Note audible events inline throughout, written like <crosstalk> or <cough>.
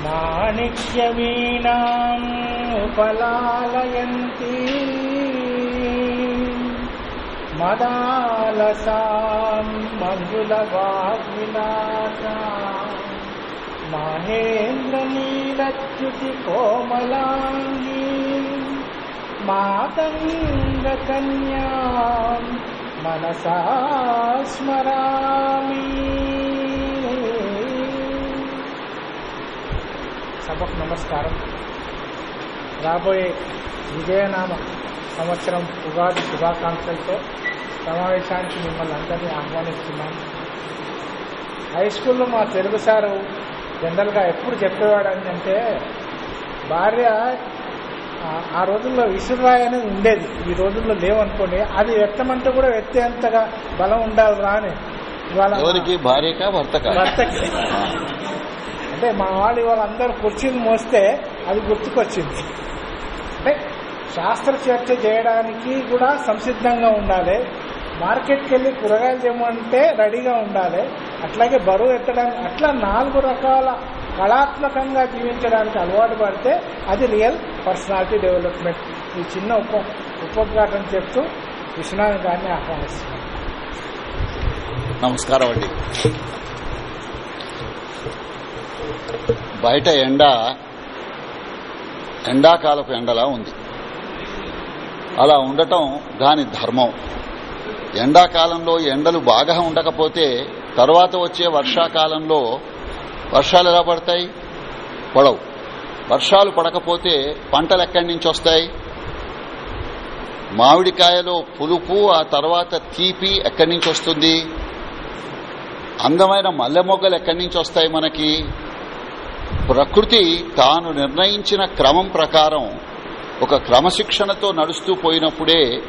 మాణిక్యవీణాం ఉపలాలయంతి. మదాలసాం మధులవాగ్విలాసా. మహేంద్రనీలచ్యుతి కోమలాంగీ మాతంగకన్యాం మనసా స్మరామి సభకు నమస్కారం. రాబోయే విజయనామ సంవత్సరం ఉగాది శుభాకాంక్షలతో సమావేశానికి మిమ్మల్ని అందరినీ ఆహ్వానిస్తున్నాను హై స్కూల్లో మా తెలుగు సారు జనరల్గా ఎప్పుడు చెప్పేవాడు అంటే భార్య ఆ- రోజుల్లో విసురాయి అనేది ఉండేది ఈ రోజుల్లో లేవనుకోండి అది వ్యక్తమంటే కూడా వ్యక్తేంతగా బలం ఉండాలిరా అని. ఇవాళ ఎవరికి? భార్యకా భర్తకా? భర్తకి. అంటే మా వాళ్ళు వాళ్ళందరూ కుర్చీలు మోస్తే అది గుర్తుకొచ్చింది. అంటే శాస్త్ర చర్చ చేయడానికి కూడా సంసిద్ధంగా ఉండాలి. మార్కెట్కి వెళ్ళి కూరగాయలు చేయమంటే రెడీగా ఉండాలి. అట్లాగే బరువు ఎత్తడానికి అట్లా నాలుగు రకాల కళాత్మకంగా జీవించడానికి అలవాటు పడితే అది రియల్ పర్సనాలిటీ డెవలప్మెంట్. ఈ చిన్న ఉప ఉపఘాటన చెప్తూ విశ్వనాథ్ గారిని ఆహ్వానిస్తున్నాను. నమస్కారం అండి. బయట ఎండ ఎండాకాలపు ఎండలా ఉంది. అలా ఉండటం దాని ధర్మం. ఎండాకాలంలో ఎండలు బాగా ఉండకపోతే తర్వాత వచ్చే వర్షాకాలంలో వర్షాలు ఎలా పడతాయి? పడవు. వర్షాలు పడకపోతే పంటలు ఎక్కడి నుంచి వస్తాయి? మామిడికాయలో పులుపు ఆ తర్వాత తీపి ఎక్కడి నుంచి వస్తుంది? అందమైన మల్లె మొగ్గలు ఎక్కడి నుంచి వస్తాయి మనకి? ప్రకృతి తాను నిర్ణయించిన క్రమం ప్రకారం ఒక క్రమశిక్షణతో నడుస్తూ పోయినప్పుడే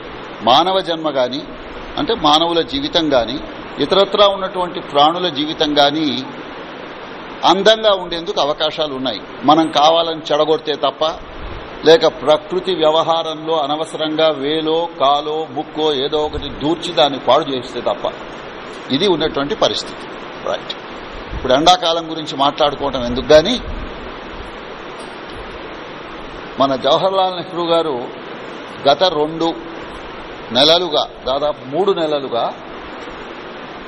మానవ జన్మ గాని అంటే మానవుల జీవితం గాని ఇతరత్రా ఉన్నటువంటి ప్రాణుల జీవితం గాని అందంగా ఉండేందుకు అవకాశాలు ఉన్నాయి. మనం కావాలని చెడగొడితే తప్ప లేక ప్రకృతి వ్యవహారంలో అనవసరంగా వేలో కాలో ముక్కో ఏదో ఒకటి దూర్చి దాన్ని పాడు చేస్తే తప్ప ఇది ఉన్నటువంటి పరిస్థితి. రైట్ ఇప్పుడు ఎండాకాలం గురించి మాట్లాడుకోవటం ఎందుకు గాని? మన జవహర్లాల్ నెహ్రూ గారు గత రెండు నెలలుగా దాదాపు మూడు నెలలుగా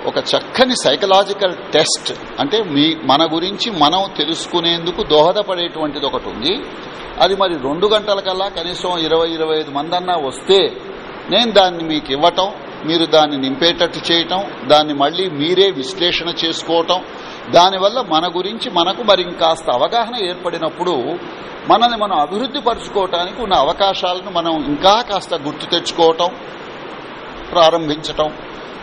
ఒక చక్కని సైకలాజికల్ టెస్ట్ అంటే మీ మన గురించి మనం తెలుసుకునేందుకు దోహదపడేటువంటిది ఒకటి ఉంది. అది మరి రెండు గంటల కల్లా కనీసం ఇరవై ఇరవై ఐదు మందన్నా వస్తే నేను దాన్ని మీకు ఇవ్వటం మీరు దాన్ని నింపేటట్టు చేయటం దాన్ని మళ్ళీ మీరే విశ్లేషణ చేసుకోవటం దానివల్ల మన గురించి మనకు మరి ఇంకాస్త అవగాహన ఏర్పడినప్పుడు మనల్ని మనం అభివృద్ధి పరుచుకోవటానికి ఉన్న అవకాశాలను మనం ఇంకా కాస్త గుర్తు తెచ్చుకోవటం ప్రారంభించటం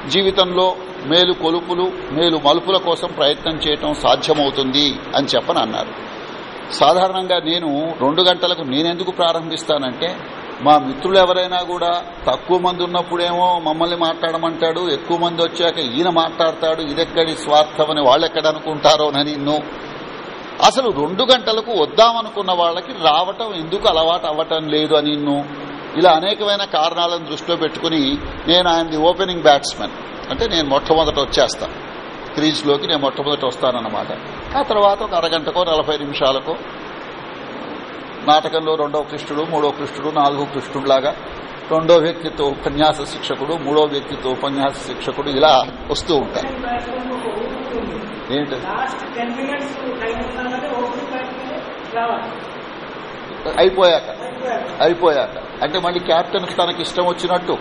జీవితంలో మేలు కొలుపులు మేలు మలుపుల కోసం ప్రయత్నం చేయటం సాధ్యమవుతుంది అని చెప్పని అన్నారు సాధారణంగా నేను రెండు గంటలకు నేనెందుకు ప్రారంభిస్తానంటే మా మిత్రులు ఎవరైనా కూడా తక్కువ మంది ఉన్నప్పుడేమో మమ్మల్ని మాట్లాడమంటాడు ఎక్కువ మంది వచ్చాక ఈయన మాట్లాడతాడు ఇదెక్కడి స్వార్థం అని వాళ్ళెక్కడ అనుకుంటారోనని నిన్ను అసలు రెండు గంటలకు వద్దామనుకున్న వాళ్ళకి రావటం ఎందుకు అలవాటు అవ్వటం లేదు అని నిన్ను ఇలా అనేకమైన కారణాలను దృష్టిలో పెట్టుకుని నేను ఆయన ది ఓపెనింగ్ బ్యాట్స్మెన్ అంటే నేను మొట్టమొదట వచ్చేస్తా. క్రీజ్లోకి నేను మొట్టమొదట వస్తానన్నమాట. ఆ తర్వాత ఒక అరగంటకో నలభై నిమిషాలకో నాటకంలో రెండో కృష్ణుడు మూడో కృష్ణుడు నాలుగో కృష్ణుడులాగా రెండో వ్యక్తితో ఉపన్యాస శిక్షకుడు మూడో వ్యక్తితో ఉపన్యాస శిక్షకుడు ఇలా వస్తూ ఉంటారు. ఏంటి? అయిపోయాక అయిపోయాక. అంటే మళ్ళీ క్యాప్టెన్ తనకి ఇష్టం వచ్చినట్టు.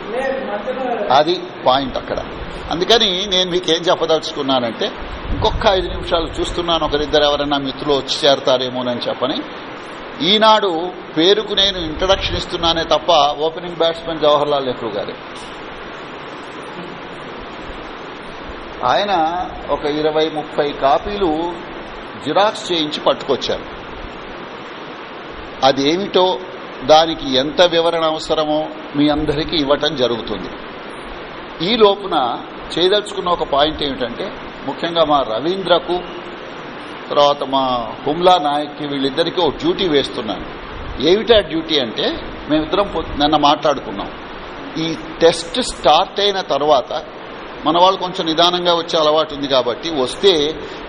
అది పాయింట్ అక్కడ. అందుకని నేను మీకేం చెప్పదలుచుకున్నానంటే ఇంకొక ఐదు నిమిషాలు చూస్తున్నాను ఒకరిద్దరు ఎవరైనా మిత్రులు వచ్చి చేరతారేమోనని చెప్పని. ఈనాడు పేరుకు నేను ఇంట్రడక్షన్ ఇస్తున్నానే తప్ప ఓపెనింగ్ బ్యాట్స్మెన్ జవహర్లాల్ నెహ్రూ గారే. ఆయన ఒక ఇరవై ముప్పై కాపీలు జిరాక్స్ చేయించి పట్టుకొచ్చారు. అదేమిటో దానికి ఎంత వివరణ అవసరమో మీ అందరికీ ఇవ్వటం జరుగుతుంది. ఈ లోపున చేయదలుచుకున్న ఒక పాయింట్ ఏమిటంటే ముఖ్యంగా మా రవీంద్రకు తర్వాత మా హుమ్లా నాయక్కి వీళ్ళిద్దరికీ ఒక డ్యూటీ వేస్తున్నాను. ఏమిటా డ్యూటీ అంటే మేమిద్దరం నిన్న మాట్లాడుకున్నాం. ఈ టెస్ట్ స్టార్ట్ అయిన తర్వాత మన వాళ్ళు కొంచెం నిదానంగా వచ్చే అలవాటు ఉంది కాబట్టి వస్తే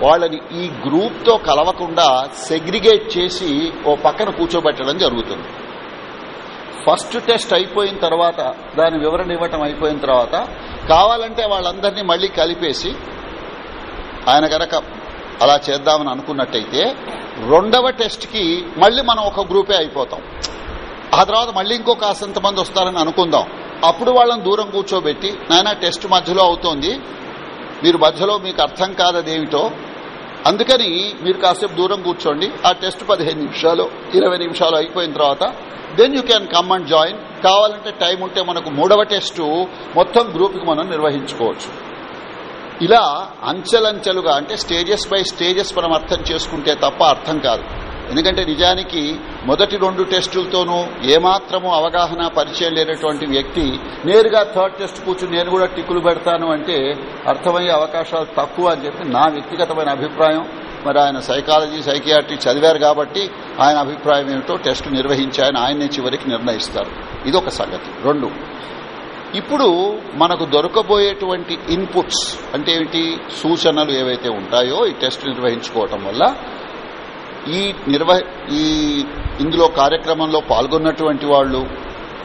వాళ్ళని ఈ గ్రూప్తో కలవకుండా సెగ్రిగేట్ చేసి ఓ పక్కన కూర్చోబెట్టడం జరుగుతుంది. ఫస్ట్ టెస్ట్ అయిపోయిన తర్వాత దాని వివరణ ఇవ్వటం అయిపోయిన తర్వాత కావాలంటే వాళ్ళందరినీ మళ్ళీ కలిపేసి ఆయన గనక అలా చేద్దామని అనుకున్నట్టయితే రెండవ టెస్ట్కి మనం ఒక గ్రూపే అయిపోతాం. ఆ తర్వాత మళ్ళీ ఇంకో కాసంత మంది వస్తారని అనుకుందాం. అప్పుడు వాళ్ళని దూరం కూర్చోబెట్టి నాయన టెస్ట్ మధ్యలో అవుతోంది. మీరు మధ్యలో మీకు అర్థం కాదదేమిటో? అందుకని మీరు కాసేపు దూరం కూర్చోండి. ఆ టెస్ట్ పదిహేను నిమిషాలు ఇరవై నిమిషాలు అయిపోయిన తర్వాత then you can come and join కావాలంటే టైం ఉంటే మనకు మూడవ టెస్టు మొత్తం గ్రూప్కి మనం నిర్వహించుకోవచ్చు. ఇలా అంచెలంచెలుగా అంటే స్టేజెస్ బై స్టేజెస్ మనం అర్థం చేసుకుంటే తప్ప అర్థం కాదు. ఎందుకంటే నిజానికి మొదటి రెండు టెస్టులతోనూ ఏమాత్రము అవగాహన పరిచయం లేనటువంటి వ్యక్తి నేరుగా థర్డ్ టెస్ట్ కూర్చుని నేను కూడా టిక్కులు పెడతాను అంటే అర్థమయ్యే అవకాశాలు తక్కువ అని చెప్పి నా వ్యక్తిగతమైన అభిప్రాయం. మరి ఆయన సైకాలజీ సైకియాట్రీ చదివారు కాబట్టి ఆయన అభిప్రాయం ఏమిటో టెస్ట్ నిర్వహించి ఆయన ఆయన్నే చివరికి నిర్ణయిస్తారు. ఇదొక సంగతి. రెండు ఇప్పుడు మనకు దొరకబోయేటువంటి ఇన్పుట్స్ అంటే ఏమిటి? సూచనలు ఏవైతే ఉంటాయో ఈ టెస్ట్ నిర్వహించుకోవటం వల్ల ఈ నిర్వ ఈ ఇందులో కార్యక్రమంలో పాల్గొన్నటువంటి వాళ్ళు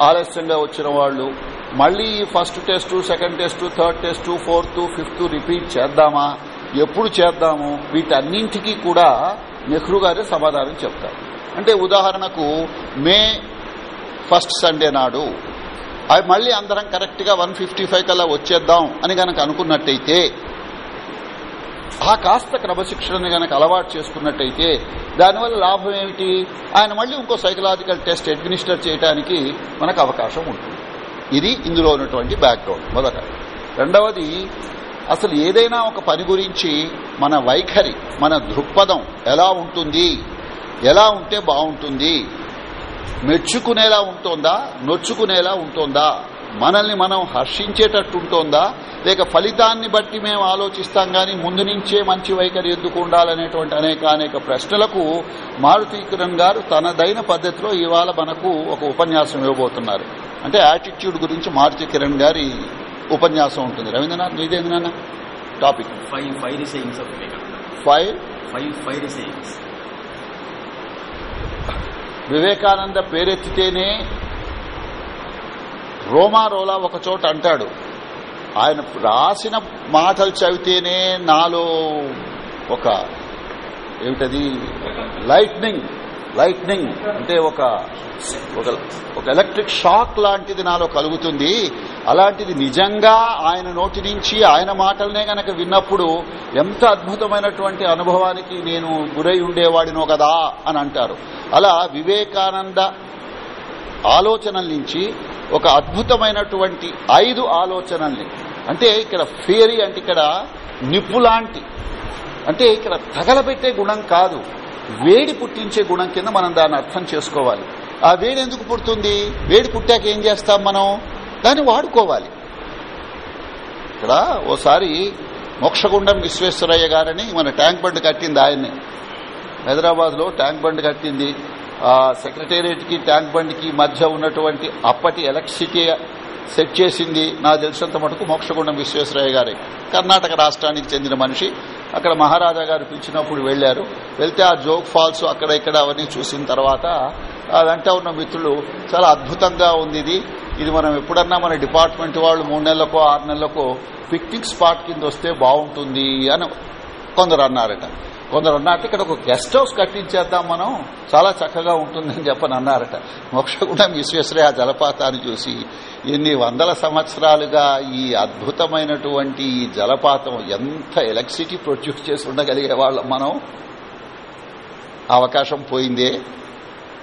ఆలస్యంగా వచ్చిన వాళ్ళు మళ్ళీ first test second test third test fourth fifth repeat చేద్దామా? ఎప్పుడు చేద్దాము? వీటన్నింటికీ కూడా నెహ్రూ గారే సమాధానం చెప్తారు. అంటే ఉదాహరణకు మే ఫస్ట్ సండే నాడు అవి మళ్ళీ అందరం కరెక్ట్గా వన్ ఫిఫ్టీ ఫైవ్ కల్లా వచ్చేద్దాం అని గనక అనుకున్నట్టయితే ఆ కాస్త క్రమశిక్షణని గనక అలవాటు చేసుకున్నట్టయితే దానివల్ల లాభం ఏమిటి? ఆయన మళ్ళీ ఇంకో సైకలాజికల్ టెస్ట్ అడ్మినిస్టర్ చేయడానికి మనకు అవకాశం ఉంటుంది. ఇది ఇందులో ఉన్నటువంటి బ్యాక్గ్రౌండ్ మొదట. రెండవది అసలు ఏదైనా ఒక పని గురించి మన వైఖరి మన దృక్పథం ఎలా ఉంటుంది? ఎలా ఉంటే బాగుంటుంది? మెచ్చుకునేలా ఉంటోందా? నొచ్చుకునేలా ఉంటోందా? మనల్ని మనం హర్షించేటట్టు ఉంటోందా లేక ఫలితాన్ని బట్టి మేము ఆలోచిస్తాం గాని ముందు నుంచే మంచి వైఖరి ఎందుకు ఉండాలనేటువంటి అనేక అనేక ప్రశ్నలకు మారుతి కిరణ్ గారు తనదైన పద్ధతిలో ఇవాళ మనకు ఒక ఉపన్యాసం ఇవ్వబోతున్నారు. అంటే యాటిట్యూడ్ గురించి మారుతి కిరణ్ గారి ఉపన్యాసం ఉంటుంది. రవీంద్రనాథ్ నీదేంది నాన్న? Topic. Five Five five sayings. Vivekananda పేరెత్తితేనే Romain Rolland ఒక చోట అంటాడు. ఆయన రాసిన మాటలు చదివితేనే నాలో ఒక ఏమిటది? లైట్నింగ్ లైట్నింగ్ అంటే ఒక ఒక ఎలక్ట్రిక్ షాక్ లాంటిది నాలో కలుగుతుంది. అలాంటిది నిజంగా ఆయన నోటి నుంచి ఆయన మాటలనే గనక విన్నప్పుడు ఎంత అద్భుతమైనటువంటి అనుభవానికి నేను గురై ఉండేవాడినో కదా అని అంటారు. అలా వివేకానంద ఆలోచనల నుంచి ఒక అద్భుతమైనటువంటి ఐదు ఆలోచనల్ని అంటే ఇక్కడ ఫేరీ అంటే ఇక్కడ నిప్పు లాంటి అంటే ఇక్కడ తగలబెట్టే గుణం కాదు. వేడి పుట్టించే గుణం కింద మనం దాన్ని అర్థం చేసుకోవాలి. ఆ వేడి ఎందుకు పుడుతుంది? వేడి పుట్టాక ఏం చేస్తాం మనం? దాన్ని వాడుకోవాలి. ఇక్కడ ఓసారి మోక్షగుండం విశ్వేశ్వరయ్య గారని మన ట్యాంక్ బండ్ కట్టింది ఆయన్ని. హైదరాబాద్లో ట్యాంక్ బండ్ కట్టింది. సెక్రటేరియట్కి సెక్రటేరియట్కి ట్యాంక్ బండ్కి మధ్య ఉన్నటువంటి అప్పటి ఎలక్ట్రిసిటీ సెట్ చేసింది నాకు తెలిసినంత మటుకు మోక్షగుండం విశ్వేశ్వరయ్య గారే. కర్ణాటక రాష్ట్రానికి చెందిన మనిషి. అక్కడ మహారాజా గారు పిలిచినప్పుడు వెళ్ళారు వెళ్తే ఆ జోగ్ ఫాల్స్ అక్కడ ఇక్కడ అవన్నీ చూసిన తర్వాత ఆ వెంట ఉన్న మిత్రులు చాలా అద్భుతంగా ఉంది ఇది. ఇది మనం ఎప్పుడన్నా మన డిపార్ట్మెంట్ వాళ్ళు మూడు నెలలకో ఆరు నెలలకో పిక్నిక్ స్పాట్ కింద వస్తే బాగుంటుంది అని కొందరు అన్నారట. కొందరు అన్నట్టు ఇక్కడ ఒక గెస్ట్ హౌస్ కట్టించేద్దాం మనం. చాలా చక్కగా ఉంటుందని చెప్పని అన్నారట. మోక్షగుండం విశ్వేశ్వరయ్య ఆ జలపాతాన్ని చూసి ఎన్ని వందల సంవత్సరాలుగా ఈ అద్భుతమైనటువంటి ఈ జలపాతం ఎంత ఎలక్ట్రిసిటీ ప్రొడ్యూస్ చేసి ఉండగలిగే వాళ్ళం మనం? అవకాశం పోయిందే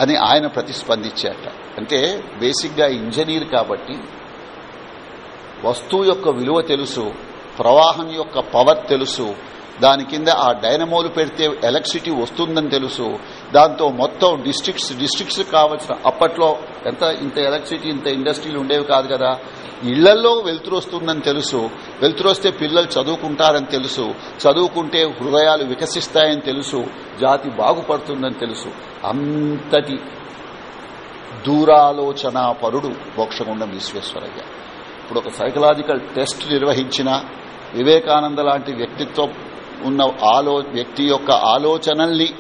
అని ఆయన ప్రతిస్పందించాట అంటే బేసిక్గా ఇంజనీర్ కాబట్టి వస్తువు యొక్క విలువ తెలుసు ప్రవాహం యొక్క పవర్ తెలుసు దాని కింద ఆ డైనమోలు పెడితే ఎలక్ట్రిసిటీ వస్తుందని తెలుసు. దాంతో మొత్తం డిస్ట్రిక్ట్స్ డిస్ట్రిక్ట్స్ కావాల్సిన అప్పట్లో ఎంత ఇంత ఎలక్ట్రిసిటీ ఇంత ఇండస్ట్రీలు ఉండేవి కాదు కదా. ఇళ్ళలో వెలుతురు వస్తుందని తెలుసు. వెలుతురు వస్తే పిల్లలు చదువుకుంటారని తెలుసు. చదువుకుంటే హృదయాలు వికసిస్తాయని తెలుసు. జాతి బాగుపడుతుందని తెలుసు. అంతటి దూరాలోచన పరుడు మోక్షగుండం విశ్వేశ్వరయ్య. ఇప్పుడు ఒక సైకలాజికల్ టెస్ట్ నిర్వహించిన వివేకానంద లాంటి వ్యక్తిత్వం ఉన్న ఆలో వ్యక్తి యొక్క ఆలోచనల్ని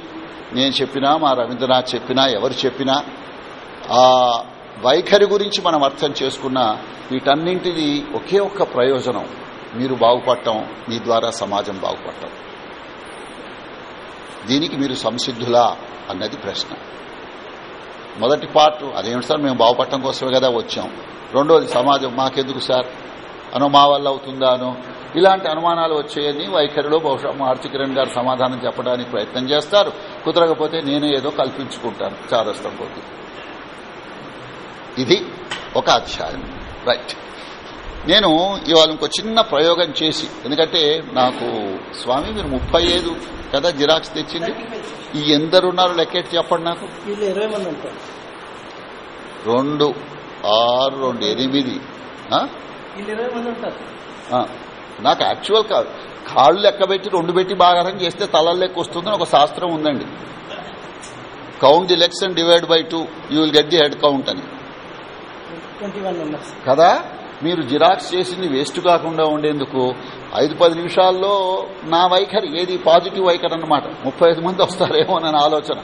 నేను చెప్పినా మా రవీంద్రనాథ్ చెప్పినా ఎవరు చెప్పినా ఆ వైఖరి గురించి మనం అర్థం చేసుకున్న వీటన్నింటిది ఒకే ఒక్క ప్రయోజనం. మీరు బాగుపడటం మీ ద్వారా సమాజం బాగుపడటం. దీనికి మీరు సంసిద్ధులా అన్నది ప్రశ్న. మొదటి పార్ట్ అదేమిటి సార్ మేము బాగుపడటం కోసమే కదా వచ్చాం. రెండోది సమాజం మాకెందుకు సార్? అను మా వల్ల అవుతుందా అను ఇలాంటి అనుమానాలు వచ్చాయని వైఖరిలో బహుశా మారుతి కిరణ్ గారు సమాధానం చెప్పడానికి ప్రయత్నం చేస్తారు. కుదరకపోతే నేను ఏదో కల్పించుకుంటాను. చాదస్తం కొద్ది. ఇది ఒక అధ్యాయం. రైట్ నేను ఇవాళ ఇంకో చిన్న ప్రయోగం చేసి ఎందుకంటే నాకు స్వామి మీరు ముప్పై ఐదు కదా జిరాక్స్ తెచ్చింది? ఈ ఎందరున్నారు లెక్కెట్టి చెప్పండి నాకు? రెండు ఆరు రెండు ఎనిమిది నాకు యాక్చువల్ కాదు కాళ్ళు లెక్కబెట్టి రెండు పెట్టి బాగారం చేస్తే తలలు లెక్క వస్తుందని ఒక శాస్త్రం ఉందండి. Count the legs and divide by two you will get the head count అని. కదా? మీరు జిరాక్స్ చేసింది వేస్ట్ కాకుండా ఉండేందుకు ఐదు పది నిమిషాల్లో నా వైఖరి ఏది పాజిటివ్ వైఖరి అన్నమాట. ముప్పై ఐదు మంది వస్తారేమో అని ఆలోచన.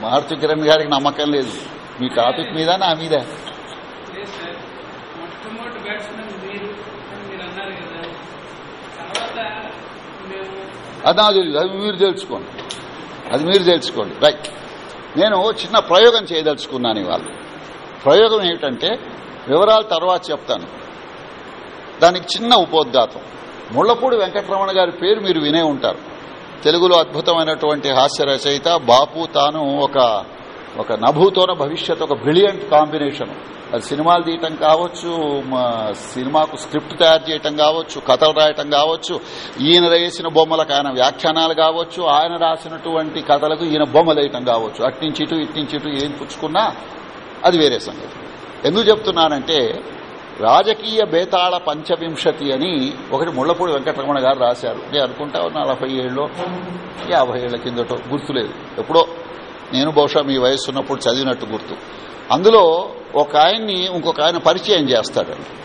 మారుతి కిరణ్ గారికి నమ్మకం లేదు. మీ టాపిక్ మీద నా మీద లేదు సార్ మొట్టమొదటి బ్యాట్స్మెన్ మీరు అని మీరు అన్నారు కదా తర్వాత మేము అది నాకు తెలియదు అది మీరు తెలుసుకోండి. అది మీరు తెలుసుకోండి. రైట్ నేను చిన్న ప్రయోగం చేయదలుచుకున్నాను ఇవాళ. ప్రయోగం ఏమిటంటే వివరాలు తర్వాత చెప్తాను. దానికి చిన్న ఉపోద్ఘాతం. ముళ్ళపూడి వెంకటరమణ గారి పేరు మీరు వినే ఉంటారు. తెలుగులో అద్భుతమైనటువంటి హాస్య రచయిత బాపు తాను ఒక ఒక నభూతోన భవిష్యత్ ఒక బ్రిలియంట్ కాంబినేషన్ అది సినిమాలు తీయటం కావచ్చు మా సినిమాకు స్క్రిప్ట్ తయారు చేయటం కావచ్చు కథలు రాయటం కావచ్చు ఈయన వేసిన బొమ్మలకు ఆయన వ్యాఖ్యానాలు కావచ్చు ఆయన రాసినటువంటి కథలకు ఈయన బొమ్మలు వేయటం కావచ్చు. అట్నుంచి ఇటు ఇట్నుంచి ఇటు ఏం పుచ్చుకున్నా అది వేరే సంగతి. ఎందుకు చెప్తున్నానంటే రాజకీయ బేతాళ పంచవింశతి అని ఒకటి ముళ్ళపూడి వెంకటరమణ గారు రాశారు. నేను అనుకుంటా నలభై ఏళ్ళు యాభై ఏళ్ళ కిందటో గుర్తులేదు. ఎప్పుడో నేను బహుశా మీ వయస్సు ఉన్నప్పుడు చదివినట్టు గుర్తు. అందులో ఒక ఆయన్ని ఇంకొక ఆయన పరిచయం చేస్తాడండి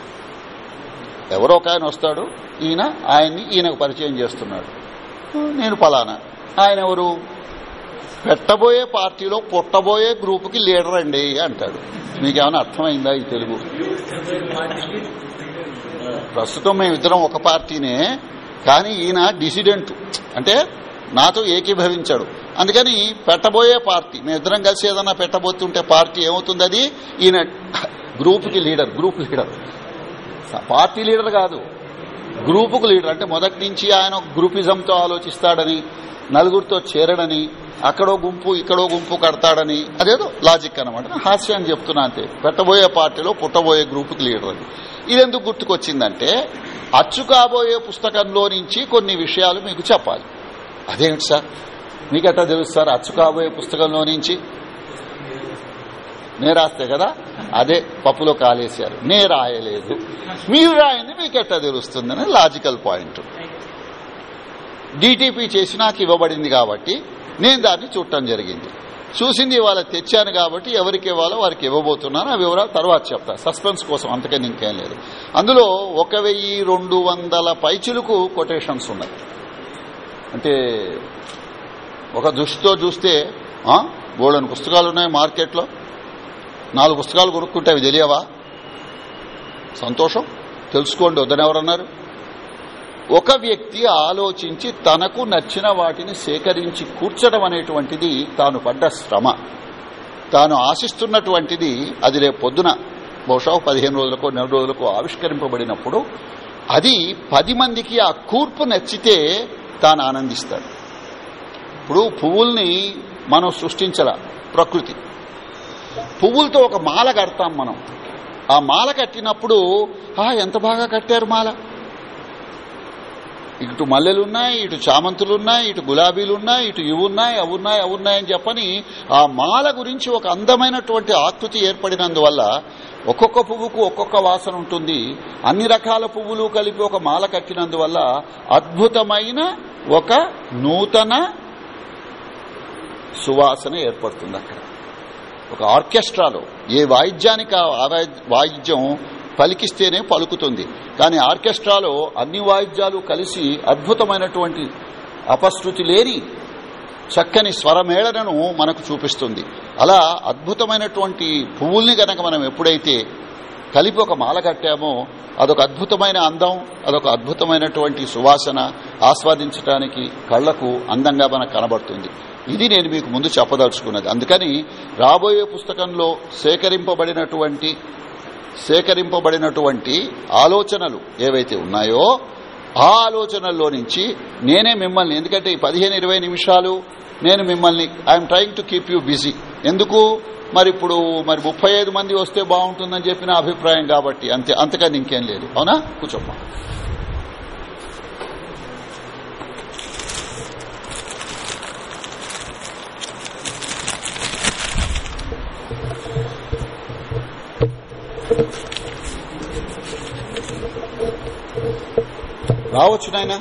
ఎవరో ఒక ఆయన వస్తాడు ఈయన ఆయన్ని ఈయనకు పరిచయం చేస్తున్నాడు. నేను పలానా. ఆయన ఎవరు? పెట్టబోయే పార్టీలో పుట్టబోయే గ్రూపుకి లీడర్ అండి అంటాడు. మీకేమైనా అర్థమైందా ఈ తెలుగు? ప్రస్తుతం మేమిద్దరం ఒక పార్టీనే కానీ ఈయన డిసిడెంట్. అంటే నాతో ఏకీభవించాడు. అందుకని పెట్టబోయే పార్టీ మేమిద్దరం కలిసి ఏదన్నా పెట్టబోతుంటే పార్టీ ఏమవుతుంది అది? ఈయన గ్రూప్కి leader group leader. Party leader కాదు గ్రూపుకు లీడర్. అంటే మొదటి నుంచి ఆయన గ్రూపిజంతో ఆలోచిస్తాడని నలుగురితో చేరడని అక్కడో గుంపు ఇక్కడో గుంపు కడతాడని అదేదో లాజిక్ అనమాట హాస్యం చెప్తున్నా అంతే. పెట్టబోయే పార్టీలో పుట్టబోయే గ్రూపుకి లీడర్ అని ఇదెందుకు గుర్తుకొచ్చిందంటే అచ్చు కాబోయే పుస్తకంలో నుంచి కొన్ని విషయాలు మీకు చెప్పాలి. అదేమిటి సార్? మీకెట్టా తెలుసు సార్? అచ్చు కాబోయే పుస్తకంలో నుంచి నేరాస్తే కదా? అదే పప్పులో కాలేశారు. నే రాయలేదు. మీరు రాయింది మీకెట్టా తెలుస్తుందని లాజికల్ పాయింట్ డీటీపీ చేసి నాకు ఇవ్వబడింది కాబట్టి నేను దాన్ని చూడటం జరిగింది. చూసింది ఇవాళ తెచ్చాను కాబట్టి ఎవరికి ఇవ్వాలో వారికి ఇవ్వబోతున్నాను. ఆ వివరాలు తర్వాత చెప్తా. సస్పెన్స్ కోసం అంతకని ఇంకేం లేదు. అందులో ఒక వెయ్యి రెండు వందల పైచులకు కొటేషన్స్ ఉన్నాయి. అంటే ఒక దృష్టితో చూస్తే బోళ్ళని పుస్తకాలు ఉన్నాయి మార్కెట్లో. నాలుగు పుస్తకాలు కొనుక్కుంటే అవి తెలియవా? సంతోషం. తెలుసుకోండి వద్దని ఎవరన్నారు? ఒక వ్యక్తి ఆలోచించి తనకు నచ్చిన వాటిని సేకరించి కూర్చడం అనేటువంటిది తాను పడ్డ శ్రమ. తాను ఆశిస్తున్నటువంటిది అది రేపు పొద్దున బహుశా పదిహేను రోజులకు నెల రోజులకు ఆవిష్కరింపబడినప్పుడు అది పది మందికి ఆ కూర్పు నచ్చితే తాను ఆనందిస్తాడు. ఇప్పుడు పువ్వుల్ని మనం సృష్టించల ప్రకృతి. పువ్వులతో ఒక మాల కడతాం మనం. ఆ మాల కట్టినప్పుడు ఆ ఎంత బాగా కట్టారు మాల? ఇటు మల్లెలున్నాయి ఇటు చామంతులున్నాయి ఇటు గులాబీలున్నాయి ఇటు ఇవున్నాయి అవున్నాయి అవున్నాయని చెప్పని ఆ మాల గురించి ఒక అందమైనటువంటి ఆకృతి ఏర్పడినందువల్ల ఒక్కొక్క పువ్వుకు ఒక్కొక్క వాసన ఉంటుంది. అన్ని రకాల పువ్వులు కలిపి ఒక మాల కట్టినందువల్ల అద్భుతమైన ఒక నూతన సువాసన ఏర్పడుతుంది అక్కడ. ఒక ఆర్కెస్ట్రాలో ఏ వాయిద్యానికి ఆ వాయిద్యం పలికిస్తేనే పలుకుతుంది. కానీ ఆర్కెస్ట్రాలో అన్ని వాయిద్యాలు కలిసి అద్భుతమైనటువంటి అపశృతి లేని చక్కని స్వరమేళనను మనకు చూపిస్తుంది. అలా అద్భుతమైనటువంటి పువ్వుల్ని గనక మనం ఎప్పుడైతే కలిపి ఒక మాల కట్టామో అదొక అద్భుతమైన అందం అదొక అద్భుతమైనటువంటి సువాసన ఆస్వాదించడానికి కళ్ళకు అందంగా మనకు కనబడుతుంది. ఇది నేను మీకు ముందు చెప్పదలుచుకున్నది. అందుకని రాబోయే పుస్తకంలో సేకరింపబడినటువంటి సేకరింపబడినటువంటి ఆలోచనలు ఏవైతే ఉన్నాయో ఆ ఆలోచనల్లో నుంచి నేనే మిమ్మల్ని ఎందుకంటే ఈ పదిహేను ఇరవై నిమిషాలు నేను మిమ్మల్ని I'm trying to keep you busy ఎందుకు? మరి ఇప్పుడు మరి ముప్పై ఐదు మంది వస్తే బాగుంటుందని చెప్పిన అభిప్రాయం కాబట్టి అంతే అంతకని ఇంకేం లేదు. అవునా? కూర్చోమ్మా రావచ్చు నాయన.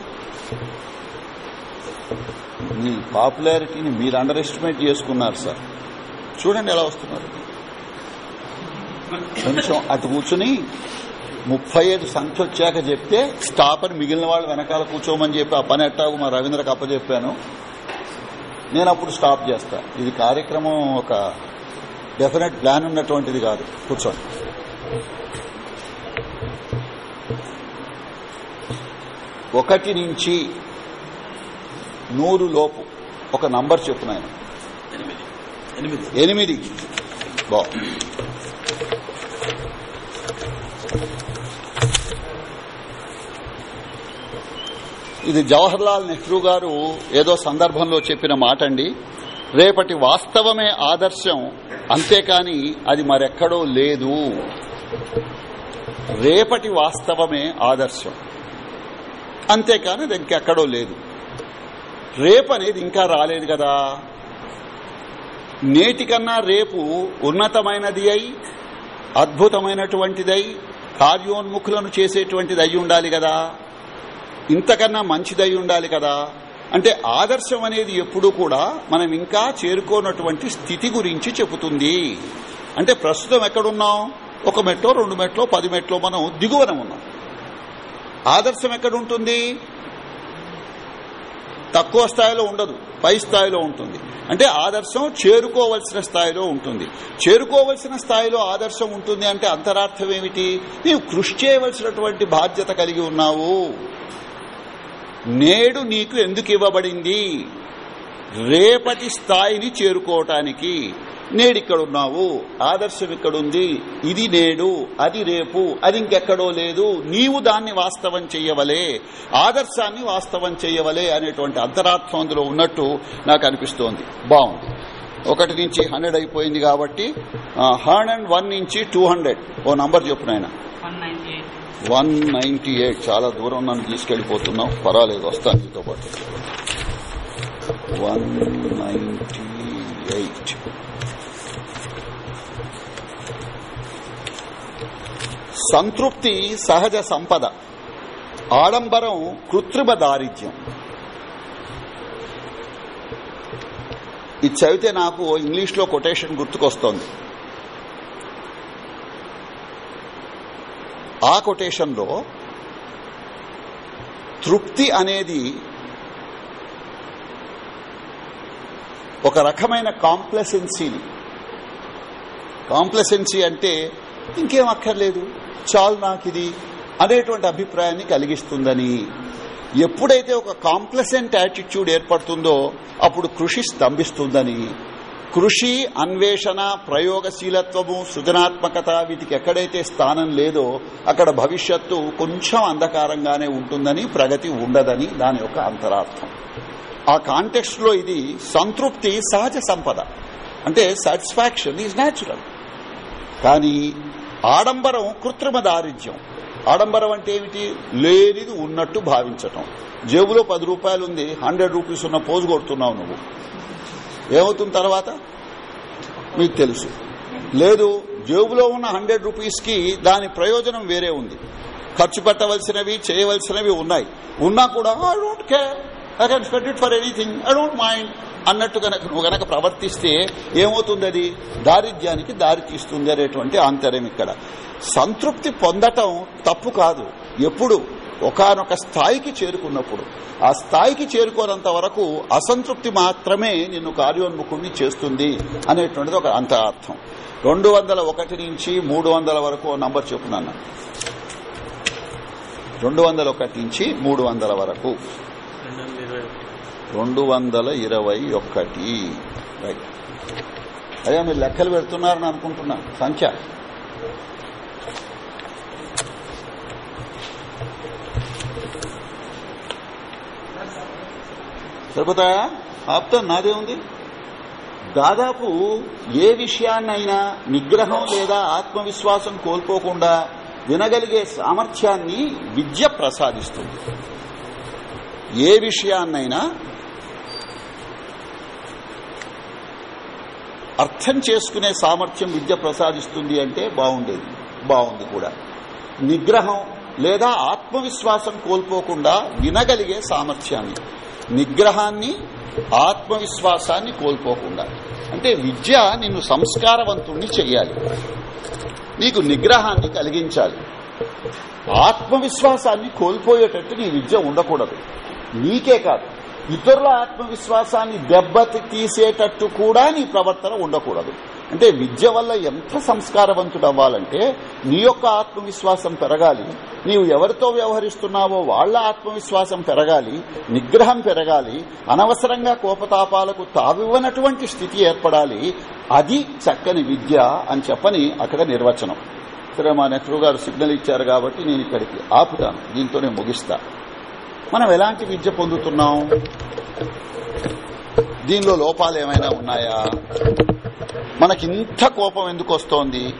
మీ పాపులారిటీని మీరు అండర్ ఎస్టిమేట్ చేసుకున్నారు సార్. చూడండి ఎలా వస్తున్నారు. కొంచెం అటు కూర్చుని ముప్పై ఐదు సంఖ్య వచ్చాక చెప్తే స్టాప్ అని మిగిలిన వాళ్ళు వెనకాల కూర్చోమని చెప్పి ఆ పని ఎట్టాగు మా రవీంద్రకు అప్పచెప్పాను. నేను అప్పుడు స్టాప్ చేస్తా. ఇది కార్యక్రమం ఒక డెఫినెట్ ప్లాన్ ఉన్నటువంటిది కాదు. కూర్చోండి. ఒకటి నుంచి నూరు లోపు. ఒక నంబర్ చెప్పు నాయన ఎనిమిది. ఎనిమిది. ఎనిమిది. బా. ఇది జవహర్లాల్ నెహ్రూ గారు ఏదో సందర్భంలో చెప్పిన మాట అండి రేపటి వాస్తవమే ఆదర్శం అంతేకాని అది మరెక్కడో లేదు. రేపటి వాస్తవమే ఆదర్శం. అంతేకాని అది ఇంకెక్కడో లేదు. రేపు అనేది ఇంకా రాలేదు కదా. నేటికన్నా రేపు ఉన్నతమైనది అయి అద్భుతమైనటువంటిదై కార్యోన్ముఖులను చేసేటువంటిది అయి ఉండాలి కదా. ఇంతకన్నా మంచిదై ఉండాలి కదా. అంటే ఆదర్శం అనేది ఎప్పుడూ కూడా మనం ఇంకా చేరుకోనటువంటి స్థితి గురించి చెబుతుంది. అంటే ప్రస్తుతం ఎక్కడున్నాం? ఒక మెట్లో రెండు మెట్లో పది మెట్లో మనం దిగువన ఉన్నాం. ఆదర్శం ఎక్కడుంటుంది? తక్కువ స్థాయిలో ఉండదు. పై స్థాయిలో ఉంటుంది. అంటే ఆదర్శం చేరుకోవలసిన స్థాయిలో ఉంటుంది. చేరుకోవలసిన స్థాయిలో ఆదర్శం ఉంటుంది అంటే అంతరార్థం ఏమిటి? నీవు కృషి చేయవలసినటువంటి బాధ్యత కలిగి ఉన్నావు. నేడు నీకు ఎందుకు ఇవ్వబడింది? రేపటి స్థాయిని చేరుకోవటానికి. నేడిక్కడున్నావు. ఆదర్శం ఇక్కడుంది ఇది నేడు అది రేపు అది ఇంకెక్కడో లేదు. నీవు దాన్ని వాస్తవం చెయ్యవలే. ఆదర్శాన్ని వాస్తవం చెయ్యవలే అనేటువంటి అంతరార్థం అందులో ఉన్నట్టు నాకు అనిపిస్తోంది. బాగుంది. ఒకటి నుంచి హండ్రెడ్ అయిపోయింది కాబట్టి హండ్రెడ్ వన్ నుంచి టూ హండ్రెడ్. ఓ నంబర్ చెప్పు నాయన. One ninety eight. చాలా దూరం నన్ను తీసుకెళ్ళిపోతున్నావు పర్వాలేదు వస్తాను నీతో పాటు. One ninety eight. సంతృప్తి సహజ సంపద. ఆడంబరం కృత్రిమ దారిద్ర్యం. ఇది చదివితే నాకు ఇంగ్లీష్లో కొటేషన్ గుర్తుకొస్తోంది. ఆ కొటేషన్లో తృప్తి అనేది ఒక రకమైన కాంప్లసెన్సీని. కాంప్లసెన్సీ అంటే ఇంకేం అక్కర్లేదు. చాలు నాకు ఇది అనేటువంటి అభిప్రాయాన్ని కలిగిస్తుందని. ఎప్పుడైతే ఒక కాంప్లసెంట్ యాటిట్యూడ్ ఏర్పడుతుందో అప్పుడు కృషి స్తంభిస్తుందని. కృషి అన్వేషణ ప్రయోగశీలత్వము సృజనాత్మకత వీటికి ఎక్కడైతే స్థానం లేదో అక్కడ భవిష్యత్తు కొంచెం అంధకారంగానే ఉంటుందని ప్రగతి ఉండదని దాని యొక్క అంతరార్థం. ఆ కాంటెక్స్ట్లో ఇది సంతృప్తి సహజ సంపద. అంటే సాటిస్ఫాక్షన్ ఈజ్ న్యాచురల్. కానీ ఆడంబరం కృత్రిమ దారిద్ర్యం. ఆడంబరం అంటే ఏమిటి? లేనిది ఉన్నట్టు భావించటం. జేబులో పది రూపాయలు ఉంది హండ్రెడ్ రూపీస్ ఉన్న పోజు కొడుతున్నావు నువ్వు. ఏమవుతుంది తర్వాత? మీకు తెలుసు. లేదు జేబులో ఉన్న హండ్రెడ్ రూపీస్కి దాని ప్రయోజనం వేరే ఉంది. ఖర్చు పెట్టవలసినవి చేయవలసినవి ఉన్నాయి. ఉన్నా కూడా I don't care I can spend it for anything I don't mind అన్నట్టు కనుక నువ్వు గనక ప్రవర్తిస్తే ఏమవుతుంది అది దారిద్ర్యానికి దారి తీస్తుంది అనేటువంటి ఆంతర్యం ఇక్కడ. సంతృప్తి పొందటం తప్పు కాదు. ఎప్పుడు ఒకనొక స్థాయికి చేరుకున్నప్పుడు. ఆ స్థాయికి చేరుకోనంత వరకు అసంతృప్తి మాత్రమే నిన్ను కార్యోన్ముఖుణ్ణి చేస్తుంది అనేటువంటిది ఒక అంత అర్థం. రెండు వందల ఒకటి నుంచి మూడు వందల వరకు నంబర్ చెప్పున్నాను రెండు వందల ఒకటి నుంచి మూడు వందల వరకు. రెండు వందల ఇరవై ఒకటి. రైట్ అదే మీరు లెక్కలు పెడుతున్నారని అనుకుంటున్నా. సంఖ్య. సరిపోతాయా? ఆప్తా నాదే ఉంది. దాదాపు ఏ విషయాన్నైనా నిగ్రహం లేదా ఆత్మవిశ్వాసం కోల్పోకుండా వినగలిగే సామర్థ్యాన్ని విద్య ప్రసాదిస్తుంది. ఏ విషయాన్నైనా అర్థం చేసుకునే సామర్థ్యం విద్య ప్రసాదిస్తుంది అంటే బాగుండేది. బాగుంది కూడా. నిగ్రహం లేదా ఆత్మవిశ్వాసం కోల్పోకుండా వినగలిగే సామర్థ్యాన్ని. నిగ్రహాన్ని ఆత్మవిశ్వాసాన్ని కోల్పోకుండా. అంటే విద్య నిన్ను సంస్కారవంతుణ్ణి చెయ్యాలి. నీకు నిగ్రహాన్ని కలిగించాలి. ఆత్మవిశ్వాసాన్ని కోల్పోయేటట్టు నీ విద్య ఉండకూడదు. నీకే కాదు. ఇతరుల ఆత్మవిశ్వాసాన్ని దెబ్బతి తీసేటట్టు కూడా నీ ప్రవర్తన ఉండకూడదు. అంటే విద్య వల్ల ఎంత సంస్కారవంతుడు అవ్వాలంటే నీ యొక్క ఆత్మవిశ్వాసం పెరగాలి. నీవు ఎవరితో వ్యవహరిస్తున్నావో వాళ్ళ ఆత్మవిశ్వాసం పెరగాలి నిగ్రహం పెరగాలి అనవసరంగా కోపతాపాలకు తావివ్వనటువంటి స్థితి ఏర్పడాలి. అది చక్కని విద్య అని చెప్పని అక్కడ నిర్వచనం. సరే మా నెహ్రూ గారు సిగ్నల్ ఇచ్చారు కాబట్టి నేను ఇక్కడికి ఆపుతాను. దీంతోనే ముగిస్తాను మనం ఎలాంటి విద్య పొందుతున్నాం? దీనిలో లోపాలు ఏమైనా ఉన్నాయా? మనకింత కోపం ఎందుకు వస్తోంది?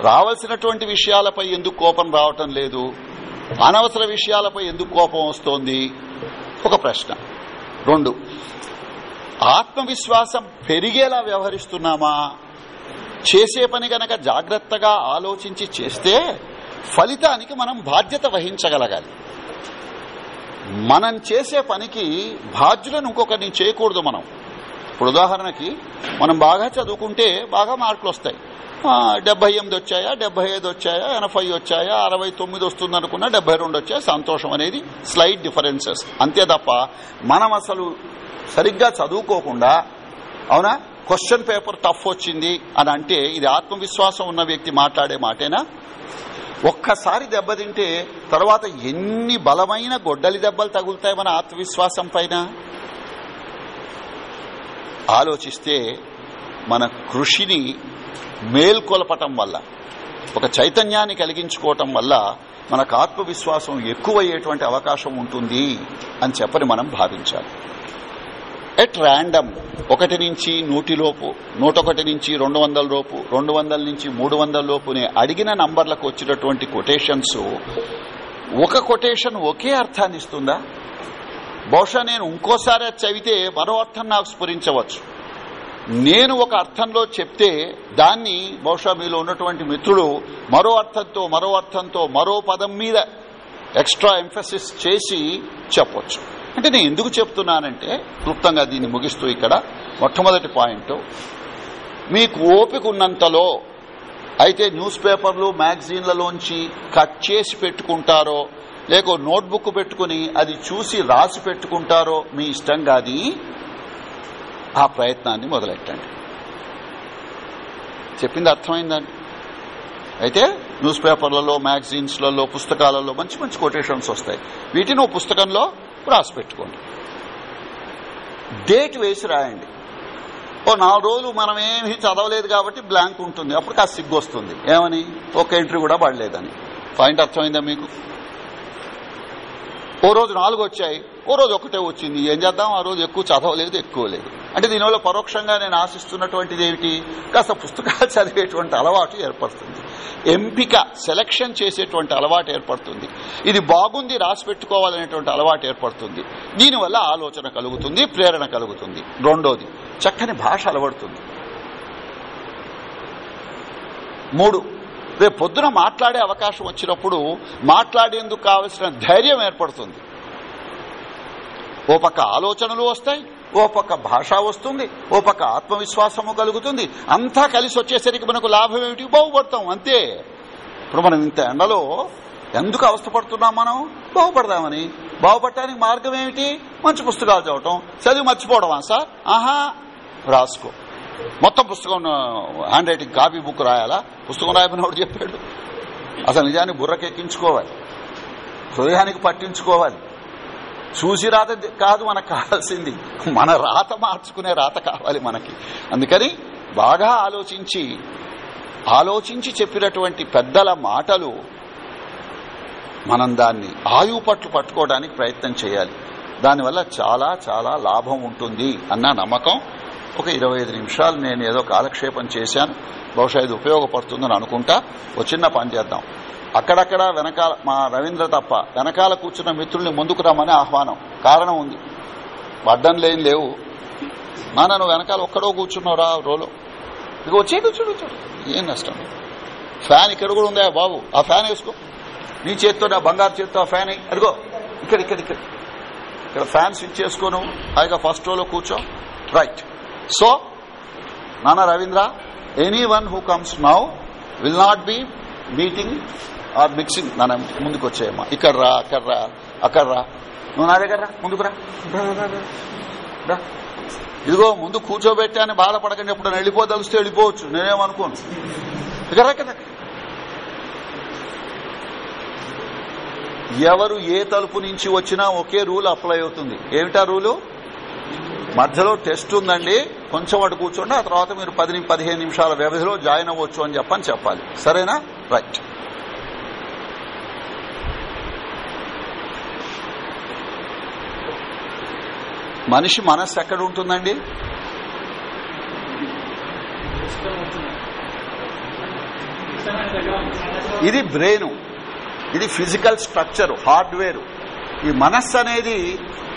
రావాల్సినటువంటి విషయాలపై ఎందుకు కోపం రావటం లేదు? అనవసర విషయాలపై ఎందుకు కోపం వస్తోంది? ఒక ప్రశ్న. రెండు. ఆత్మవిశ్వాసం పెరిగేలా వ్యవహరిస్తున్నామా? చేసే పని గనక జాగ్రత్తగా ఆలోచించి చేస్తే ఫలితానికి మనం బాధ్యత వహించగలగాలి. మనం చేసే పనికి బాధ్యులను ఇంకొకరిని చేయకూడదు మనం. ఇప్పుడు ఉదాహరణకి మనం బాగా చదువుకుంటే బాగా మార్కులు వస్తాయి. డెబ్బై ఎనిమిది వచ్చాయా డెబ్బై ఐదు వచ్చాయా ఎనభై వచ్చాయా అరవై తొమ్మిది వస్తుంది అనుకున్నా డెబ్బై రెండు వచ్చాయా సంతోషం అనేది స్లైట్ డిఫరెన్సెస్. అంతే తప్ప మనం అసలు సరిగ్గా చదువుకోకుండా అవునా? క్వశ్చన్ పేపర్ టఫ్ వచ్చింది అని అంటే ఇది ఆత్మవిశ్వాసం ఉన్న వ్యక్తి మాట్లాడే మాటేనా? ఒక్కసారి దెబ్బతింటే తర్వాత ఎన్ని బలమైన గొడ్డలి దెబ్బలు తగులుతాయి మన ఆత్మవిశ్వాసం పైన? ఆలోచిస్తే మన కృషిని మేల్కొలపటం వల్ల ఒక చైతన్యాన్ని కలిగించుకోవటం వల్ల మనకు ఆత్మవిశ్వాసం ఎక్కువయ్యేటువంటి అవకాశం ఉంటుంది అని చెప్పని మనం భావించాలి. ఎట్ ర్యాండమ్ ఒకటి నుంచి నూటిలోపు నూటొకటి నుంచి రెండు వందల లోపు రెండు వందల నుంచి మూడు వందల లోపునే అడిగిన నంబర్లకు వచ్చినటువంటి కొటేషన్స్ ఒక కొటేషన్ ఒకే అర్థాన్ని ఇస్తుందా? బహుశా నేను ఇంకోసారి చదివితే మరో అర్థం నాకు స్ఫురించవచ్చు. నేను ఒక అర్థంలో చెప్తే దాన్ని బహుశా మీలో ఉన్నటువంటి మిత్రుడు మరో అర్థంతో మరో అర్థంతో మరో పదం మీద ఎక్స్ట్రా ఎంఫసిస్ చేసి చెప్పొచ్చు. అంటే నేను ఎందుకు చెప్తున్నానంటే క్లుప్తంగా దీన్ని ముగిస్తూ ఇక్కడ మొట్టమొదటి పాయింట్. మీకు ఓపిక ఉన్నంతలో అయితే న్యూస్ పేపర్లు మ్యాగజీన్లలోంచి కట్ చేసి పెట్టుకుంటారో లేక నోట్బుక్ పెట్టుకుని అది చూసి రాసి పెట్టుకుంటారో మీ ఇష్టం కాది. ఆ ప్రయత్నాన్ని మొదలెట్టండి. చెప్పింది అర్థమైందండి. అయితే న్యూస్ పేపర్లలో మ్యాగజీన్స్లలో పుస్తకాలలో మంచి మంచి కొటేషన్స్ వస్తాయి. వీటిని ఓ పుస్తకంలో రాసి పెట్టుకోండి. డేట్ వేసి రాయండి. ఓ నాలుగు రోజులు మనం ఏమీ చదవలేదు కాబట్టి బ్లాంక్ ఉంటుంది. అప్పుడు కాస్త సిగ్గు వస్తుంది. ఏమని? ఒక ఎంట్రీ కూడా పడలేదని. పాయింట్ అర్థమైందా మీకు? ఓ రోజు నాలుగు వచ్చాయి. ఓ రోజు ఒకటే వచ్చింది. ఏం చేద్దాం? ఆ రోజు ఎక్కువ చదవలేదు ఎక్కువ లేదు. అంటే దీనివల్ల పరోక్షంగా నేను ఆశిస్తున్నటువంటిది ఏమిటి? కాస్త పుస్తకాలు <laughs> చదివేటువంటి అలవాటు ఏర్పడుతుంది. ఎంపిక సెలక్షన్ చేసేటువంటి అలవాటు ఏర్పడుతుంది. ఇది బాగుంది రాసి పెట్టుకోవాలనేటువంటి అలవాటు ఏర్పడుతుంది. దీనివల్ల ఆలోచన కలుగుతుంది ప్రేరణ కలుగుతుంది. రెండోది చక్కని భాష అలవడుతుంది. మూడు రేపు పొద్దున మాట్లాడే అవకాశం వచ్చినప్పుడు మాట్లాడేందుకు కావలసిన ధైర్యం ఏర్పడుతుంది. ఓ పక్క ఆలోచనలు వస్తాయి ఓ పక్క భాష వస్తుంది ఓ పక్క ఆత్మవిశ్వాసము కలుగుతుంది. అంతా కలిసి వచ్చేసరికి మనకు లాభం ఏమిటి? బాగుపడతాం అంతే. ఇప్పుడు మనం ఇంత ఎండలో ఎందుకు అవస్థపడుతున్నాం మనం? బాగుపడదామని బాగుపడటానికి మార్గం ఏమిటి? మంచి పుస్తకాలు చదవటం చదివి మర్చిపోవడమా సార్? ఆహా రాసుకో. మొత్తం పుస్తకం హ్యాండ్ రైటింగ్ కాపీ బుక్ రాయాలా? పుస్తకం రాయమని చెప్పాడు? అసలు నిజాన్ని బుర్రకెక్కించుకోవాలి. హృదయానికి పట్టించుకోవాలి. చూసి రాత కాదు మనకు కావాల్సింది. మన రాత మార్చుకునే రాత కావాలి మనకి. అందుకని బాగా ఆలోచించి ఆలోచించి చెప్పినటువంటి పెద్దల మాటలు మనం దాన్ని ఆయువు పట్లు పట్టుకోవడానికి ప్రయత్నం చేయాలి. దానివల్ల చాలా చాలా లాభం ఉంటుంది అన్న నమ్మకం ఒక ఇరవై ఐదు నిమిషాలు నేను ఏదో కాలక్షేపం చేశాను. బహుశా ఇది ఉపయోగపడుతుందని అనుకుంటా. ఒక చిన్న పని చేద్దాం. అక్కడక్కడ వెనకాల మా రవీంద్ర తప్ప వెనకాల కూర్చున్న మిత్రుల్ని ముందుకు రమ్మని ఆహ్వానం. కారణం ఉంది. వడ్డం లేని లేవు. నాన్న నువ్వు వెనకాల ఒక్కడో కూర్చున్నావురా రోలో. ఇక వచ్చే చూడు చూడు ఏం నష్టం? ఫ్యాన్ ఇక్కడ కూడా ఉందా బాబు? ఆ ఫ్యాన్ వేసుకో. నీ చేత్తో నా బంగారు చేత్తో ఆ ఫ్యాన్ అదిగో ఇక్కడ ఇక్కడ ఇక్కడ. ఇక్కడ ఫ్యాన్ స్విచ్ చేసుకోను హాయిగా ఫస్ట్ రోలో కూర్చో. రైట్. సో నాన్న Ravindra anyone who comes now will not be meeting or mixing నాన్న ముందుకు వచ్చేయమ్మా ఇక్కడ రా అక్కడ రా అక్కడ రా. నువ్వు నా దగ్గర రా ముందుకు రా. ఇదిగో ముందు కూర్చోబెట్టాని బాధపడకండి ఎప్పుడు వెళ్ళిపోదలిస్తే వెళ్ళిపోవచ్చు. నేనేమనుకోను. ఇక్కడ రా, ఇక్కడ రా. ఎవరు ఏ తలుపు నుంచి వచ్చినా ఒకే రూల్ అప్లై అవుతుంది. ఏమిటా రూలు? మధ్యలో టెస్ట్ ఉందండి కొంచెం అటు కూర్చోండి ఆ తర్వాత మీరు పది పదిహేను నిమిషాల వ్యవధిలో జాయిన్ అవ్వచ్చు అని చెప్పని చెప్పాలి. సరేనా? రైట్. మనిషి మనస్సు ఎక్కడ ఉంటుందండి? ఇది బ్రెయిన్ ఇది ఫిజికల్ స్ట్రక్చర్ హార్డ్వేర్. ఈ మనస్సు అనేది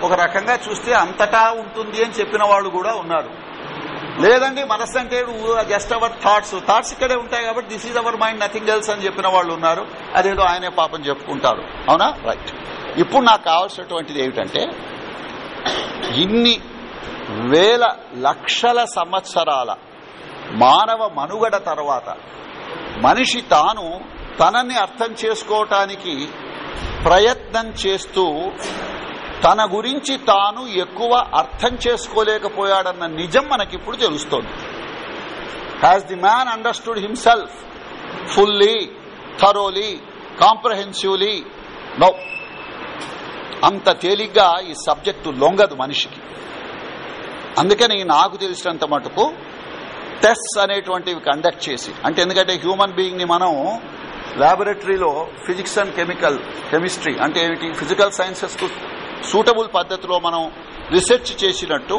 ఒక రకంగా చూస్తే అంతటా ఉంటుంది అని చెప్పిన వాళ్ళు కూడా ఉన్నారు. లేదండి మనస్సు అంటే జస్ట్ అవర్ థాట్స్ థాట్స్ ఇక్కడే ఉంటాయి కాబట్టి this is our mind nothing else అని చెప్పిన వాళ్ళు ఉన్నారు. అదేదో ఆయనే పాపం చెప్పుకుంటారు. అవునా? రైట్ ఇప్పుడు నాకు కావాల్సినటువంటిది ఏమిటంటే ఇన్ని వేల లక్షల సంవత్సరాల మానవ మనుగడ తర్వాత మనిషి తాను తనని అర్థం చేసుకోవటానికి ప్రయత్నం చేస్తూ తన గురించి తాను ఎక్కువ అర్థం చేసుకోలేకపోయాడన్న నిజం మనకిప్పుడు తెలుస్తోంది. Has the man understood himself fully thoroughly comprehensively no అంత తేలిగ్గా ఈ సబ్జెక్టు లొంగదు మనిషికి. అందుకని నాకు తెలిసినంత మటుకు టెస్ట్ అనేటువంటివి కండక్ట్ చేసి అంటే ఎందుకంటే హ్యూమన్ బీయింగ్ని మనం లాబొరేటరీలో ఫిజిక్స్ అండ్ కెమికల్ కెమిస్ట్రీ అంటే ఏమిటి? ఫిజికల్ సైన్సెస్కు సూటబుల్ పద్ధతిలో మనం రీసెర్చ్ చేసినట్టు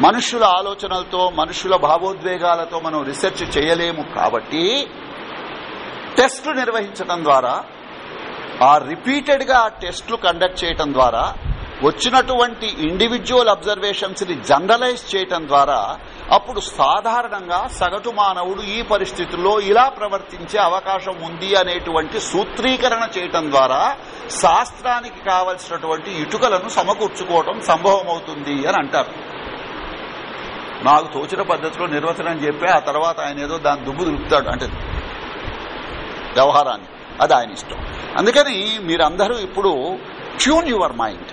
మనుషుల ఆలోచనలతో మనుషుల భావోద్వేగాలతో మనం రీసెర్చ్ చేయలేము కాబట్టి టెస్టులు నిర్వహించడం ద్వారా ఆ రిపీటెడ్గా టెస్టులు కండక్ట్ చేయటం ద్వారా వచ్చినటువంటి ఇండివిజువల్ అబ్జర్వేషన్స్ని జనరలైజ్ చేయటం ద్వారా అప్పుడు సాధారణంగా సగటు మానవుడు ఈ పరిస్థితుల్లో ఇలా ప్రవర్తించే అవకాశం ఉంది అనేటువంటి సూత్రీకరణ చేయటం ద్వారా శాస్త్రానికి కావలసినటువంటి ఇటుకలను సమకూర్చుకోవటం సంభవమవుతుంది అని అంటారు. నాకు తోచిన పద్ధతిలో నిర్వచనం చెప్పి ఆ తర్వాత ఆయన ఏదో దాని దుబ్బు దులుపుతాడు అంటే వ్యవహారాన్ని. అది ఆయన ఇష్టం. అందుకని మీరందరూ ఇప్పుడు ట్యూన్ యువర్ మైండ్.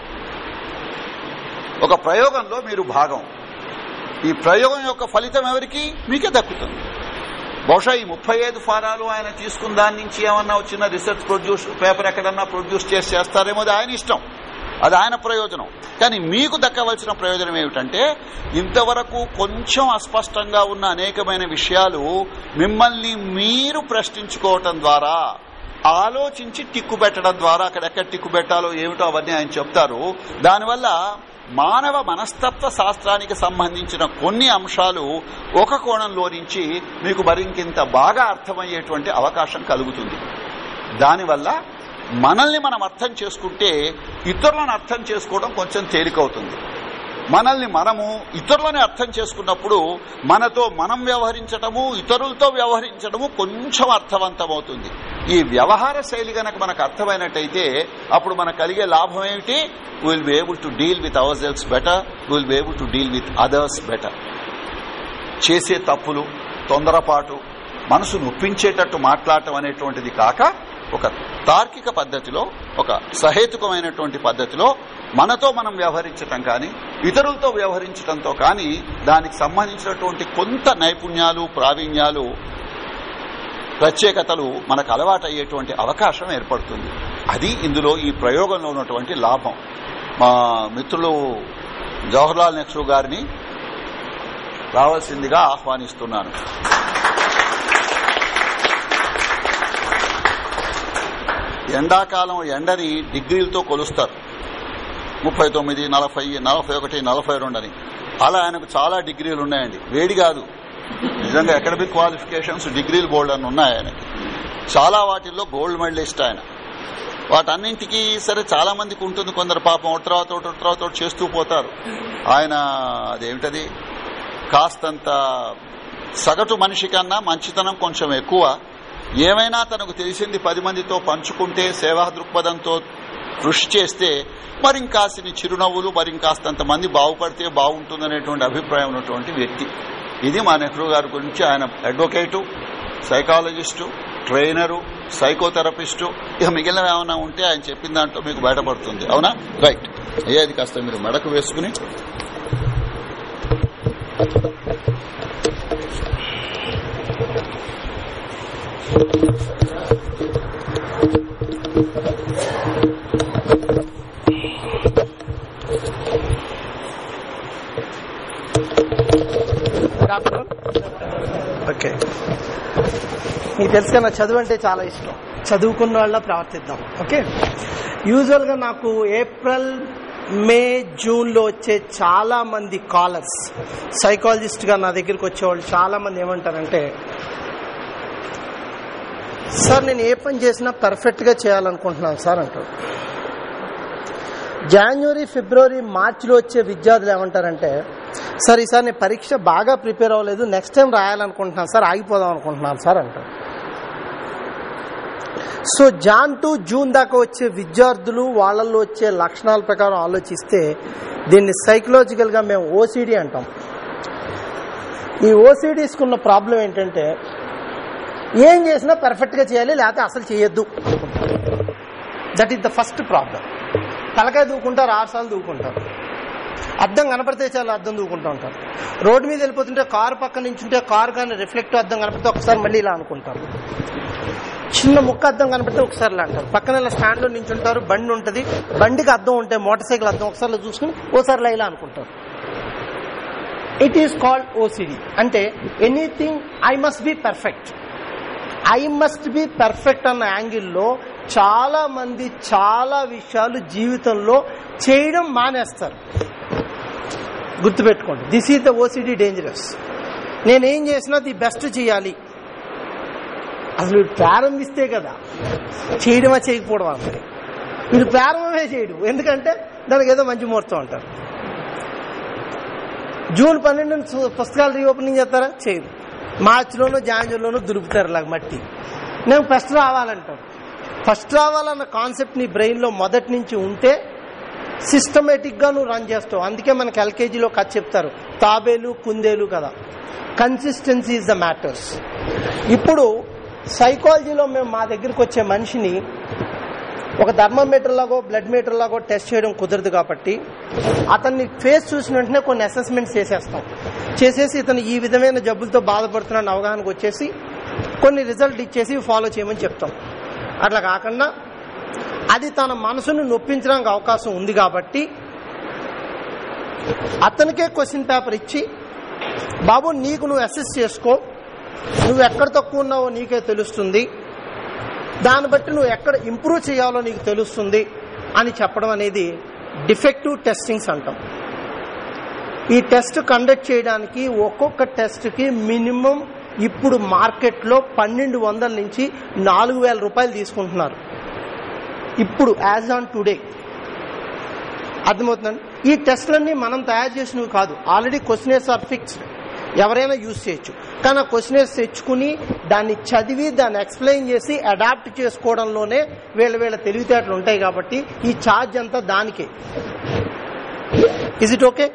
ఒక ప్రయోగంలో మీరు భాగం. ఈ ప్రయోగం యొక్క ఫలితం ఎవరికి? మీకే దక్కుతుంది. బహుశా ఈ ముప్పై ఐదు ఫారాలు ఆయన తీసుకున్న దాని నుంచి ఏమన్నా వచ్చిన రీసెర్చ్ ప్రొడ్యూస్ పేపర్ ఎక్కడన్నా ప్రొడ్యూస్ చేసి చేస్తారేమో అది ఆయన ఇష్టం. అది ఆయన ప్రయోజనం. కానీ మీకు దక్కవలసిన ప్రయోజనం ఏమిటంటే ఇంతవరకు కొంచెం అస్పష్టంగా ఉన్న అనేకమైన విషయాలు మిమ్మల్ని మీరు ప్రశ్నించుకోవటం ద్వారా ఆలోచించి టిక్కు పెట్టడం ద్వారా అక్కడెక్కడ టిక్కు పెట్టాలో ఏమిటో అవన్నీ ఆయన చెప్తారు. దానివల్ల మానవ మనస్తత్వ శాస్త్రానికి సంబంధించిన కొన్ని అంశాలు ఒక కోణంలో నుంచి మీకు మరింకింత బాగా అర్థమయ్యేటువంటి అవకాశం కలుగుతుంది. దానివల్ల మనల్ని మనం అర్థం చేసుకుంటే ఇతరులను అర్థం చేసుకోవడం కొంచెం తేలికవుతుంది. మనల్ని మనము ఇతరులని అర్థం చేసుకున్నప్పుడు మనతో మనం వ్యవహరించటము ఇతరులతో వ్యవహరించడము కొంచెం అర్థవంతమవుతుంది. ఈ వ్యవహార శైలి గనక మనకు అర్థమైనట్టయితే అప్పుడు మనకు కలిగే లాభం ఏమిటి? Will be able to deal with ourselves better will be able to deal with others better చేసే తప్పులు తొందరపాటు మనసు నొప్పించేటట్టు మాట్లాడటం అనేటువంటిది కాక ఒక తార్కిక పద్ధతిలో ఒక సహేతుకమైనటువంటి పద్ధతిలో మనతో మనం వ్యవహరించటం కానీ ఇతరులతో వ్యవహరించటంతో కానీ దానికి సంబంధించినటువంటి కొంత నైపుణ్యాలు ప్రావీణ్యాలు ప్రత్యేకతలు మనకు అలవాటు అయ్యేటువంటి అవకాశం ఏర్పడుతుంది. అది ఇందులో ఈ ప్రయోగంలో ఉన్నటువంటి లాభం. మా మిత్రులు జవహర్లాల్ నెహ్రూ గారిని రావాల్సిందిగా ఆహ్వానిస్తున్నాను. ఎండాకాలం ఎండని డిగ్రీలతో కొలుస్తారు. ముప్పై తొమ్మిది నలభై నలభై ఒకటి నలభై రెండు అని. అలా ఆయనకు చాలా డిగ్రీలు ఉన్నాయండి. వేడి కాదు. నిజంగా అకాడమిక్ క్వాలిఫికేషన్స్ డిగ్రీలు బోల్డ్ అని ఉన్నాయి ఆయనకి. చాలా వాటిల్లో గోల్డ్ మెడలిస్ట్ ఆయన. వాటన్నింటికి సరే చాలా మందికి ఉంటుంది. కొందరు పాపం ఒకటి తర్వాత ఒకటి చేస్తూ పోతారు. ఆయన అదేమిటది? కాస్తంత సగటు మనిషి కన్నా మంచితనం కొంచెం ఎక్కువ. ఏమైనా తనకు తెలిసింది పది మందితో పంచుకుంటే సేవా దృక్పథంతో కృషి చేస్తే మరింకాసిని చిరునవ్వులు మరింకాస్తంత మంది బాగుపడితే బాగుంటుందనేటువంటి అభిప్రాయం ఉన్నటువంటి వ్యక్తి. ఇది మా నెహ్రూ గారి గురించి ఆయన అడ్వకేటు సైకాలజిస్టు ట్రైనరు సైకోథెరపిస్టు ఇక మిగిలిన ఏమైనా ఉంటే ఆయన చెప్పిన దాంట్లో మీకు బయటపడుతుంది. అవునా? రైట్ అయ్యేది కాస్త మీరు మెడకు వేసుకుని. ఓకే. మీకు తెలుసు కదా చదువు అంటే చాలా ఇష్టం. చదువుకున్న వాళ్ళ ప్రవర్తిద్దాం ఓకే? యూజువల్గా నాకు ఏప్రిల్ మే జూన్లో వచ్చే చాలా మంది కాలర్స్ సైకాలజిస్ట్గా నా దగ్గరికి వచ్చేవాళ్ళు చాలా మంది ఏమంటారంటే సార్ నేను ఏ పని చేసినా పర్ఫెక్ట్గా చేయాలనుకుంటున్నాను సార్ అంటారు జనవరి ఫిబ్రవరి మార్చిలో వచ్చే విద్యార్థులు ఏమంటారంటే సార్ ఈసారి నేను పరీక్ష బాగా ప్రిపేర్ అవ్వలేదు నెక్స్ట్ టైం రాయాలనుకుంటున్నాను సార్ ఆగిపోదాం అనుకుంటున్నాను సార్ అంటారు సో జాన్ టు జూన్ దాకా వచ్చే విద్యార్థులు వాళ్ళల్లో వచ్చే లక్షణాల ప్రకారం ఆలోచిస్తే దీన్ని సైకలాజికల్గా మేము ఓసిడి అంటాం. ఈ ఓసిడీస్కున్న ప్రాబ్లం ఏంటంటే ఏం చేసినా పర్ఫెక్ట్గా చేయాలి లేకపోతే అసలు చేయొద్దు. That is the first problem తలకాయ దూకుంటారు ఆరుసార్లు దూకుంటారు. అద్దం కనపడితే చాలు అద్దం దూకుంటూ ఉంటారు. రోడ్డు మీద వెళ్ళిపోతుంటే కారు పక్క నుంచుంటే కారు కానీ రిఫ్లెక్ట్ అద్దం కనపడితే ఒకసారి మళ్ళీ ఇలా అనుకుంటారు. చిన్న ముక్క అద్దం కనపడితే ఒకసారి ఇలా అంటారు. పక్కన ఇలా స్టాండ్లో నించుంటారు బండి ఉంటుంది. బండికి అద్దం ఉంటే మోటార్ సైకిల్ అద్దం ఒకసారి చూసుకుని ఓసారి ఇలా అనుకుంటారు. ఇట్ ఈస్ కాల్డ్ ఓసిడి అంటే anything I must be perfect I must be perfect అన్న యాంగిల్లో చాలా మంది చాలా విషయాలు జీవితంలో చేయడం మానేస్తారు. గుర్తుపెట్టుకోండి this is the OCD dangerous నేనేం చేసినా ది బెస్ట్ చేయాలి. అసలు ప్రారంభిస్తే కదా చేయడమా చేయకపోవడం అంటే మీరు ప్రారంభమే చేయడు ఎందుకంటే దానికి ఏదో మంచి ముహూర్తం అంటారు. జూన్ పన్నెండు పుస్తకాలు రీఓపెనింగ్ చేస్తారా? చేయదు మార్చిలోనూ జాన్వరిలోనూ దులుపుతారు ఇలా మట్టి. నేను ఫస్ట్ రావాలంటాం ఫస్ట్ రావాలన్న కాన్సెప్ట్ నీ బ్రెయిన్లో మొదటి నుంచి ఉంటే సిస్టమేటిక్గా నువ్వు రన్ చేస్తావు. అందుకే మనకి ఎల్కేజీలో కథ చెప్తారు. తాబేలు కుందేలు కదా. కన్సిస్టెన్సీ ఇస్ ద మ్యాటర్స్ ఇప్పుడు సైకాలజీలో మేము మా దగ్గరికి వచ్చే మనిషిని ఒక థర్మోమీటర్ లాగో బ్లడ్ మీటర్ లాగో టెస్ట్ చేయడం కుదరదు కాబట్టి అతన్ని ఫేస్ చూసిన వెంటనే కొన్ని అసెస్మెంట్స్ చేసేస్తాం. చేసేసి ఇతను ఈ విధమైన జబ్బులతో బాధపడుతున్న అవగాహనకు వచ్చేసి కొన్ని రిజల్ట్ ఇచ్చేసి ఫాలో చేయమని చెప్తాం. అట్లా కాకుండా అది తన మనసును నొప్పించడానికి అవకాశం ఉంది కాబట్టి అతనికే క్వశ్చన్ పేపర్ ఇచ్చి బాబు నీకు నువ్వు అసెస్ చేసుకో. నువ్వు ఎక్కడ తక్కువ ఉన్నావో నీకే తెలుస్తుంది. దాన్ని బట్టి నువ్వు ఎక్కడ ఇంప్రూవ్ చేయాలో నీకు తెలుస్తుంది అని చెప్పడం అనేది డిఫెక్టివ్ టెస్టింగ్స్ అంటాం. ఈ టెస్ట్ కండక్ట్ చేయడానికి ఒక్కొక్క టెస్ట్కి మినిమం ఇప్పుడు మార్కెట్లో పన్నెండు వందల నుంచి నాలుగు వేల రూపాయలు తీసుకుంటున్నారు. ఇప్పుడు యాజ్ ఆన్ టుడే. అర్థమవుతుందండి? ఈ టెస్ట్లన్నీ మనం తయారు చేసినవి కాదు. Already questionnaires are fixed. ఎవరైనా యూజ్ చేయొచ్చు. కానీ ఆ క్వశ్చనర్స్ తెచ్చుకుని దాన్ని చదివి దాన్ని ఎక్స్ప్లెయిన్ చేసి అడాప్ట్ చేసుకోవడంలోనే వీళ్ళ వీళ్ళ తెలివితేటలు ఉంటాయి కాబట్టి ఈ ఛార్జ్ అంతా దానికే. Is it okay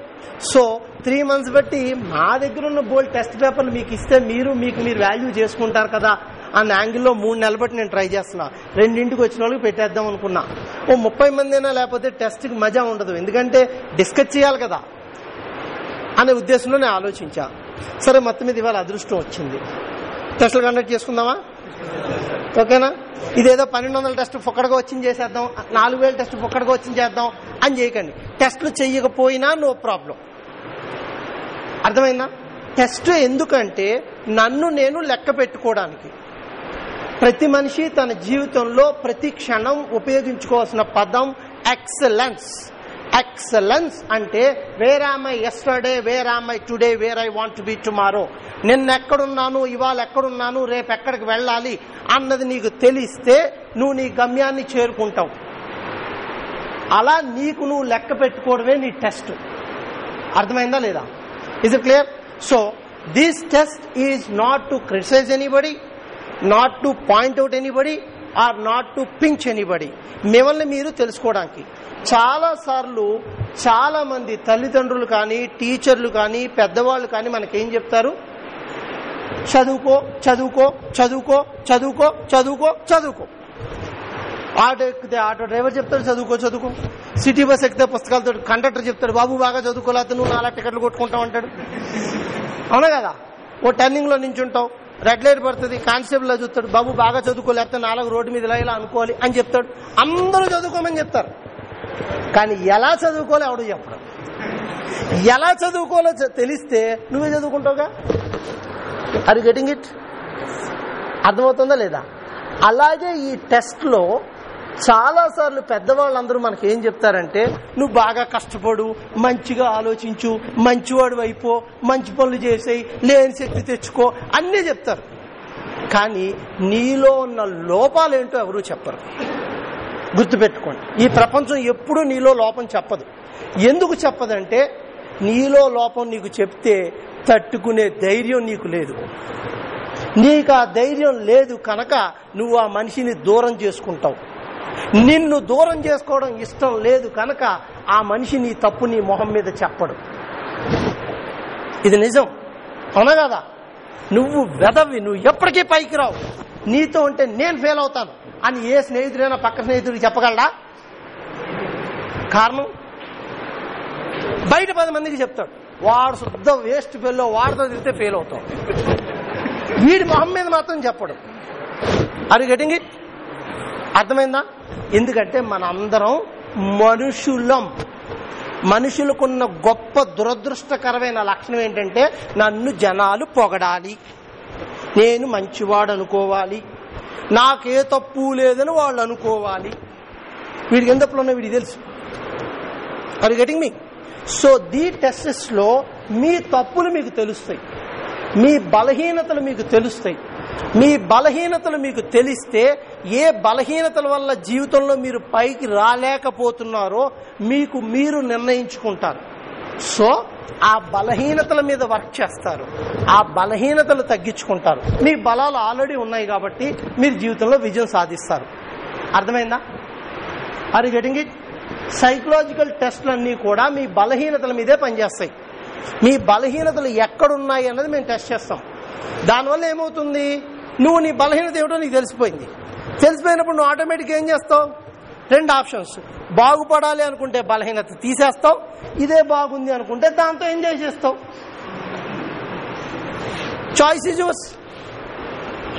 so three months బట్టి మా దగ్గర ఉన్న బోల్డ్ టెస్ట్ పేపర్లు మీకు ఇస్తే మీరు మీకు మీరు వాల్యూ చేసుకుంటారు కదా అన్న యాంగిల్లో మూడు నెలలు బట్టి నేను ట్రై చేస్తున్నా. రెండింటికి వచ్చిన వాళ్ళకి పెట్టేద్దాం అనుకున్నా. ఓ ముప్పై మంది అయినా లేకపోతే టెస్ట్కి మజా ఉండదు. ఎందుకంటే డిస్కస్ చేయాలి కదా అనే ఉద్దేశంలో నేను ఆలోచించా. సరే మొత్తం మీద ఇవాళ అదృష్టం వచ్చింది. టెస్టులు కండక్ట్ చేసుకుందామా? ఓకేనా? ఇదేదో పన్నెండు వందల టెస్ట్ పొక్కడగా వచ్చింది చేసేద్దాం. నాలుగు వేల టెస్ట్ పొక్కడగా వచ్చింది చేద్దాం అని చేయకండి. టెస్టులు చెయ్యకపోయినా నో ప్రాబ్లం అర్థమైందా? టెస్ట్ ఎందుకంటే నన్ను నేను లెక్క పెట్టుకోవడానికి. ప్రతి మనిషి తన జీవితంలో ప్రతి క్షణం ఉపయోగించుకోవాల్సిన పదం ఎక్సలెన్స్ ఎక్సలెన్స్ అంటే where am I yesterday where am I today where I want to be tomorrow. నిన్న ఎక్కడున్నాను ఇవాళ ఎక్కడున్నాను రేపు ఎక్కడికి వెళ్ళాలి అన్నది నీకు తెలిస్తే నువ్వు నీ గమ్యాన్ని చేరుకుంటావు. అలా నీకు నువ్వు లెక్క పెట్టుకోవడమే నీ టెస్ట్. అర్థమైందా లేదా? Is it clear so this test is not to criticize anybody not to point out anybody or not to pinch anybody మిమ్మల్ని మీరు తెలుసుకోవడానికి. చాలా సార్లు చాలా మంది తల్లిదండ్రులు కానీ టీచర్లు కానీ పెద్దవాళ్ళు కానీ మనకేం చెప్తారు? చదువుకో చదువుకో చదువుకో చదువుకో చదువుకో చదువుకో. ఆటో ఎక్కితే ఆటో డ్రైవర్ చెప్తాడు చదువుకో చదువుకో. సిటీ బస్ ఎక్కితే పుస్తకాలతో కండక్టర్ చెప్తాడు బాబు బాగా చదువుకోలే నువ్వు నాలా టికెట్లు కొట్టుకుంటావు అంటాడు. అవునా కదా? ఓ టర్నింగ్లో నించుంటావు రెడ్ లైట్ పడుతుంది కానిస్టేబుల్ చూస్తాడు బాబు బాగా చదువుకోలేకపోతే నాలుగు రోడ్డు మీద ఇలా ఇలా అనుకోవాలి అని చెప్తాడు. అందరూ చదువుకోమని చెప్తారు. కానీ ఎలా చదువుకోవాలి ఎవడు చెప్పడం. ఎలా చదువుకోవాలో తెలిస్తే నువ్వే చదువుకుంటావుగా? అది గెటింగ్ ఇట్ అర్థమవుతుందా లేదా? అలాగే ఈ టెస్ట్లో చాలా సార్లు పెద్దవాళ్ళందరూ మనకి ఏం చెప్తారంటే నువ్వు బాగా కష్టపడు మంచిగా ఆలోచించు మంచివాడు అయిపో మంచి పనులు చేసేయి లేని శక్తి తెచ్చుకో అన్నీ చెప్తారు. కానీ నీలో ఉన్న లోపాలేంటో ఎవరూ చెప్పరు. గుర్తుపెట్టుకోండి. ఈ ప్రపంచం ఎప్పుడూ నీలో లోపం చెప్పదు. ఎందుకు చెప్పదంటే నీలో లోపం నీకు చెప్తే తట్టుకునే ధైర్యం నీకు లేదు. నీకు ఆ ధైర్యం లేదు కనుక నువ్వు ఆ మనిషిని దూరం చేసుకుంటావు. నిన్ను దూరం చేసుకోవడం ఇష్టం లేదు కనుక ఆ మనిషి నీ తప్పు నీ మొహం మీద చెప్పడు. ఇది నిజం. అవునా కదా? నువ్వు వెదవి నువ్వు ఎప్పటికీ పైకి రావు. నీతో ఉంటే నేను ఫెయిల్ అవుతాను. అని ఏ స్నేహితుడైనా పక్క స్నేహితుడికి చెప్పగలడా? కారణం? బయట పది మందికి చెప్తాడు. వాడు శుద్ధ వేస్ట్ ఫెయిల్లో వాడితో తిరిగితే ఫెయిల్ అవుతాం. వీడి మొహం మీద మాత్రం చెప్పడు. అది గెటింగ్ ఇట్ అర్థమైందా? ఎందుకంటే మన అందరం మనుషులం. మనుషులకున్న గొప్ప దురదృష్టకరమైన లక్షణం ఏంటంటే నన్ను జనాలు పొగడాలి. నేను మంచివాడు అనుకోవాలి నాకే తప్పు లేదని వాళ్ళు అనుకోవాలి. వీడికి ఎంత తప్పులు ఉన్నాయి వీడికి తెలుసు. అది గెటింగ్ మీ సో దీ టెస్టెస్లో మీ తప్పులు మీకు తెలుస్తాయి. మీ బలహీనతలు మీకు తెలుస్తాయి. మీ బలహీనతలు మీకు తెలిస్తే ఏ బలహీనతల వల్ల జీవితంలో మీరు పైకి రాలేకపోతున్నారో మీకు మీరు నిర్ణయించుకుంటారు. సో ఆ బలహీనతల మీద వర్క్ చేస్తారు. ఆ బలహీనతలు తగ్గించుకుంటారు. మీ బలాలు ఆల్రెడీ ఉన్నాయి కాబట్టి మీరు జీవితంలో విజయం సాధిస్తారు. అర్థమైందా? ఆర్ గెటింగ్ ఇట్ సైకలాజికల్ టెస్ట్లన్నీ కూడా మీ బలహీనతల మీదే పనిచేస్తాయి. మీ బలహీనతలు ఎక్కడున్నాయి అన్నది మేము టెస్ట్ చేస్తాం. దానివల్ల ఏమవుతుంది? నువ్వు నీ బలహీనత ఏమిటో నీకు తెలిసిపోయింది. తెలిసిపోయినప్పుడు నువ్వు ఆటోమేటిక్ ఏం చేస్తావు? రెండు ఆప్షన్స్. బాగుపడాలి అనుకుంటే బలహీనత తీసేస్తావు ఇదే బాగుంది అనుకుంటే దాంతో ఎంజాయ్ చేస్తావు. చాయిస్ ఇస్ యూస్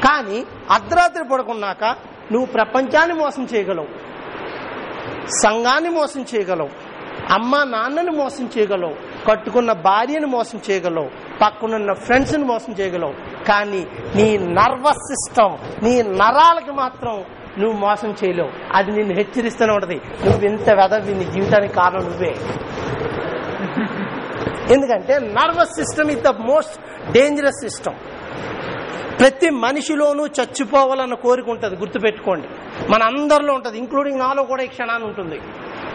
కానీ అర్ధరాత్రి పడుకున్నాక నువ్వు ప్రపంచాన్ని మోసం చేయగలవు సంఘాన్ని మోసం చేయగలవు అమ్మ నాన్నని మోసం చేయగలవు కట్టుకున్న భార్యను మోసం చేయగలవు పక్కనున్న ఫ్రెండ్స్ని మోసం చేయగలవు. కానీ నీ నర్వస్ సిస్టమ్ నీ నరాలకి మాత్రం నువ్వు మోసం చేయలేవు. అది నిన్ను హెచ్చరిస్తూనే ఉంటది. నువ్వు ఇంత వెదవి నీ జీవితానికి కారణం నువ్వే. ఎందుకంటే nervous system is the most dangerous system. ప్రతి మనిషిలోనూ చచ్చిపోవాలన్న కోరిక ఉంటుంది గుర్తుపెట్టుకోండి. మన అందరిలో ఉంటుంది ఇంక్లూడింగ్ నాలో కూడా ఈ క్షణాన్ని ఉంటుంది.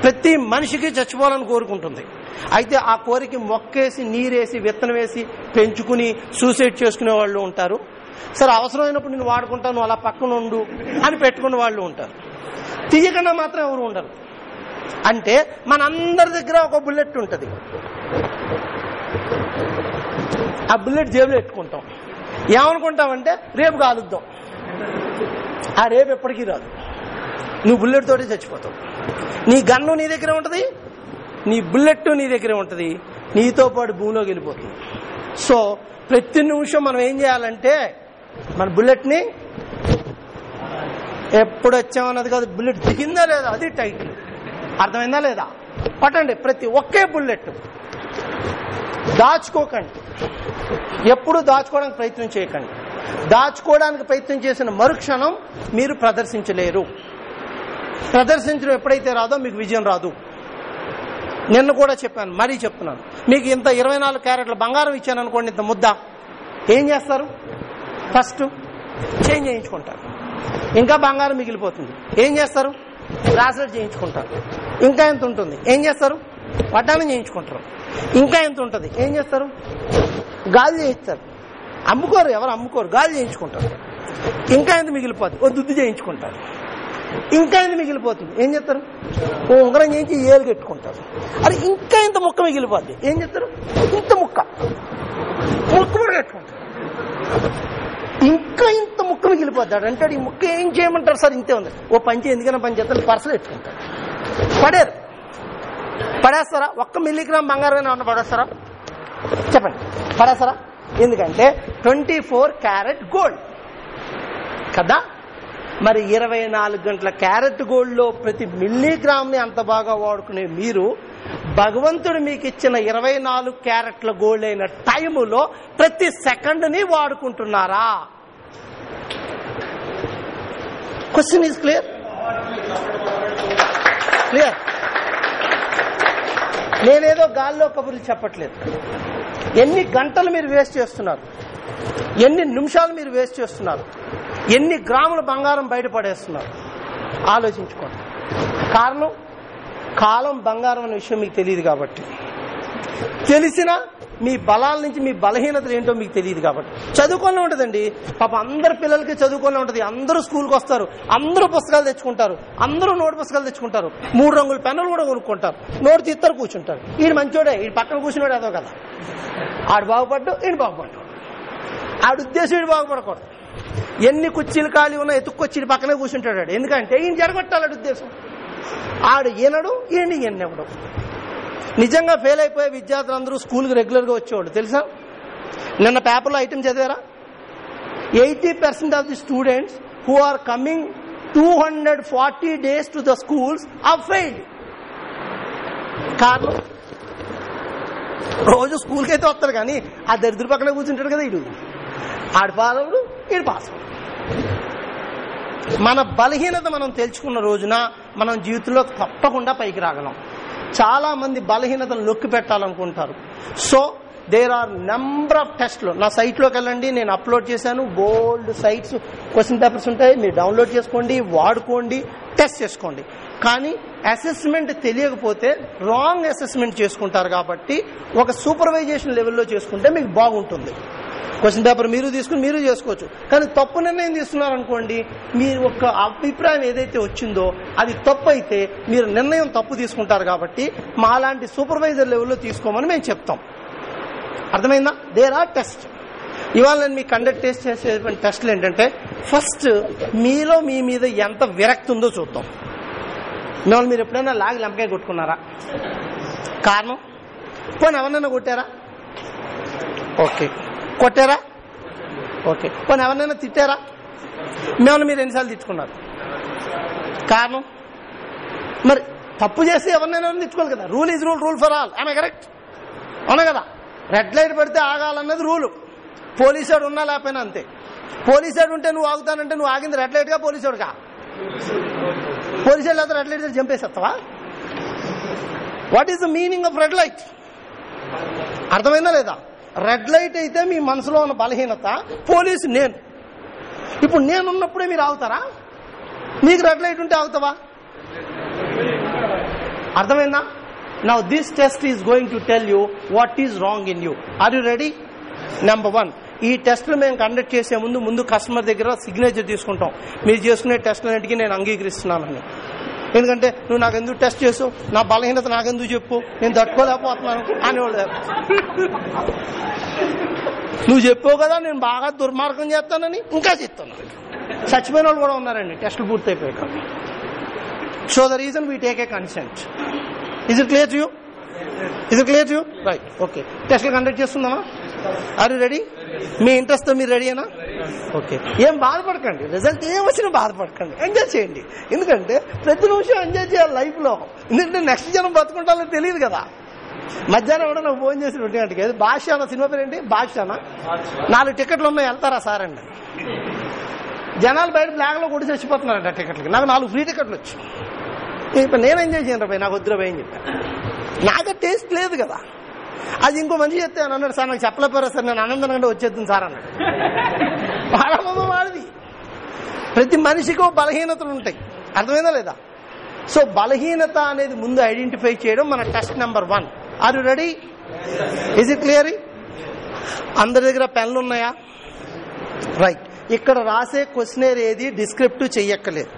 ప్రతి మనిషికి చచ్చిపోవాలని కోరుకుంటుంది అయితే ఆ కోరిక మొక్కేసి నీరేసి విత్తనం వేసి పెంచుకుని సూసైడ్ చేసుకునే వాళ్ళు ఉంటారు. సరే అవసరమైనప్పుడు నేను వాడుకుంటాను అలా పక్కన ఉండు అని పెట్టుకున్న వాళ్ళు ఉంటారు. తీయకుండా మాత్రం ఎవరు ఉండరు. అంటే మనందరి దగ్గర ఒక బుల్లెట్ ఉంటుంది. ఆ బుల్లెట్ జేబులో పెట్టుకుంటాం. ఏమనుకుంటామంటే రేపు కాలుద్దాం ఆ రేపు ఎప్పటికీ రాదు. నువ్వు బుల్లెట్ తోటే చచ్చిపోతావు. నీ గన్ను నీ దగ్గరే ఉంటుంది నీ బుల్లెట్ నీ దగ్గరే ఉంటుంది నీతో పాటు భూమిలోకి వెళ్ళిపోతుంది. సో ప్రతి నిమిషం మనం ఏం చేయాలంటే మన బుల్లెట్ని ఎప్పుడు వచ్చామన్నది కాదు బుల్లెట్ దిగిందా లేదా? అది టైటిల్ అర్థమైందా లేదా? పట్టండి ప్రతి ఒకే బుల్లెట్ దాచుకోకండి. ఎప్పుడు దాచుకోవడానికి ప్రయత్నం చేయకండి. దాచుకోవడానికి ప్రయత్నం చేసిన మరుక్షణం మీరు ప్రదర్శించలేరు. ప్రదర్శించడం ఎప్పుడైతే రాదో మీకు విజయం రాదు. నిన్న కూడా చెప్పాను మరీ చెప్తున్నాను. మీకు ఇంత ఇరవై నాలుగు క్యారెట్ల బంగారం ఇచ్చాను అనుకోండి ఇంత ముద్ద. ఏం చేస్తారు? ఫస్ట్ చేంజ్ చేయించుకుంటారు. ఇంకా బంగారం మిగిలిపోతుంది. ఏం చేస్తారు? బ్రాస్లెట్ చేయించుకుంటారు. ఇంకా ఎంత ఉంటుంది? ఏం చేస్తారు? వడ్డానం చేయించుకుంటారు. ఇంకా ఎంత ఉంటుంది? ఏం చేస్తారు? గాలి చేయిస్తారు. అమ్ముకోరు ఎవరు అమ్ముకోరు. గాలి చేయించుకుంటారు. ఇంకా ఎంత మిగిలిపోతుంది? ఓ దుద్దు చేయించుకుంటారు. ఇంకా ఎంత మిగిలిపోతుంది? ఏం చేస్తారు? ఓ ఉంగరం చేయించి ఏలు కట్టుకుంటారు. అది ఇంకా ఇంత ముక్క మిగిలిపోద్ది? ఏం చేస్తారు? ఇంత ముక్క. ముక్క కూడా కట్టుకుంటారు. ఇంకా ఇంత ముక్క మిగిలిపోతాడు. అంటాడు ఈ ముక్క ఏం చేయమంటారు సార్? ఇంతే ఉంది. ఓ పంచి ఎందుకైనా పని చేస్తాను పర్సలు పెట్టుకుంటాడు పడేరు. పడేస్తారా? ఒక్క మిల్లీగ్రామ్ బంగారం ఏమన్నా పడేస్తారా? చెప్పండి. పడేస్తారా? ఎందుకంటే ట్వంటీ ఫోర్ క్యారెట్ గోల్డ్. కదా? మరి ఇరవై నాలుగు గంటల క్యారెట్ గోల్డ్లో ప్రతి మిల్లీగ్రామ్ని అంత బాగా వాడుకునే మీరు భగవంతుడు మీకు ఇచ్చిన ఇరవై నాలుగు క్యారెట్ల గోల్డ్ అయిన టైములో ప్రతి సెకండ్ని వాడుకుంటున్నారా? క్వశ్చన్ ఈజ్ క్లియర్ క్లియర్ నేనేదో గాల్లో కబుర్లు చెప్పట్లేదు. ఎన్ని గంటలు మీరు వేస్ట్ చేస్తున్నారు? ఎన్ని నిమిషాలు మీరు వేస్ట్ చేస్తున్నారు? ఎన్ని గ్రాముల బంగారం బయటపడేస్తున్నారు ఆలోచించుకోండి. కారణం? కాలం బంగారం అనే విషయం మీకు తెలియదు కాబట్టి. తెలిసిన మీ బలాల నుంచి మీ బలహీనతలు ఏంటో మీకు తెలియదు కాబట్టి. చదువుకోనే ఉంటుందండి. పాప అందరు పిల్లలకి చదువుకోనే ఉంటుంది. అందరూ స్కూల్కి వస్తారు. అందరూ పుస్తకాలు తెచ్చుకుంటారు. అందరూ నోటు పుస్తకాలు తెచ్చుకుంటారు. మూడు రంగుల పెన్నులు కూడా కొనుక్కుంటారు. నోటు తీస్తారు కూర్చుంటారు. ఈయన మంచోడే. ఈ పక్కన కూర్చున్నాడు అదో కదా. ఆడు బాగుపడ్డు ఈయన బాగుపడ్డు. ఆడు ఉద్దేశం ఈడు బాగుపడకూడదు. ఎన్ని కుర్చీలు ఖాళీ ఉన్నా ఎత్తుక్కొచ్చి పక్కనే కూర్చుంటాడు ఎందుకంటే ఈయన జరగొట్టాలి ఉద్దేశం. ఆడు ఈనడు ఈయన ఈయనెవడు నిజంగా ఫెయిల్ అయిపోయే విద్యార్థులు అందరూ స్కూల్కి రెగ్యులర్గా వచ్చేవాళ్ళు తెలుసా? నిన్న పేపర్లో ఐటమ్ చదివారా? Eighty percent of the students who are coming two hundred forty days to the schools are failed కారణం? రోజు స్కూల్కి అయితే వస్తారు కానీ ఆ దరిద్ర పక్కన కూర్చుంటాడు కదా ఇడు ఆడు పాదవుడు ఈడు పాస్ మన బలహీనత మనం తెలుసుకున్న రోజున మనం జీవితంలో తప్పకుండా పైకి రాగలం. చాలా మంది బలహీనతను నొక్కి పెట్టాలనుకుంటారు. So there are number of టెస్ట్లు నా సైట్లోకి వెళ్ళండి నేను అప్లోడ్ చేశాను. బోల్డ్ సైట్స్ క్వశ్చన్ పేపర్స్ ఉంటాయి మీరు డౌన్లోడ్ చేసుకోండి వాడుకోండి టెస్ట్ చేసుకోండి. కానీ అసెస్మెంట్ తెలియకపోతే రాంగ్ అసెస్మెంట్ చేసుకుంటారు కాబట్టి ఒక సూపర్వైజేషన్ లెవెల్లో చేసుకుంటే మీకు బాగుంటుంది. క్వశ్చన్ పేపర్ మీరు తీసుకుని మీరు చేసుకోవచ్చు. కానీ తప్పు నిర్ణయం తీసుకున్నారనుకోండి మీరు ఒక అభిప్రాయం ఏదైతే వచ్చిందో అది తప్పు అయితే మీరు నిర్ణయం తప్పు తీసుకుంటారు కాబట్టి మాలాంటి సూపర్వైజర్ లెవెల్లో తీసుకోమని మేము చెప్తాం. అర్థమైందా? దేర్ ఆర్ టెస్ట్ ఇవాళ నేను మీకు కండక్ట్ టెస్ట్ చేసేటువంటి టెస్ట్లు ఏంటంటే ఫస్ట్ మీలో మీ మీద ఎంత విరక్తి ఉందో చూద్దాం. మిమ్మల్ని మీరు ఎప్పుడైనా లాగి లెంపకాయ కొట్టుకున్నారా? కారణం? పోనీ ఎవరినైనా కొట్టారా? ఓకే. కొట్టారా? ఓకే. పోనీ ఎవరినైనా తిట్టారా? మిమ్మల్ని మీరు ఎన్నిసార్లు తిట్టుకున్నారు? కారణం? మరి తప్పు చేస్తే ఎవరినైనా తిట్టుకోవాలి కదా? Rule is rule rule for all. ఆమె కరెక్ట్ అవునా కదా? రెడ్ లైట్ పెడితే ఆగాలన్నది రూలు. పోలీసాడు ఉన్నా లేకపోయినా అంతే. పోలీసాడు ఉంటే నువ్వు ఆగుతానంటే నువ్వు ఆగింది రెడ్ లైట్గా పోలీసాడుగా? పోలీసాడు లేదా red light చంపేసేస్తావా? What is the meaning of red light అర్థమైందా లేదా? రెడ్ లైట్ అయితే మీ మనసులో ఉన్న బలహీనత పోలీసు నేను. ఇప్పుడు నేనున్నప్పుడే మీరు ఆగుతారా? నీకు రెడ్ లైట్ ఉంటే ఆగుతావా? అర్థమైందా? Now this test is going to tell you what is wrong in you are you ready number one ఈ టెస్ట్లు మేము కండక్ట్ చేసే ముందు ముందు కస్టమర్ దగ్గర సిగ్నేచర్ తీసుకుంటాం. మీరు చేసుకునే టెస్ట్లన్నిటికీ నేను అంగీకరిస్తున్నానని. ఎందుకంటే నువ్వు నాకు ఎందుకు టెస్ట్ చేసు నా బలహీనత నాకెందుకు చెప్పు? నేను తట్టుకోలేకపోతున్నాను అనేవాళ్ళు. నువ్వు చెప్పావు కదా నేను బాగా దుర్మార్గం చేస్తానని ఇంకా చెప్తాను చచ్చిపోయిన వాళ్ళు కూడా ఉన్నారండి టెస్టులు పూర్తయిపోయాక. So the reason we take a consent is it clear you is it clear you right okay టెస్ట్లు కండక్ట్ చేస్తుందమ్మా ఆర్ యూ రెడీ మీ ఇంట్రెస్ట్ మీరు రెడీనా ఓకే ఏం బాధపడకండి. రిజల్ట్ ఏం వచ్చినా బాధపడకండి. ఎంజాయ్ చేయండి. ఎందుకంటే ప్రతి నిమిషం ఎంజాయ్ చేయాలి లైఫ్లో. ఎందుకంటే నెక్స్ట్ జనం బతుకుంటాలో తెలియదు కదా. మధ్యాహ్నం కూడా నాకు ఫోన్ చేసి ఒంటి గంటకి భాష సినిమా పేరు ఏంటి? భాషనా నాలుగు టికెట్లు ఉన్నాయి. వెళ్తారా? సార్ అండి జనాలు బయట బ్లాక్లో కొట్టి చచ్చిపోతున్నారంట టికెట్లకి నాకు నాలుగు ఫ్రీ టికెట్లు వచ్చి ఇప్పుడు నేను ఎంజాయ్ చేయను పోయి నాకు వద్దురా పోయి అని చెప్పాను నాకు టేస్ట్ లేదు కదా. అది ఇంకో మనిషి చెప్తే అని అన్నాడు సార్ నాకు చెప్పలేపారా సార్ నేను ఆనందంగా వచ్చేస్తుంది సార్ అన్నాడు. వాడమ్మ వాడిది. ప్రతి మనిషికి బలహీనతలు ఉంటాయి. అర్థమైందా లేదా? సో బలహీనత అనేది ముందు ఐడెంటిఫై చేయడం మన test number one. Are you ready is it clear అందరి దగ్గర పెన్లు ఉన్నాయా? రైట్ ఇక్కడ రాసే క్వశ్చనేర్ ఏది డిస్క్రిప్టివ్ చెయ్యక్కలేదు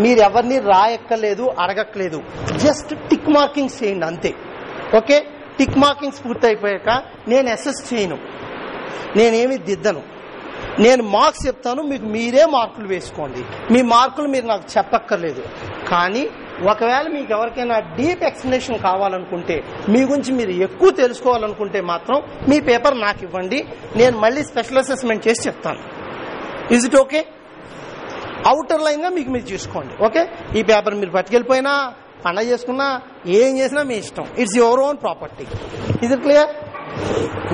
మీరు ఎవరిని రాయక్కలేదు అడగక్కలేదు జస్ట్ టిక్ మార్కింగ్స్ చేయండి అంతే. ఓకే టిక్ మార్కింగ్స్ పూర్తయిపోయాక నేను అసెస్ చేయను. నేనేమి దిద్దను. నేను మార్క్స్ చెప్తాను మీకు మీరే మార్కులు వేసుకోండి. మీ మార్కులు మీరు నాకు చెప్పక్కర్లేదు. కానీ ఒకవేళ మీకు ఎవరికైనా డీప్ ఎక్స్ప్లెనేషన్ కావాలనుకుంటే మీ గురించి మీరు ఎక్కువ తెలుసుకోవాలనుకుంటే మాత్రం మీ పేపర్ నాకు ఇవ్వండి. నేను మళ్ళీ స్పెషల్ అసెస్మెంట్ చేసి చెప్తాను. ఇజ్ ఇట్ ఓకే అవుటర్ లైన్గా మీకు మీరు చూసుకోండి. ఓకే ఈ పేపర్ మీరు పట్టుకెళ్ళిపోయినా పండగ చేసుకున్నా ఏం చేసినా మీ ఇష్టం. ఇట్స్ యువర్ ఓన్ ప్రాపర్టీ ఇది క్లియర్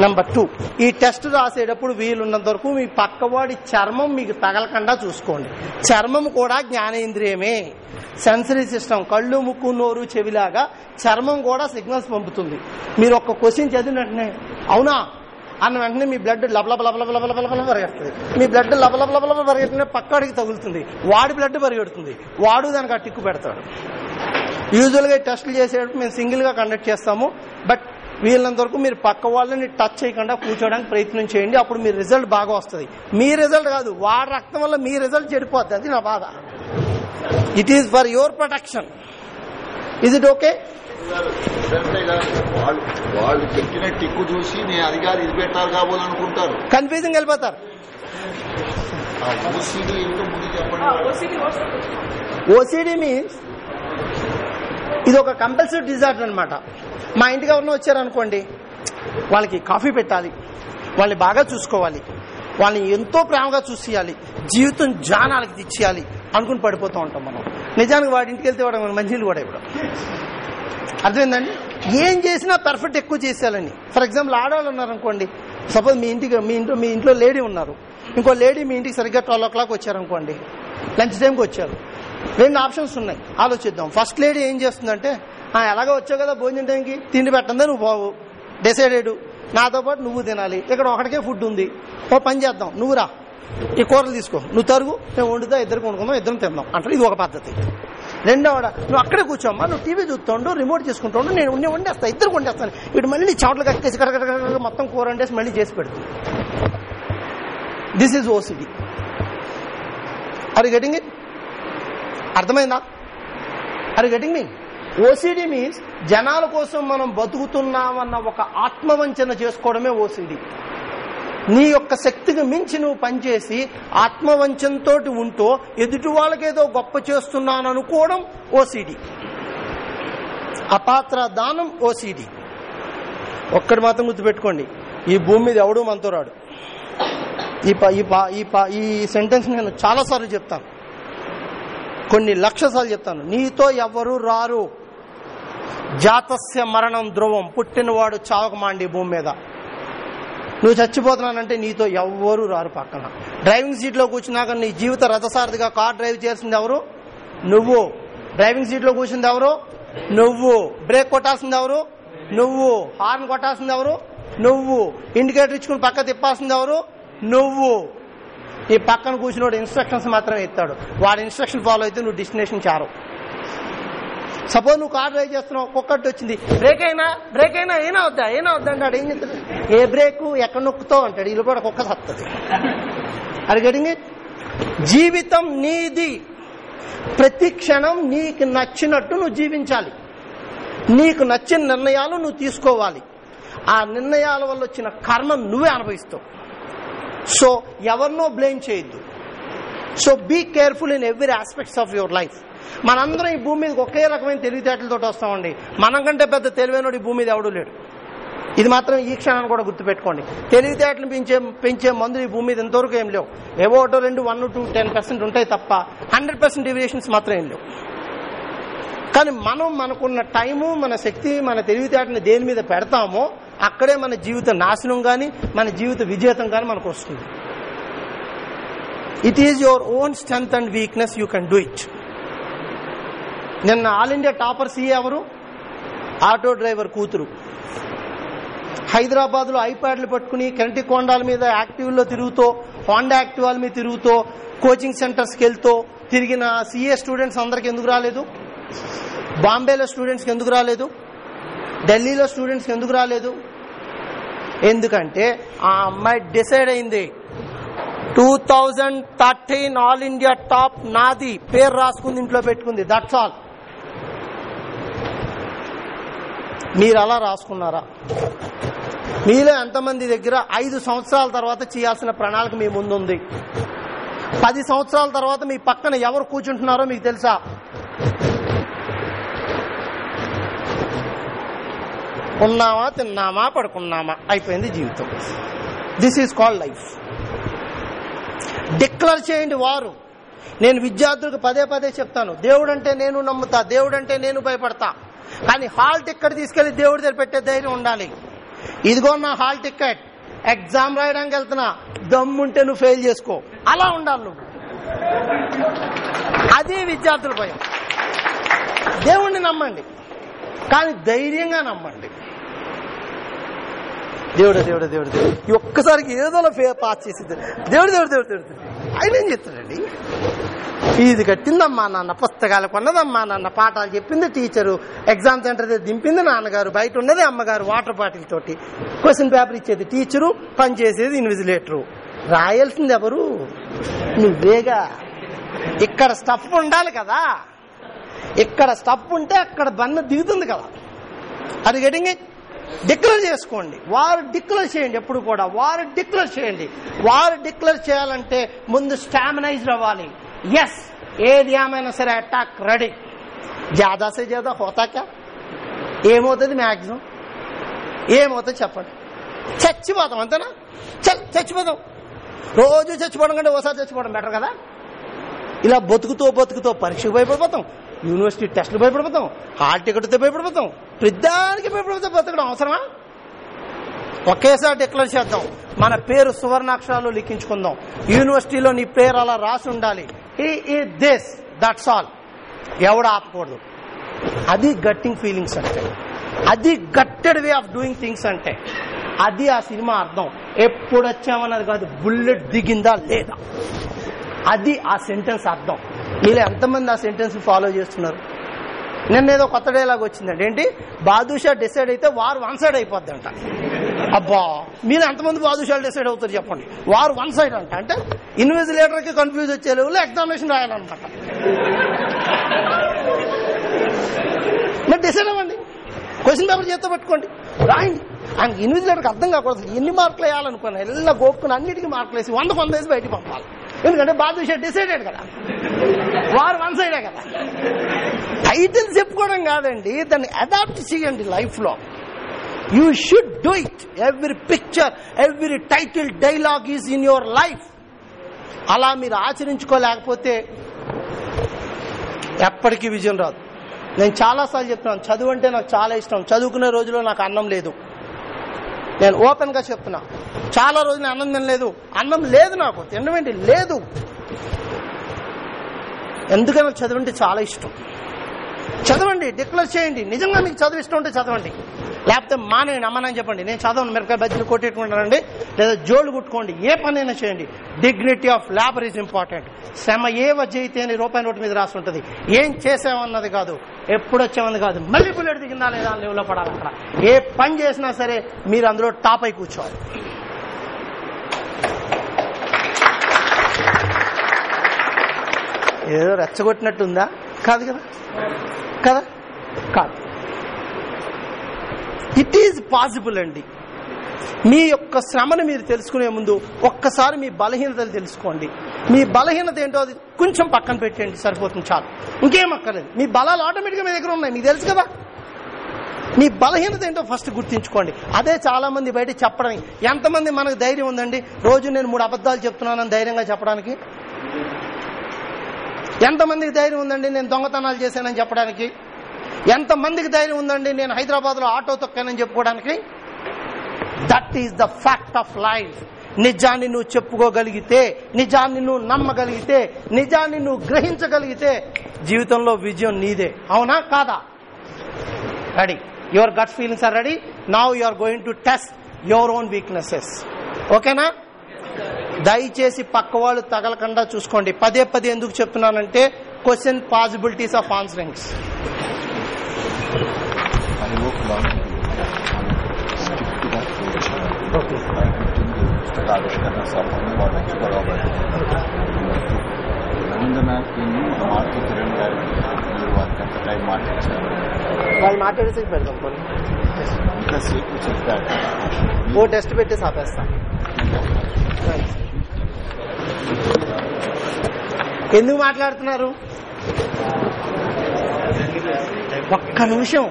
నెంబర్ టూ ఈ టెస్ట్ రాసేటప్పుడు వీలున్నంత వరకు మీ పక్కవాడి చర్మం మీకు తగలకుండా చూసుకోండి. చర్మం కూడా జ్ఞానేంద్రియమే. సెన్సరీ సిస్టమ్ కళ్ళు ముక్కు నోరు చెవిలాగా చర్మం కూడా సిగ్నల్స్ పంపుతుంది. మీరు ఒక్క క్వశ్చన్ చదివినట్టునే అవునా? అన్న వెంటనే మీ బ్లడ్ లబలబ పరిగెడుతుంది మీ బ్లడ్ లబలబ లబలబ పరిగెట్టిన తగులుతుంది. వాడి బ్లడ్ పరిగెడుతుంది. వాడు దానికి ఆ టిక్కు పెడతాడు. యూజువల్గా టెస్టులు చేసేటప్పుడు మేము సింగిల్గా కండక్ట్ చేస్తాము. బట్ వీళ్ళంత వరకు మీరు పక్క వాళ్ళని టచ్ చేయకుండా కూర్చోడానికి ప్రయత్నం చేయండి. అప్పుడు మీ రిజల్ట్ బాగా వస్తుంది. మీ రిజల్ట్ కాదు. వాడి రక్తం వల్ల మీ రిజల్ట్ చెడిపోద్ది. అది నా బాధ. It is for your protection is it okay వాళ్ళు వాళ్ళు పెట్టిన టిక్కు చూసి నేను అధికారి ఇది పెట్టాలి కాబోలనుకుంటారు కన్ఫ్యూజింగ్ వెళ్ళిపోతారు. ఆ ఓసీడీ ఏంటో ముందు చెప్పండి. ఓసిడి మీన్స్ ఇది ఒక కంపల్సరీ డిజార్డర్ అనమాట మా ఇంటికి ఎవరినో వచ్చారనుకోండి వాళ్ళకి కాఫీ పెట్టాలి వాళ్ళని బాగా చూసుకోవాలి వాళ్ళని ఎంతో ప్రేమగా చూసేయాలి జీవితం జానాలకి తెచ్చేయాలి అనుకుని పడిపోతూ ఉంటాం మనం. నిజానికి వాడి ఇంటికి వెళ్తే వాడు మనకు మంచినీళ్ళు కూడా ఇవ్వడం. అర్థమైందండి? ఏం చేసినా పర్ఫెక్ట్ ఎక్కువ చేసేయాలని. ఫర్ ఎగ్జాంపుల్ ఆడవాళ్ళు ఉన్నారనుకోండి సపోజ్ మీ ఇంటికి మీ ఇంట్లో మీ ఇంట్లో లేడీ ఉన్నారు. ఇంకో లేడీ మీ ఇంటికి సరిగ్గా ట్వెల్వ్ ఓ క్లాక్ వచ్చారనుకోండి లంచ్ టైంకి వచ్చారు. రెండు ఆప్షన్స్ ఉన్నాయి. ఆలోచిద్దాం. ఫస్ట్ లేడీ ఏం చేస్తుందంటే "ఆ, ఎలాగో వచ్చావు కదా భోజనం టైంకి తిండి పెట్టందా నువ్వు బావు? డిసైడెడ్ నాతో పాటు నువ్వు తినాలి. ఇక్కడ ఒకటికే ఫుడ్ ఉంది. ఓ పని చేద్దాం. నువ్వు రా. ఈ కూరలు తీసుకో. నువ్వు తరుగు. మేము వండుతా ఇద్దరు వండుకుందాం ఇద్దరం తిందాం. అంటారు. ఇది ఒక పద్ధతి. రెండవడ నువ్వు అక్కడే కూర్చోమ్మా నువ్వు టీవీ చూస్తుండు రిమోట్ చేసుకుంటుండు నేను ఉండే వండేస్తా ఇద్దరు వండేస్తాను. ఇటు మళ్ళీ చోట్ల కక్కేసి కడగడ మొత్తం కూర వండేసి మళ్ళీ చేసి పెడుతుంది. This is OCD are getting it అర్థమైందా? ఆర్ గెటింగ్ మీ ఓసిడి మీన్స్ జనాల కోసం మనం బతుకుతున్నామన్న ఒక ఆత్మవంచన చేసుకోవడమే ఓసిడి నీ యొక్క శక్తికి మించి నువ్వు పనిచేసి ఆత్మవంచంతో ఉంటూ ఎదుటి వాళ్ళకేదో గొప్ప చేస్తున్నాను అనుకోవడం ఓసిడి అపాత్ర దానం ఓసిడి ఒక్కటి మాత్రం గుర్తుపెట్టుకోండి ఈ భూమి మీద ఎవడూ మనతో రాడు. ఈ ప- ఈ ఈ ఈ సెంటెన్స్ నేను చాలాసార్లు చెప్తాను. కొన్ని లక్ష సార్లు చెప్తాను. నీతో ఎవరు రారు. జాతస్య మరణం ధ్రువం. పుట్టినవాడు చావకమాండి భూమి మీద. నువ్వు చచ్చిపోతున్నానంటే నీతో ఎవ్వరు రారు పక్కన. డ్రైవింగ్ సీట్లో కూర్చున్నాక నీ జీవిత రథసారథిగా కార్ డ్రైవ్ చేసింది ఎవరు? నువ్వు. డ్రైవింగ్ సీట్లో కూర్చుంది ఎవరు? నువ్వు. బ్రేక్ కొట్టాల్సింది ఎవరు? నువ్వు. హార్న్ కొట్టాల్సింది ఎవరు? నువ్వు. ఇండికేటర్ ఇచ్చుకుని పక్క తిప్పాల్సింది ఎవరు? నువ్వు. నీ పక్కన కూర్చున్నోడు ఇన్స్ట్రక్షన్స్ మాత్రమే ఇస్తాడు. వాడి ఇన్స్ట్రక్షన్ ఫాలో అయితే నువ్వు డెస్టినేషన్ చారు సపోజ్ నువ్వు కార్ డ్రైవ్ చేస్తున్నావు ఒక్కొక్కటి వచ్చింది. బ్రేక్ అయినా బ్రేక్ అయినా అయినా వద్దా అయినా వద్దా అంటాడు ఏం చెప్తాడు? ఏ బ్రేక్ ఎక్కడ నొక్కుతావు అంటాడు ఇల్లు కూడా కుక్క సత్తది అది జీవితం నీది. ప్రతి క్షణం నీకు నచ్చినట్టు నువ్వు జీవించాలి. నీకు నచ్చిన నిర్ణయాలు నువ్వు తీసుకోవాలి. ఆ నిర్ణయాల వల్ల వచ్చిన కర్మ నువ్వే అనుభవిస్తావు. సో ఎవరినో బ్లేమ్ చేయొద్దు. So be careful in every aspects of your life మనందరం ఈ భూమి మీదకి ఒకే రకమైన తెలివితేటలతో వస్తామండి. మనం కంటే పెద్ద తెలివైనడు ఈ భూమి మీద ఎవడూ లేడు. ఇది మాత్రం ఈ క్షణాన్ని కూడా గుర్తుపెట్టుకోండి. తెలివితేటలు పెంచే పెంచే మందులు ఈ భూమి మీద ఇంతవరకు ఏం లేవు. ఏవో ఒకటో రెండు వన్ టూ టెన్ పర్సెంట్ ఉంటాయి తప్ప హండ్రెడ్ పర్సెంట్ డివియేషన్స్ మాత్రం ఏం లేవు. కానీ మనం మనకున్న టైము మన శక్తి మన తెలివితేటని దేని మీద పెడతామో అక్కడే మన జీవిత నాశనం కానీ మన జీవిత విజేతం కానీ మనకు వస్తుంది. It is your own strength and weakness you can do it నిన్న ఆల్ ఇండియా టాపర్ సీఏ ఎవరు? ఆటో డ్రైవర్ కూతురు. హైదరాబాద్లో ఐప్యాడ్లు పట్టుకుని కెరటి కొండాల మీద యాక్టివ్లో తిరుగుతూ హోండా యాక్టివాల మీద తిరుగుతూ కోచింగ్ సెంటర్స్కి వెళ్తూ తిరిగిన సీఏ స్టూడెంట్స్ అందరికి ఎందుకు రాలేదు? బాంబేలో స్టూడెంట్స్కి ఎందుకు రాలేదు? ఢిల్లీలో స్టూడెంట్స్కి ఎందుకు రాలేదు? ఎందుకంటే ఆ అమ్మాయి డిసైడ్ అయింది. Two thousand thirteen all India top నాది పేరు రాసుకుంది ఇంట్లో పెట్టుకుంది. దట్స్ ఆల్ మీరు అలా రాసుకున్నారా? మీలో ఎంతమంది దగ్గర ఐదు సంవత్సరాల తర్వాత చేయాల్సిన ప్రణాళిక మీ ముందుంది? పది సంవత్సరాల తర్వాత మీ పక్కన ఎవరు కూర్చుంటున్నారో మీకు తెలుసా? ఉన్నామా తిన్నామా పడుకున్నామా అయిపోయింది జీవితం. This is called life declare చేయండి వారు. నేను విద్యార్థులకు పదే పదే చెప్తాను. దేవుడు అంటే నేను నమ్ముతా దేవుడు అంటే నేను భయపడతా. కానీ హాల్ టికెట్ తీసుకెళ్ళి దేవుడి దగ్గర పెట్టే ధైర్యం ఉండాలి. ఇదిగో నా హాల్ టికెట్. ఎగ్జామ్ రాయడానికి వెళ్తున్నా. దమ్ముంటే నువ్వు ఫెయిల్ చేసుకో. అలా ఉండాలి నువ్వు. అది విద్యార్థుల భయం. దేవుణ్ణి నమ్మండి. కానీ ధైర్యంగా నమ్మండి. దేవుడు దేవుడు దేవుడు దేవుడు. ఒక్కసారికి ఏదోలా ఫే పాస్ చేసింది. దేవుడు దేవుడు దేవుడు దేవుడు దేవుడు. ఆయన ఏం చెప్తాడండి ఫీజు కట్టిందమ్మా నాన్న పుస్తకాలు కొన్నదమ్మా నాన్న పాఠాలు చెప్పింది టీచరు ఎగ్జామ్ సెంటర్ దింపింది నాన్నగారు బయట ఉన్నది అమ్మగారు వాటర్ బాటిల్ తోటి. క్వశ్చన్ పేపర్ ఇచ్చేది టీచరు పని చేసేది ఇన్విజిలేటరు రాయాల్సింది ఎవరు? నువ్వేగా? ఇక్కడ స్టఫ్ ఉండాలి కదా. ఇక్కడ స్టఫ్ ఉంటే అక్కడ బన్న దిగుతుంది కదా. అది గడింగ్ డిక్లేర్ చేసుకోండి. వారు డిక్లేర్ చేయండి ఎప్పుడు కూడా. వారు డిక్లేర్ చేయండి. వారు డిక్లేర్ చేయాలంటే ముందు స్టామినైజ్ అవ్వాలి. ఎస్ ఏది ఏమైనా సరే అటాక్ రెడీ జాదాసే జాదా హోతా క్యా ఏమవుతుంది మ్యాక్సిమం ఏమవుతుంది చెప్పండి చచ్చిపోతాం అంతేనా చల్ చచ్చిపోతాం రోజు చచ్చిపోవడం కంటే ఓసారి చచ్చిపోవడం బెటర్ కదా ఇలా బతుకుతూ బతుకుతూ పరీక్షకు భయపడిపోతాం యూనివర్సిటీ టెస్ట్లు భయపడిపోతాం హాల్ టికెట్తో భయపడిపోతాం ప్రతిదానికి భయపడిపోతే బతకడం అవసరమా ఒకేసారి డిక్లేర్ చేద్దాం. మన పేరు సువర్ణాక్షరాలు లిఖించుకుందాం. యూనివర్సిటీలో నీ పేరు అలా రాసి ఉండాలి. ఈ ఈ దిస్ దట్స్ ఆల్ ఎవడు ఆపకూడదు. అది గట్టింగ్ ఫీలింగ్స్ అంటే. అది gutted way of doing things అంటే. అది ఆ సినిమా అర్థం. ఎప్పుడు వచ్చామన్నది కాదు బుల్లెట్ దిగిందా లేదా? అది ఆ సెంటెన్స్ అర్థం. మీరు ఎంతమంది ఆ సెంటెన్స్ ఫాలో చేస్తున్నారు? నిన్న ఏదో కొత్త డైలాగ్ వచ్చిందండి. ఏంటి? బాదుషా డిసైడ్ అయితే వారు వన్ సైడ్ అయిపోద్ది అంట అబ్బా మీరు ఎంతమంది బాదుషాలు డిసైడ్ అవుతారు చెప్పండి? వారు వన్ సైడ్ అంట. అంటే ఇన్విజిలేటర్కి కన్ఫ్యూజ్ వచ్చే లెవెల్లో ఎగ్జామినేషన్ రాయాలన్నమాట. మరి డిసైడ్ అవ్వండి. క్వశ్చన్ పేపర్ చేత పెట్టుకోండి. రాయండి. ఆయన ఇన్విజిలేటర్కి అర్థం కాకూడదు. ఎన్ని మార్కులు వేయాలనుకున్నా ఎలా గోపుకుని అన్నిటికీ మార్కులు వేసి వంద వంద వేసి బయటికి పంపాలి. ఎందుకంటే బాదుషా డిసైడెడ్ కదా. వారు వన్ సైడే కదా. టైటిల్ చెప్పుకోవడం కాదండి దాన్ని అడాప్ట్ చేయండి లైఫ్లో you should do it every picture every title dialogue is in your life అలా మీరు ఆచరించుకోలేకపోతే ఎప్పటికీ విజయం రాదు. నేను చాలాసార్లు చెప్తున్నాను చదువు అంటే నాకు చాలా ఇష్టం. చదువుకునే రోజులో నాకు అన్నం లేదు. నేను ఓపెన్గా చెప్తున్నా చాలా రోజులు అన్నం తినలేదు. అన్నం లేదు నాకు తినడం లేదు. ఎందుకని చదవంటే చాలా ఇష్టం. చదవండి డిక్లేర్ చేయండి. నిజంగా మీకు చదువు ఇష్టం ఉంటే చదవండి. లేకపోతే మానేయండి అమ్మనని చెప్పండి. నేను చదవను మిరకాయ బజ్జీలు కొట్టేట్టుకుంటానండి. లేదా జోలు కుట్టుకోండి. ఏ పనైనా చేయండి. Dignity of labour is important శ్రమ ఏ వజ్జయితే అని రూపాయి నోటు మీద రాసి ఉంటుంది. ఏం చేసామన్నది కాదు. ఎప్పుడు వచ్చామన్నది కాదు. మళ్ళీ బుల్లెట్ దిగిందా లేదా అని లెవెల్లో పడాలి అక్కడ ఏ పని చేసినా సరే మీరు అందులో టాప్ అయి కూర్చోవాలి. ఏదో రెచ్చగొట్టినట్టుందా? కాదు కదా? కదా? కాదు. ఇట్ ఈజ్ పాసిబుల్ అండి. మీ యొక్క శ్రమను మీరు తెలుసుకునే ముందు ఒక్కసారి మీ బలహీనతలు తెలుసుకోండి. మీ బలహీనత ఏంటో అది కొంచెం పక్కన పెట్టండి సరిపోతుంది చాలు. ఇంకేం అక్కర్లేదు. మీ బలాలు ఆటోమేటిక్గా మీ దగ్గర ఉన్నాయి మీకు తెలుసు కదా? మీ బలహీనత ఏంటో ఫస్ట్ గుర్తించుకోండి. అదే చాలా మంది బయట చెప్పడానికి ఎంతమంది మనకు ధైర్యం ఉందండి? రోజు నేను మూడు అబద్ధాలు చెప్తున్నానని ధైర్యంగా చెప్పడానికి? ఎంతమందికి ధైర్యం ఉందండి నేను దొంగతనాలు చేశానని చెప్పడానికి? ఎంతమందికి ధైర్యం ఉందండి నేను హైదరాబాద్లో ఆటో తొక్కానని చెప్పుకోవడానికి? That is the fact of life నిజాన్ని నువ్వు చెప్పుకోగలిగితే నిజాన్ని నువ్వు నమ్మగలిగితే నిజాన్ని నువ్వు గ్రహించగలిగితే జీవితంలో విజయం నీదే. అవునా కాదా? Ready your gut feelings are ready now you are going to test your own weaknesses ఓకేనా దయచేసి పక్క వాళ్ళు తగలకుండా చూసుకోండి. పదే పదే ఎందుకు చెప్తున్నానంటే క్వశ్చన్ పాసిబిలిటీస్ ఆఫ్ ఆన్సరింగ్స్ వాళ్ళు వచ్చి గొడవ రవీంద్రనాథ్ మన మారుతి కిరణ్ గారికి మీరు వారికి ఎంత టైం మాట్లాడారు వాళ్ళు మాట్లాడేసి కొన్ని ఇంతసేపు చెప్పారు. ఓ టెస్ట్ పెట్టేసి ఆపేస్తాం. ఎందుకు మాట్లాడుతున్నారు? ఒక్క నిమిషం.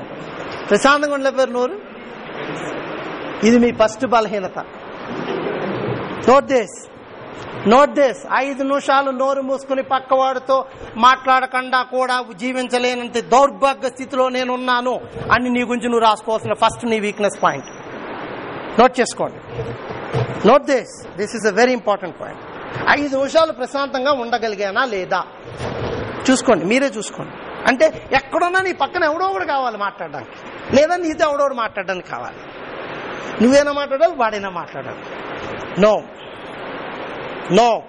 ప్రశాంతంగా ఉండలేపారు నోరు. ఇది మీ ఫస్ట్ బలహీనత. నోట్ దేస్ నోట్ దేస్ ఐదు నిమిషాలు నోరు మూసుకుని పక్కవాడితో మాట్లాడకుండా కూడా జీవించలేనంత దౌర్భాగ్య స్థితిలో నేనున్నాను అని నీ గురించి నువ్వు రాసుకోవాల్సిన ఫస్ట్ నీ వీక్నెస్ పాయింట్ నోట్ చేసుకోండి. Note this this is a very important point ఐదు నిమిషాలు ప్రశాంతంగా ఉండగలిగానా లేదా? చూసుకోండి మీరే చూసుకోండి. అంటే ఎక్కడున్నా నీ పక్కన ఎవడో ఒకడు కావాలి మాట్లాడడానికి. లేదా నీతో ఎవడో మాట్లాడడానికి కావాలి. నువ్వేనా మాట్లాడాలి వాడైనా మాట్లాడాలి. నో నో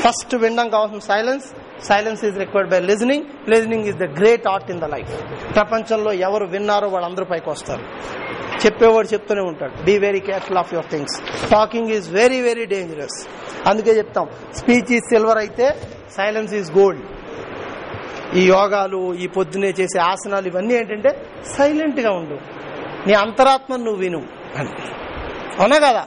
ఫస్ట్ వినడం కావాల్సిన silence silence is required by listening listening is the great art in the life ప్రపంచంలో ఎవరు విన్నారో వాళ్ళందరూ పైకి వస్తారు. చెప్పేవాడు చెప్తూనే ఉంటాడు. Be very careful of your things talking is very very dangerous అందుకే చెప్తాం. స్పీచ్ ఈజ్ సిల్వర్ అయితే సైలెన్స్ ఈజ్ గోల్డ్ ఈ యోగాలు ఈ పొద్దునే చేసే ఆసనాలు ఇవన్నీ ఏంటంటే సైలెంట్గా ఉండు. నీ అంతరాత్మ నువ్వు విను అని. అవునా కదా?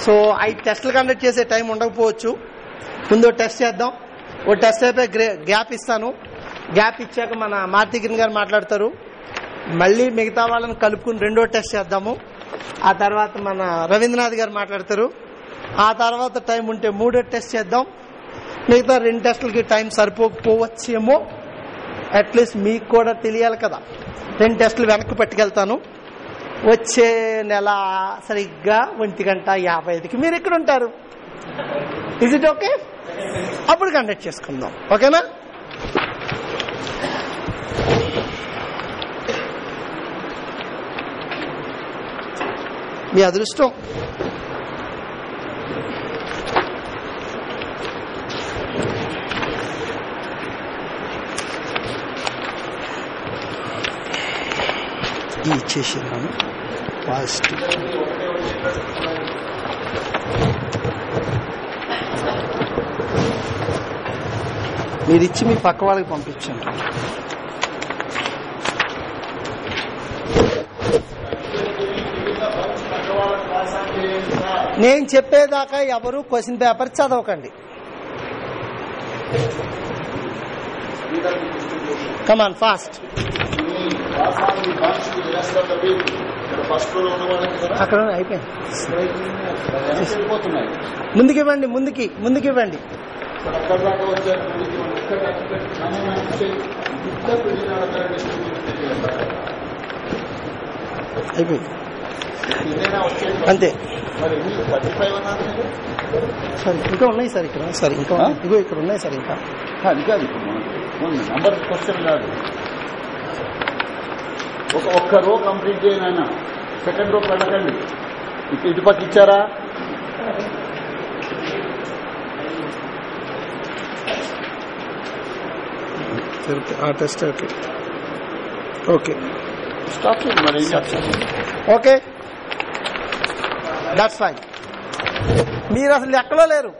సో ఐదు టెస్టులు కండక్ట్ చేసే టైం ఉండకపోవచ్చు. ముందు టెస్ట్ చేద్దాం. ఓ టెస్ట్ అయిపోయి గ్రే- గ్యాప్ ఇస్తాను. గ్యాప్ ఇచ్చాక మన మార్తికిరణ్ గారు మాట్లాడతారు. మళ్ళీ మిగతా వాళ్ళని కలుపుకుని రెండో టెస్ట్ చేద్దాము. ఆ తర్వాత మన రవీంద్రనాథ్ గారు మాట్లాడతారు. ఆ తర్వాత టైం ఉంటే మూడో టెస్ట్ చేద్దాం. మిగతా రెండు టెస్టులకి టైం సరిపోకపోవచ్చేమో. అట్లీస్ట్ మీకు కూడా తెలియాలి కదా. రెండు టెస్టులు వెనక్కి పట్టుకెళ్తాను. వచ్చే నెల సరిగ్గా ఒంటి గంట యాభై ఐదుకి మీరు ఎక్కడ ఉంటారు? ఇజ్ ఇట్ ఓకే అప్పుడు కండక్ట్ చేసుకుందాం. ఓకేనా మీ అదృష్టం. ఇది ఇచ్చేసినాను పాజిటివ్. మీరు ఇచ్చి మీ పక్క వాళ్ళకి పంపించండి. నేను చెప్పేదాకా ఎవరు క్వశ్చన్ పేపర్ చదవకండి. కమాన్ ఫాస్ట్ అక్కడ అయిపోయింది. ముందుకి ఇవ్వండి ముందుకి ముందుకి ఇవ్వండి అయిపోయింది. అంతే? సరే ఇంకా ఉన్నాయి సార్ ఇక్కడ. సరే ఇంకా? ఇగో ఇక్కడ ఉన్నాయి సార్ ఇంకా. అది కాదు నంబర్ క్వశ్చన్ కాదు. ఒక ఒక్క రో కంప్లీట్ చేయనైనా సెకండ్ రో వెళ్ళకండి ఇటు పక్క ఇచ్చారా? ఆ టెస్ట్ ఓకే ఓకే స్టాప్ మరి. ఓకే దట్స్ ఫైన్ మీరు అసలు లెక్కలో లేరు.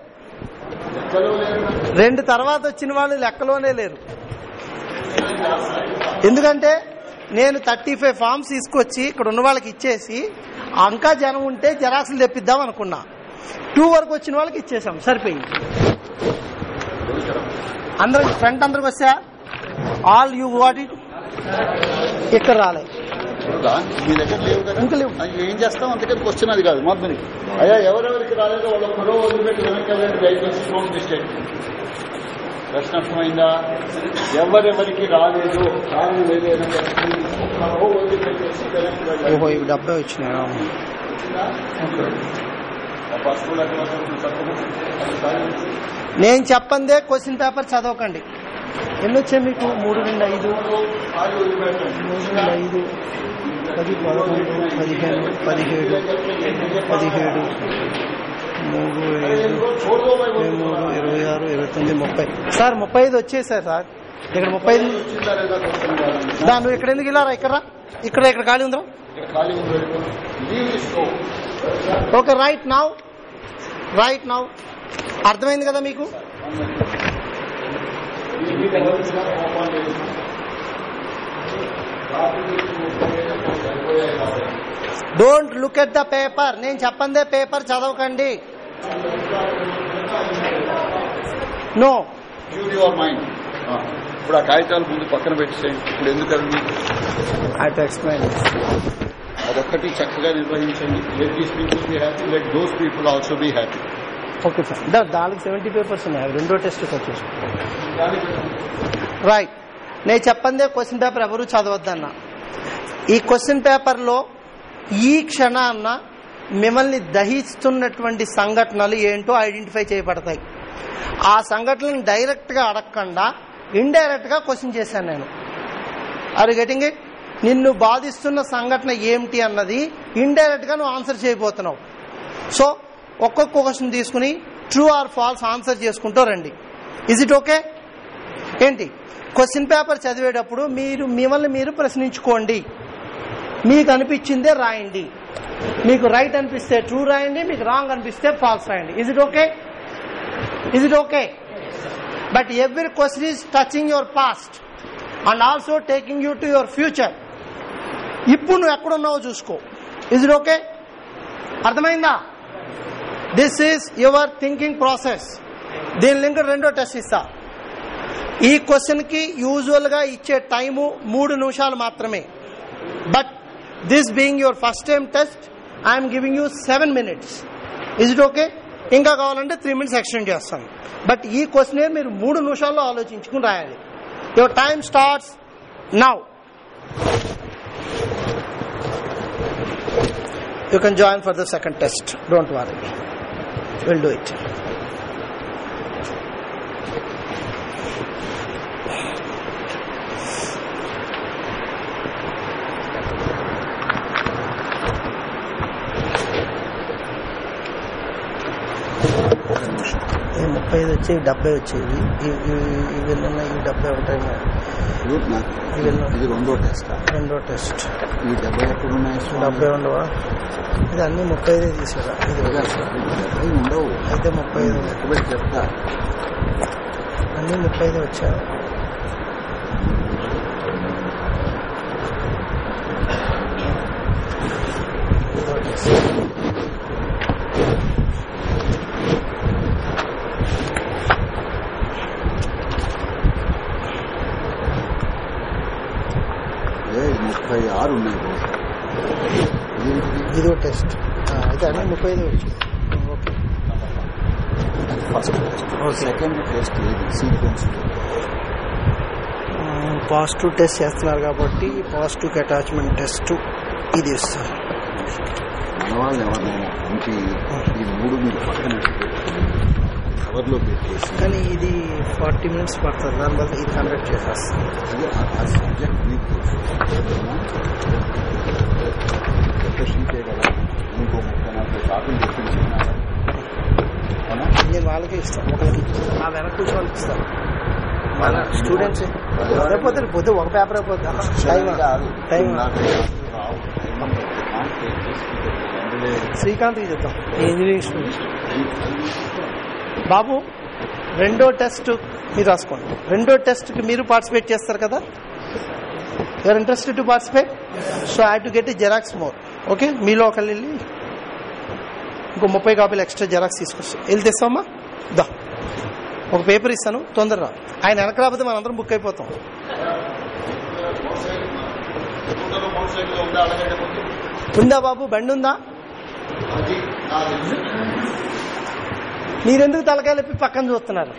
రెండు తర్వాత వచ్చిన వాళ్ళు లెక్కలోనే లేరు. ఎందుకంటే నేను థర్టీ ఫైవ్ ఫామ్స్ తీసుకొచ్చి ఇక్కడ ఉన్న వాళ్ళకి ఇచ్చేసి ఇంకా జనం ఉంటే జరాసులు తెప్పిద్దాం అనుకున్నా. టూ వరకు వచ్చిన వాళ్ళకి ఇచ్చేసాం సరిపోయింది. అందరు ఫ్రంట్ అందరికి వస్తా? ఆల్ యూ వాట్ ఇట్ ఇక్కడ రాలేదు మీ దగ్గర లేవు కదా? ఇంకా లేవు. ఏం చేస్తాం? అందుకని క్వశ్చన్ అది కాదు మొదటి అయ్యా ఎవరెవరికి రాలేదో? వాళ్ళు వదిలిపెట్టి వెనక్కి వెళ్ళండి మిస్టేక్ ప్రశ్న అర్థమైందా? ఎవరెవరికి రాలేదు? వదిలిపెట్టేసి వెనక్కి ఓహో ఇవి డబ్బే వచ్చినాయా. నేను చెప్పందే క్వశ్చన్ పేపర్ చదవకండి. ఎన్ని వచ్చాయి మీకు? మూడు రెండు ఐదు. మూడు రెండు ఐదు. పది పదకొండు పదిహేను పదిహేడు పదిహేడు మూడు ఐదు మూడు ఇరవై ఆరు ఇరవై తొమ్మిది ముప్పై. సార్ ముప్పై ఐదు వచ్చేసారు సార్. ఇక్కడ ముప్పై ఐదు నువ్వు ఇక్కడ ఎందుకు వెళ్ళారా? ఇక్కడ ఇక్కడ ఇక్కడ ఖాళీ ఉందా? Okay right now right now అర్థమైంది కదా మీకు? Don't look at the paper నేను చెప్పందే పేపర్ చదవకండి. నో యువర్ మైండ్ ఇప్పుడు ఆ కాగితాలు ముందు పక్కన పెట్టేసేయండి ఇప్పుడు ఎందుకండి ఐ టు ఎక్స్ప్లెయిన్ అదొక్కటి చక్కగా నిర్వహించండి. Let these people be happy let those people also be happy okay sir దా దానికి సెవెంటీ పేపర్స్ ఉన్నాయి. రెండో టెస్ట్ వచ్చేసి రైట్ నేను చెప్పందే క్వశ్చన్ పేపర్ ఎవరు చదవద్దన్న. ఈ క్వశ్చన్ పేపర్లో ఈ క్షణాన్న మిమ్మల్ని దహిస్తున్నటువంటి సంఘటనలు ఏంటో ఐడెంటిఫై చేయబడతాయి. ఆ సంఘటనలను డైరెక్ట్గా అడగకుండా ఇండైరెక్ట్గా క్వశ్చన్ చేశాను నేను. ఆర్ గెటింగ్ ఇట్ నిన్ను బాధిస్తున్న సంఘటన ఏమిటి అన్నది ఇండైరెక్ట్గా నువ్వు ఆన్సర్ చేయబోతున్నావు. సో ఒక్కొక్క క్వశ్చన్ తీసుకుని ట్రూ ఆర్ ఫాల్స్ ఆన్సర్ చేసుకుంటూ రండి. ఇజ్ ఇట్ ఓకే ఏంటి? క్వశ్చన్ పేపర్ చదివేటప్పుడు మీరు మిమ్మల్ని మీరు ప్రశ్నించుకోండి. మీకు అనిపించిందే రాయండి. మీకు రైట్ అనిపిస్తే ట్రూ రాయండి మీకు రాంగ్ అనిపిస్తే ఫాల్స్ రాయండి. Is it okay is it okay but every question is touching your past and also taking you to your future ఇప్పుడు నువ్వు ఎక్కడున్నావో చూసుకో. ఇజ్ ఇట్ ఓకే అర్థమైందా? This is your thinking process దీని లింక్ రెండో test ఇస్తా. ఈ క్వశ్చన్కి యూజువల్గా ఇచ్చే టైము మూడు నిమిషాలు మాత్రమే. But this being your first time test I'm giving you seven minutes is it okay ఇంకా కావాలంటే త్రీ మినిట్స్ ఎక్స్టెండ్ చేస్తాను. బట్ ఈ క్వశ్చనే మీరు మూడు నిమిషాల్లో ఆలోచించుకుని రాయాలి. Your time starts now you can join for the second test don't worry will do it ఈ ముప్పై ఐదు వచ్చేవి డెబ్బై వచ్చేవి ఈ- ఉన్నాయి డెబ్బై ఇది రెండో టెస్ట్ రెండో టెస్ట్ ఈ డెబ్బై ఎక్కడ ఉన్నాయి డెబ్బై ఉండవా ఇది అన్ని ముప్పై ఐదే తీసారా ఇది డెబ్బై ఉండవు. అయితే ముప్పై ఐదు. చెప్తా? అన్ని ముప్పై ఐదు వచ్చాయి. ఇదో టెస్ట్. ఏ ముప్పై ఆరు ఉన్నాయి? ఇదో టెస్ట్. అయితే అన్ని ముప్పై ఐదు first second test sequence positive test చేస్తున్నారు కాబట్టి పాజిటివ్ అటాచ్మెంట్ టెస్ట్ ఇది ఇస్తారు. మన వాళ్ళు ఎవరినైనా ఈ మూడు మీరు పక్కన కవర్లో పెట్టేసి కానీ ఇది ఫార్టీ మినిట్స్ పడుతుంది. దానివల్ల ఇది హండ్రెడ్ చేసేస్తుంది ఆ సబ్జెక్ట్ మీకు ప్రొఫెషన్ ఇంకో నేను వాళ్ళకే ఇస్తాను ఒకరికి నా వెనక కూర్చో వాళ్ళకి ఇస్తాను మన స్టూడెంట్స్ అయిపోతే పోతే ఒక పేపర్ అయిపోతుంది శ్రీకాంత్ చెప్తాం. ఇంజనీరింగ్ బాబు రెండో టెస్ట్ మీరు రాసుకోండి. రెండో టెస్ట్కి మీరు పార్టిసిపేట్ చేస్తారు కదా? You're interested to participate so I to get xerox more okay మీలో ఒకళ్ళు వెళ్ళి ఇంకో ముప్పై కాపీలు ఎక్స్ట్రా జెరాక్స్ తీసుకొచ్చి. వెళ్ళి తెస్తామా దా. ఒక పేపర్ ఇస్తాను. తొందరగా. ఆయన వెనక రాకపోతే మనందరం బుక్ అయిపోతాం. ఉందా బాబు? బండి ఉందా? మీరెందుకు తలకాయలెప్పి పక్కన చూస్తున్నారు?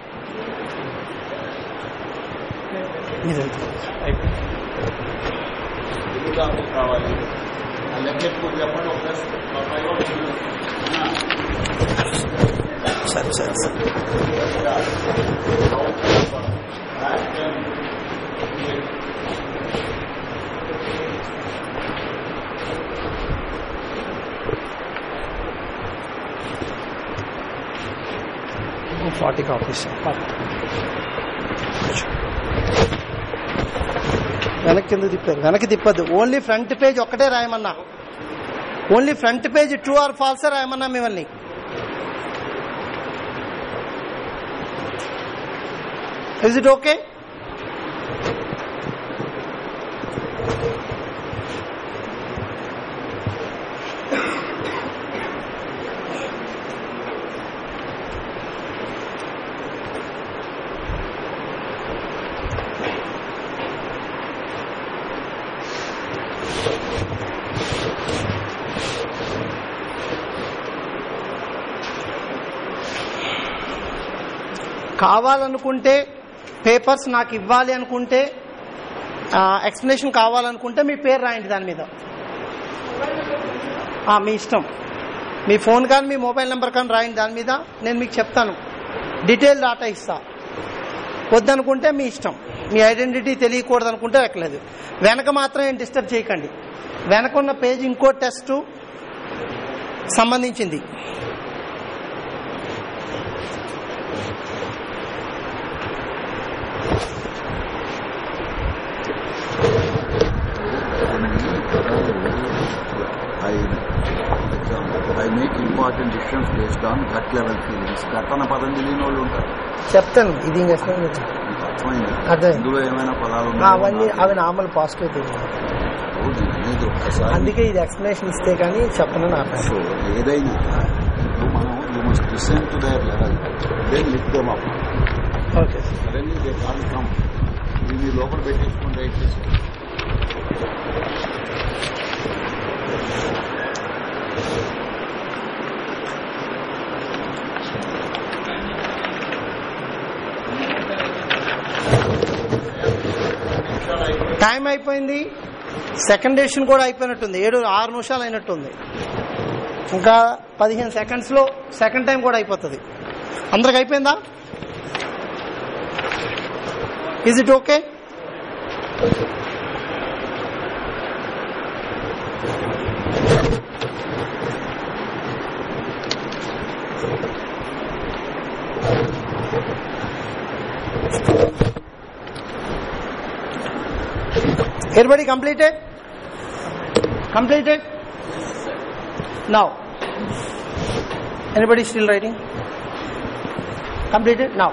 సరే సరే సరే. ఫార్టీ కాపీస్ వెనక్కి కింద తిప్పారు. వెనక్కి తిప్పద్దు. ఓన్లీ ఫ్రంట్ పేజ్ ఒక్కటే రాయమన్నా. Only front page true or ఫాల్సే రాయమన్నా మిమ్మల్ని. ఇస్ ఇట్ ఓకే కావాలనుకుంటే పేపర్స్ నాకు ఇవ్వాలి అనుకుంటే ఎక్స్ప్లెనేషన్ కావాలనుకుంటే మీ పేరు రాయండి దాని మీద. మీ ఇష్టం. మీ ఫోన్ కానీ మీ మొబైల్ నెంబర్ కానీ రాయండి దాని మీద. నేను మీకు చెప్తాను. డీటెయిల్ డాటా ఇస్తా. వద్దనుకుంటే మీ ఇష్టం. మీ ఐడెంటిటీ తెలియకూడదు అనుకుంటే ఎక్కలేదు. వెనక మాత్రం ఏం డిస్టర్బ్ చేయకండి. వెనకున్న పేజ్ ఇంకో టెస్ట్ సంబంధించింది. I, I make important decisions based on gut level feelings. పదం తెలియని వాళ్ళు ఉంటారు. చెప్తాను ఇది ఇంకా అర్థమైంది? అర్థమైంది. ఇందులో ఏమైనా పదాలు అవన్నీ నాకు అవి నార్మల్ పాజిటివ్ ఒక్కసారి అందుకే ఇది ఎక్స్ప్లెనేషన్ ఇస్తే కానీ చెప్పను నా సో ఏదైనా మనం you must listen to their level then lift them up okay. Suddenly they call come దీన్ని లోపల పెట్టేసుకుని రైట్ చేసుకోండి టైం అయిపోయింది. సెకండ్ ఎడిషన్ కూడా అయిపోయినట్టుంది. ఏడు ఆరు నిమిషాలు అయినట్టుంది. ఇంకా పదిహేను సెకండ్స్లో సెకండ్ టైం కూడా అయిపోతుంది. అందరికి అయిపోయిందా? Is it okay completed? Completed? Now. Anybody still writing? Completed? Now.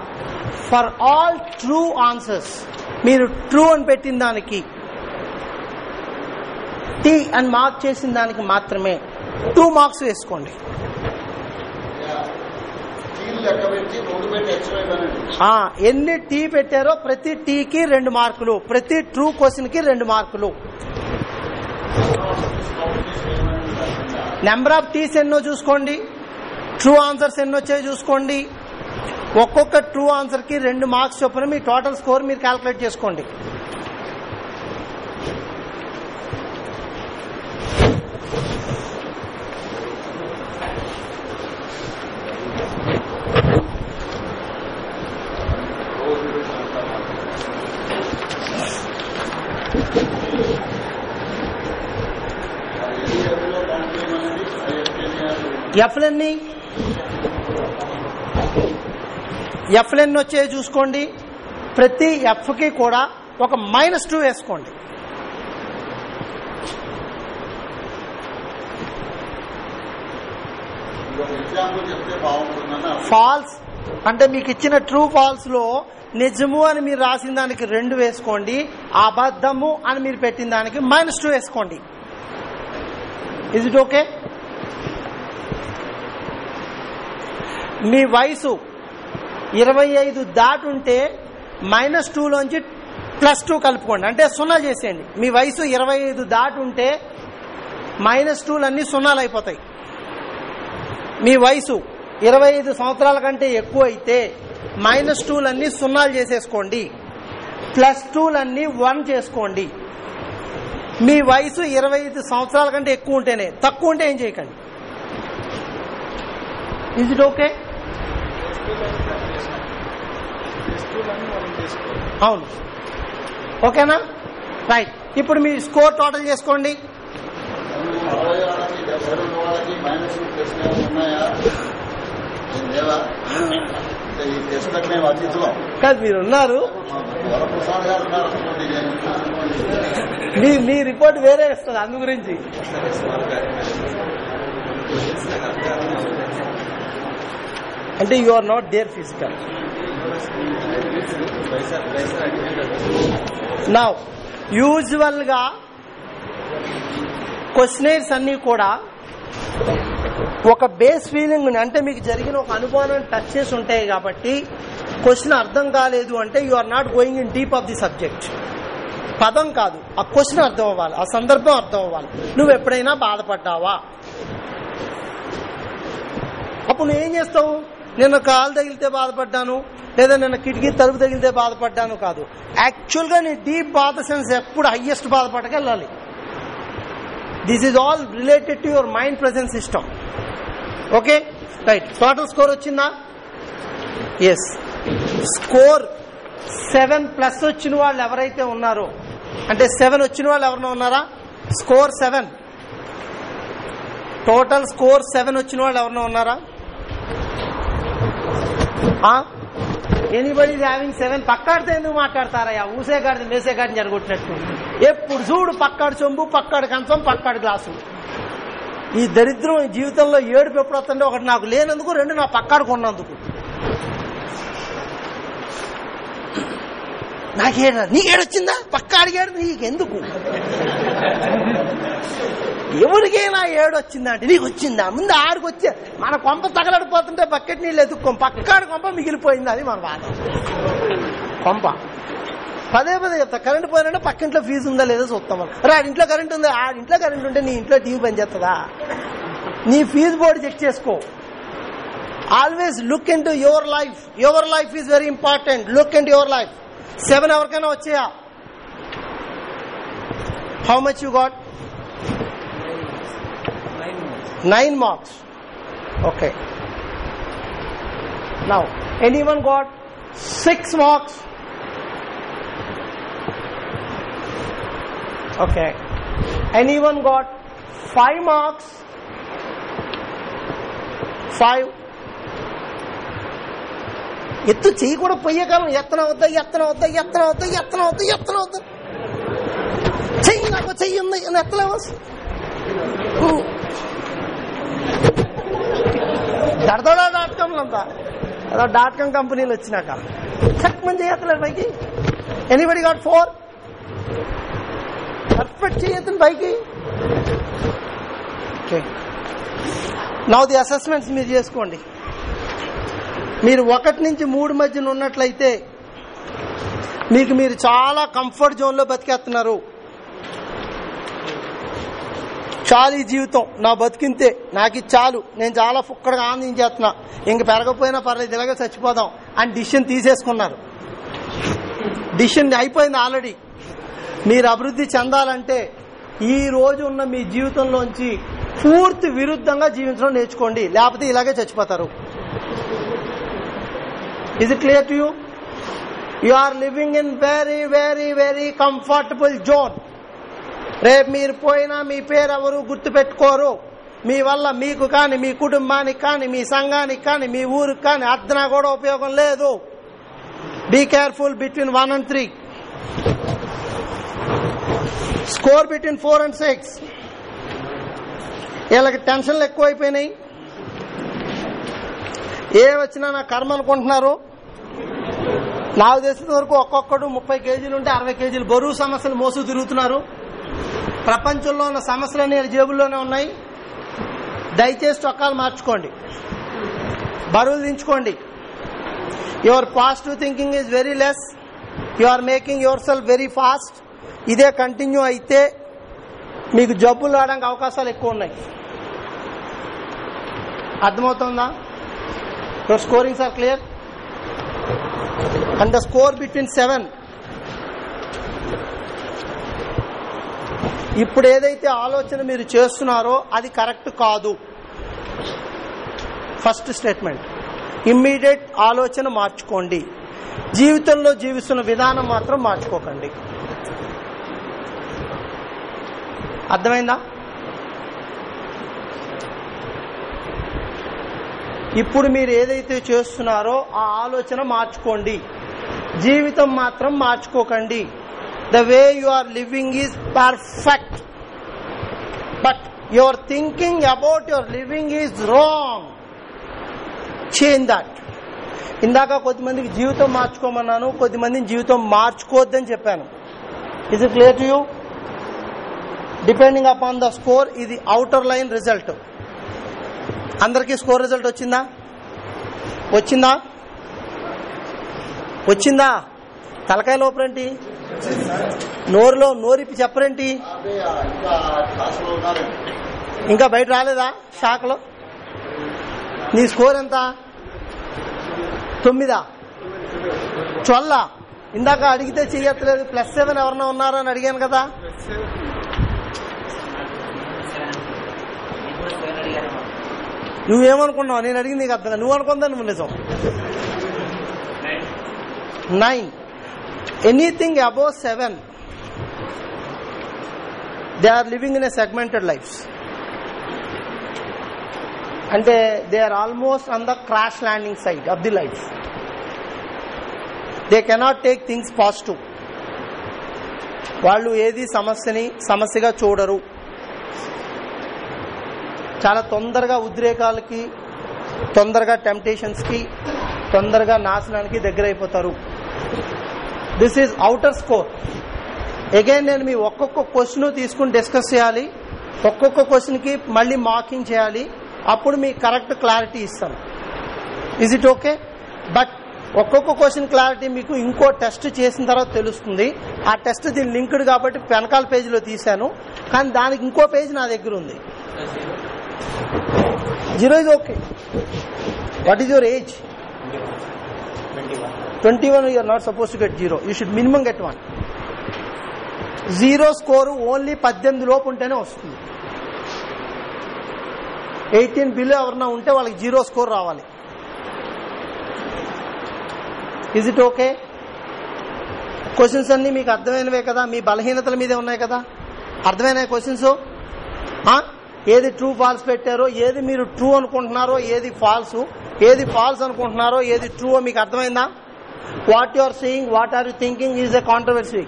For all true answers, మీరు ట్రూ అని పెట్టిన దానికి టీ అని మార్క్ చేసిన దానికి మాత్రమే టూ మార్క్స్ వేసుకోండి కీలు లెక్క పెట్టి రోడ్డు పెట్టి ఎక్స్ట్రా ఇవ్వనండి ఆ, ఎన్ని టీ పెట్టారో ప్రతి టీకి రెండు మార్కులు ప్రతి ట్రూ క్వశ్చన్కి రెండు మార్కులు. నెంబర్ ఆఫ్ టీస్ ఎన్నో చూసుకోండి ట్రూ ఆన్సర్స్ ఎన్నో వచ్చాయో చూసుకోండి. ఒక్కొక్క ట్రూ ఆన్సర్కి రెండు మార్క్స్ చొప్పున మీ టోటల్ స్కోర్ మీరు క్యాల్కులేట్ చేసుకోండి. ఎఫ్లెన్ని ఎఫ్ఎన్ వచ్చేవి చూసుకోండి. ప్రతి ఎఫ్కి కూడా ఒక మైనస్ టూ వేసుకోండి. ఫాల్స్ అంటే మీకు ఇచ్చిన ట్రూ ఫాల్స్లో నిజము అని మీరు రాసిన దానికి రెండు వేసుకోండి. అబద్ధము అని మీరు పెట్టిన దానికి మైనస్ టూ వేసుకోండి. ఇజ్ ఇట్ ఓకే మీ వయసు ఇరవై ఐదు దాటుంటే మైనస్ టూలోంచి ప్లస్ టూ కలుపుకోండి. అంటే సున్నా చేసేయండి. మీ వయసు ఇరవై ఐదు దాటుంటే మైనస్ టూలు అన్ని సున్నాలు అయిపోతాయి. మీ వయసు ఇరవై ఐదు సంవత్సరాల కంటే ఎక్కువ అయితే మైనస్ టూలన్నీ సున్నాలు చేసేసుకోండి. ప్లస్ టూలన్నీ వన్ చేసుకోండి. మీ వయసు ఇరవై ఐదు సంవత్సరాల కంటే ఎక్కువ ఉంటేనే తక్కువ ఉంటే ఏం చేయకండి. ఇజ్ ఇట్ ఓకే అవును. ఓకేనా? రైట్. ఇప్పుడు మీ స్కోర్ టోటల్ చేసుకోండి. కాదు మీరు ఉన్నారు. మీ మీ రిపోర్ట్ వేరే ఇస్తుంది అందు గురించి. అంటే you are not there physical నా యూజువల్గా క్వశ్చనర్స్ అన్ని కూడా ఒక బేస్ ఫీలింగ్ అంటే మీకు జరిగిన ఒక అనుభవాన్ని టచ్ చేసి ఉంటాయి కాబట్టి క్వశ్చన్ అర్థం కాలేదు అంటే you are not going in deep of the subject పదం కాదు. ఆ క్వశ్చన్ అర్థం అవ్వాలి. ఆ సందర్భం అర్థం అవ్వాలి. నువ్వు ఎప్పుడైనా బాధపడ్డావా? అప్పుడు నువ్వు ఏం చేస్తావు? నిన్న కాలు తగిలితే బాధపడ్డాను లేదా నిన్న కిటికీ తలుపు తగిలితే బాధపడ్డాను కాదు. యాక్చువల్గా నీ డీప్ బాధ సెన్స్ ఎప్పుడు హయ్యెస్ట్ బాధపడక వెళ్ళాలి. This is all related to your mind present system okay right total score వచ్చిందా? ఎస్ స్కోర్ సెవెన్ ప్లస్ వచ్చిన వాళ్ళు ఎవరైతే ఉన్నారో అంటే సెవెన్ వచ్చిన వాళ్ళు ఎవరైనా ఉన్నారా? Score seven total score seven వచ్చిన వాళ్ళు ఎవరైనా ఉన్నారా? ఎనీబడి హ్యావింగ్ సెవెన్ పక్కాడితే ఎందుకు మాట్లాడతారయ్యా? ఊసేగాడిది మేసేగాడిని జరగొట్టినట్టు. ఎప్పుడు చూడు పక్కాడు చెంబు పక్కాడు కంచం పక్కాడు గ్లాసు. ఈ దరిద్రం ఈ జీవితంలో ఏడుపు ఎప్పుడు వస్తుంటే ఒకటి నాకు లేనందుకు రెండు నా పక్కాడు కొన్నందుకు నాకేడ నీకేడొచ్చిందా? పక్కాడికి ఏడు నీకెందుకు? ఎవరికైనా ఏడొచ్చిందా అంటే నీకు వచ్చిందా ముందు ఆడికి వచ్చే మన కొంప తగలడిపోతుంటే బకెట్ నీళ్ళు ఎదుక్కోం పక్కాడి కొంప మిగిలిపోయింది అది మన బాధ. కొంప. పదే పదే చెప్తా కరెంట్ పోయినా పక్కింట్లో ఫీజు ఉందా లేదో చూస్తాం రా ఇంట్లో కరెంట్ ఉందా? ఆ ఇంట్లో కరెంట్ ఉంటే నీ ఇంట్లో టీవీ పనిచేస్తుందా? నీ ఫీజు బోర్డు చెక్ చేసుకో. Always look in your life your life is very important look in your life seven ఎవరికైనా వచ్చాయా how much you got nine marks. Okay. Now, anyone got six marks? Okay. Anyone got five marks? Five. ఎత్తు చెయ్యి కూడా పోయే కాలం ఎత్తన వద్దా ఎత్తన వద్దా ఎత్తన వద్దా ఎత్తన వద్దా ఎత్తన వద్దా. చెయ్యి నాకు చెయ్యి ఉంది ఎత్తలేవా దడదడా డాట్ కామ్లు అంతా అదో డాట్ కామ్ కంపెనీలు వచ్చినాక. చెక్ మంది చేయట్లేదు పైకి. ఎనీబడి గాట్ ఫోర్ పర్ఫెక్ట్ చేయొద్దు పైకి. నవ్ ది అసెస్మెంట్స్ మీరు చేసుకోండి. మీరు ఒకటి నుంచి మూడు మధ్యన ఉన్నట్లయితే మీకు మీరు చాలా కంఫర్ట్ జోన్లో బతికేస్తున్నారు. చాలు ఈ జీవితం. నా బతికింతే నాకు చాలు. నేను చాలా ఫుక్కడగా ఆనందించేస్తున్నా ఇంక పెరగపోయినా పర్లేదు ఇలాగే చచ్చిపోదాం అని డిసిషన్ తీసేసుకున్నారు. డిసిషన్ అయిపోయింది ఆల్రెడీ మీరు అభివృద్ధి చెందాలంటే ఈ రోజు ఉన్న మీ జీవితంలోంచి పూర్తి విరుద్ధంగా జీవించడం నేర్చుకోండి. లేకపోతే ఇలాగే చచ్చిపోతారు. Is it clear to you you are living in very very very comfortable zone రేపు మీరు పోయినా మీ పేరు ఎవరు గుర్తు పెట్టుకోరు మీ వల్ల మీకు కానీ మీ కుటుంబానికి కానీ మీ సంఘానికి కానీ మీ ఊరికి కానీ అర్థనా కూడా ఉపయోగం లేదు. Be careful between one and three score between four and six వీళ్ళకి టెన్షన్లు ఎక్కువైపోయినాయి. ఏ వచ్చినా నా కర్మ అనుకుంటున్నారు? నాకు తెలిసిన వరకు ఒక్కొక్కడు ముప్పై కేజీలు ఉంటే అరవై కేజీలు బరువు సమస్యలు మోసు తిరుగుతున్నారు. ప్రపంచంలో ఉన్న సమస్యలన్నీ వీళ్ళ జేబుల్లోనే ఉన్నాయి. దయచేసి చొక్కాలు మార్చుకోండి. బరువులు దించుకోండి. Your positive thinking is very less you are making yourself very fast ఇదే కంటిన్యూ అయితే మీకు జబ్బులు రావడానికి అవకాశాలు ఎక్కువ ఉన్నాయి. అర్థమవుతుందా? Your scorings are clear and the score between seven ఇప్పుడు ఏదైతే ఆలోచన మీరు చేస్తున్నారో అది కరెక్ట్ కాదు. ఫస్ట్ స్టేట్మెంట్ ఇమ్మీడియట్ ఆలోచన మార్చుకోండి. జీవితంలో జీవిస్తున్న విధానం మాత్రం మార్చుకోకండి. అర్థమైందా? ఇప్పుడు మీరు ఏదైతే చేస్తున్నారో ఆ ఆలోచన మార్చుకోండి. జీవితం మాత్రం మార్చుకోకండి. The way you are living is perfect but your thinking about your living is wrong change that ఇందాక కొద్దిమందికి జీవితం మార్చుకోమన్నాను కొద్దిమందిని జీవితం మార్చుకోవద్దని చెప్పాను. ఇది clear to you depending upon the score ఇది అవుటర్ లైన్ రిజల్ట్ అందరికీ స్కోర్ రిజల్ట్ వచ్చిందా? వచ్చిందా? వచ్చిందా? తలకాయ లోపలేంటి నోరులో నోరిప్పి చెప్పరేంటి? ఇంకా బయట రాలేదా షాక్లో నీ స్కోర్ ఎంత? తొమ్మిదా? చొల్ల? ఇందాక అడిగితే చెయ్యట్లేదు ప్లస్ సెవెన్ ఎవరన్నా ఉన్నారా అని అడిగాను కదా. నువ్వేమనుకున్నావు? నేను అడిగింది నీకు అర్థం నువ్వు అనుకుందా నువ్వు నిజం. Nine anything above seven they are living in a segmented lifes అంటే they are almost on the crash landing side of the life they cannot take things positive వాళ్ళు ఏది సమస్యని సమస్యగా చూడరు. చాలా తొందరగా ఉద్రేకాలకి తొందరగా టెంప్టేషన్స్కి తొందరగా నాశనానికి దగ్గర అయిపోతారు this is outer score again నేను మీ ఒక్కొక్క క్వశ్చన్ తీసుకుని డిస్కస్ చేయాలి. ఒక్కొక్క క్వశ్చన్కి మళ్ళీ మార్కింగ్ చేయాలి. అప్పుడు మీకు కరెక్ట్ క్లారిటీ ఇస్తాను. ఇజ్ ఇట్ ఓకే బట్ ఒక్కొక్క క్వశ్చన్ క్లారిటీ మీకు ఇంకో టెస్ట్ చేసిన తర్వాత తెలుస్తుంది. ఆ టెస్ట్ దీని లింక్డ్ కాబట్టి వెనకాల పేజీలో తీశాను. కానీ దానికి ఇంకో పేజ్ నా దగ్గర ఉంది. Zero is okay what is your age twenty one you're not suppose to get zero you should minimum get one zero score only పద్దెనిమిది లోపు ఉంటేనే వస్తుంది. ఎయిటీన్ బిలో ఎవరన్నా ఉంటే వాళ్ళకి జీరో స్కోర్ రావాలి. ఇజ్ ఇట్ ఓకే క్వశ్చన్స్ అన్ని మీకు అర్థమైనవే కదా? మీ బలహీనతల మీదే ఉన్నాయి కదా? అర్థమైన క్వశ్చన్స్ ఏది ట్రూ ఫాల్స్ పెట్టారో ఏది మీరు ట్రూ అనుకుంటున్నారో ఏది ఫాల్స్ ఏది ఫాల్స్ అనుకుంటున్నారో ఏది ట్రూ మీకు అర్థమైందా? What you are seeing what are you thinking is a controversy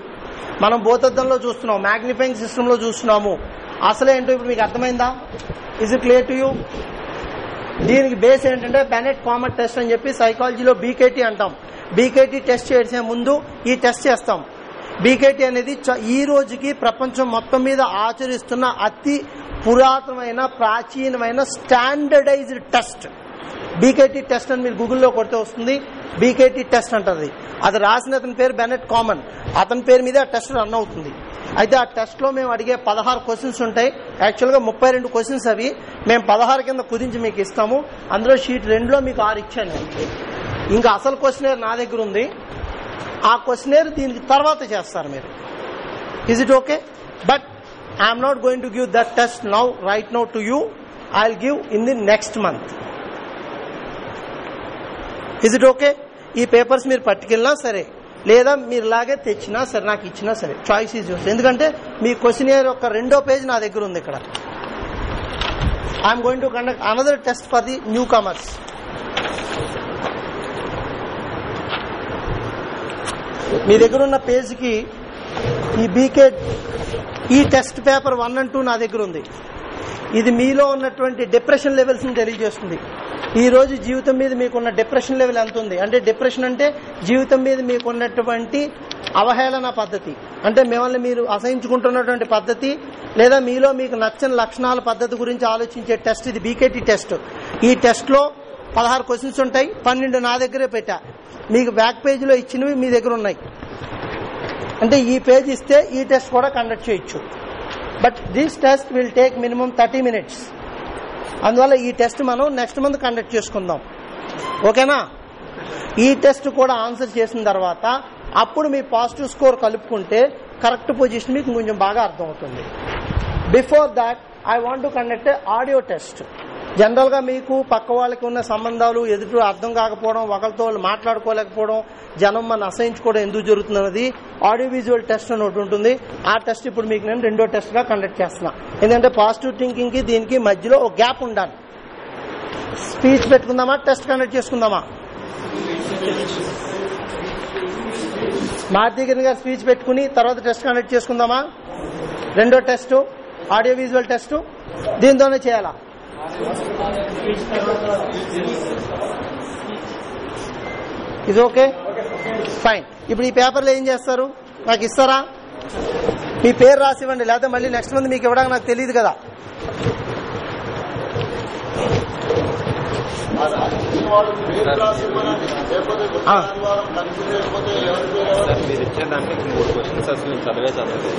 మనం భూతద్దంలో చూస్తున్నాం మ్యాగ్నిఫైయింగ్ సిస్టమ్లో చూస్తున్నాము అసలేంటో ఇప్పుడు మీకు అర్థమైందా? Is it clear to you దీనికి బేస్ ఏంటంటే బెనెట్ కామన్ టెస్ట్ అని చెప్పి సైకాలజీలో బీకేటీ అంటాం. బీకేటీ టెస్ట్ చేసే ముందు ఈ టెస్ట్ చేస్తాం. బీకేటీ అనేది చ- ఈ రోజుకి ప్రపంచం మొత్తం మీద ఆచరిస్తున్న అతి పురాతనమైన ప్రాచీనమైన స్టాండర్డైజ్డ్ టెస్ట్ బీకేటీ టెస్ట్ అని మీరు గూగుల్లో కొడితే వస్తుంది. బీకేటీ టెస్ట్ అంటది. అది రాసిన అతని పేరు బెనెట్ కామన్. అతని పేరు మీద ఆ టెస్ట్ రన్ అవుతుంది. అయితే ఆ టెస్ట్లో మేము అడిగే పదహారు క్వశ్చన్స్ ఉంటాయి. యాక్చువల్గా ముప్పై రెండు క్వశ్చన్స్ అవి. మేము పదహారు కింద కుదించి మీకు ఇస్తాము. అందులో షీట్ రెండులో మీకు ఆరు ఇచ్చాను. ఇంకా అసలు క్వశ్చనేర్ నా దగ్గర ఉంది. ఆ క్వశ్చనేర్ దీనికి తర్వాత చేస్తారు మీరు. Is it okay but I'm not going to give that test now right now to you I will give in the next month is it okay ఈ పేపర్స్ మీరు పట్టుకెళ్ళినా సరే లేదా మీరు లాగే తెచ్చినా సరే నాకు ఇచ్చినా సరే చాయిస్ ఈజ్ యూస్ ఎందుకంటే మీ క్వశ్చన్ యొక్క రెండో పేజ్ నా దగ్గర ఉంది ఇక్కడ. I'm going to conduct another test for the new comers మీ దగ్గర ఉన్న పేజ్కి ఈ బీకే ఈ test paper one and two నా దగ్గర ఉంది. ఇది మీలో ఉన్నటువంటి డిప్రెషన్ లెవెల్స్ని తెలియజేస్తుంది. ఈ రోజు జీవితం మీద మీకున్న డిప్రెషన్ లెవెల్ ఎంత ఉంది? అంటే డిప్రెషన్ అంటే జీవితం మీద మీకున్నటువంటి అవహేళన పద్ధతి. అంటే మిమ్మల్ని మీరు అసహించుకుంటున్నటువంటి పద్ధతి లేదా మీలో మీకు నచ్చని లక్షణాల పద్ధతి గురించి ఆలోచించే టెస్ట్ ఇది బీకేటీ టెస్ట్ ఈ టెస్ట్లో పదహారు క్వశ్చన్స్ ఉంటాయి. పన్నెండు నా దగ్గరే పెట్టా. మీకు బ్యాక్ పేజీలో ఇచ్చినవి మీ దగ్గర ఉన్నాయి. అంటే ఈ పేజ్ ఇస్తే ఈ టెస్ట్ కూడా కండక్ట్ చేయొచ్చు. But this test will take minimum thirty minutes అందువల్ల ఈ టెస్ట్ మనం నెక్స్ట్ మంత్ కండక్ట్ చేసుకుందాం. ఓకేనా? ఈ టెస్ట్ కూడా ఆన్సర్ చేసిన తర్వాత అప్పుడు మీ పాజిటివ్ స్కోర్ కలుపుకుంటే కరెక్ట్ పొజిషన్ మీకు కొంచెం బాగా అర్థమవుతుంది. Before that I want to conduct audio test జనరల్గా మీకు పక్క వాళ్ళకి ఉన్న సంబంధాలు ఎదుటి అర్థం కాకపోవడం ఒకరితో వాళ్ళు మాట్లాడుకోలేకపోవడం జనం మన అసహించుకోవడం ఎందుకు జరుగుతున్నది ఆడియో విజువల్ టెస్ట్ అని ఒకటి ఉంటుంది. ఆ టెస్ట్ ఇప్పుడు మీకు నేను రెండో టెస్ట్గా కండక్ట్ చేస్తున్నా. ఎందుకంటే పాజిటివ్ థింకింగ్కి దీనికి మధ్యలో ఒక గ్యాప్ ఉండాలి. స్పీచ్ పెట్టుకుందామా? టెస్ట్ కండక్ట్ చేసుకుందామా? మార్తీగిరి గారు స్పీచ్ పెట్టుకుని తర్వాత టెస్ట్ కండక్ట్ చేసుకుందామా? రెండో టెస్ట్ ఆడియో విజువల్ టెస్ట్ దీంతోనే చేయాలా? ఇది ఓకే ఫైన్ ఇప్పుడు ఈ పేపర్లో ఏం చేస్తారు? నాకు ఇస్తారా? మీ పేరు రాసి ఇవ్వండి లేకపోతే మళ్ళీ నెక్స్ట్ మంత్ మీకు ఇవ్వడానికి నాకు తెలియదు కదా. మీరు మూడు క్వశ్చన్స్ అసలు చదివే చదవలేదు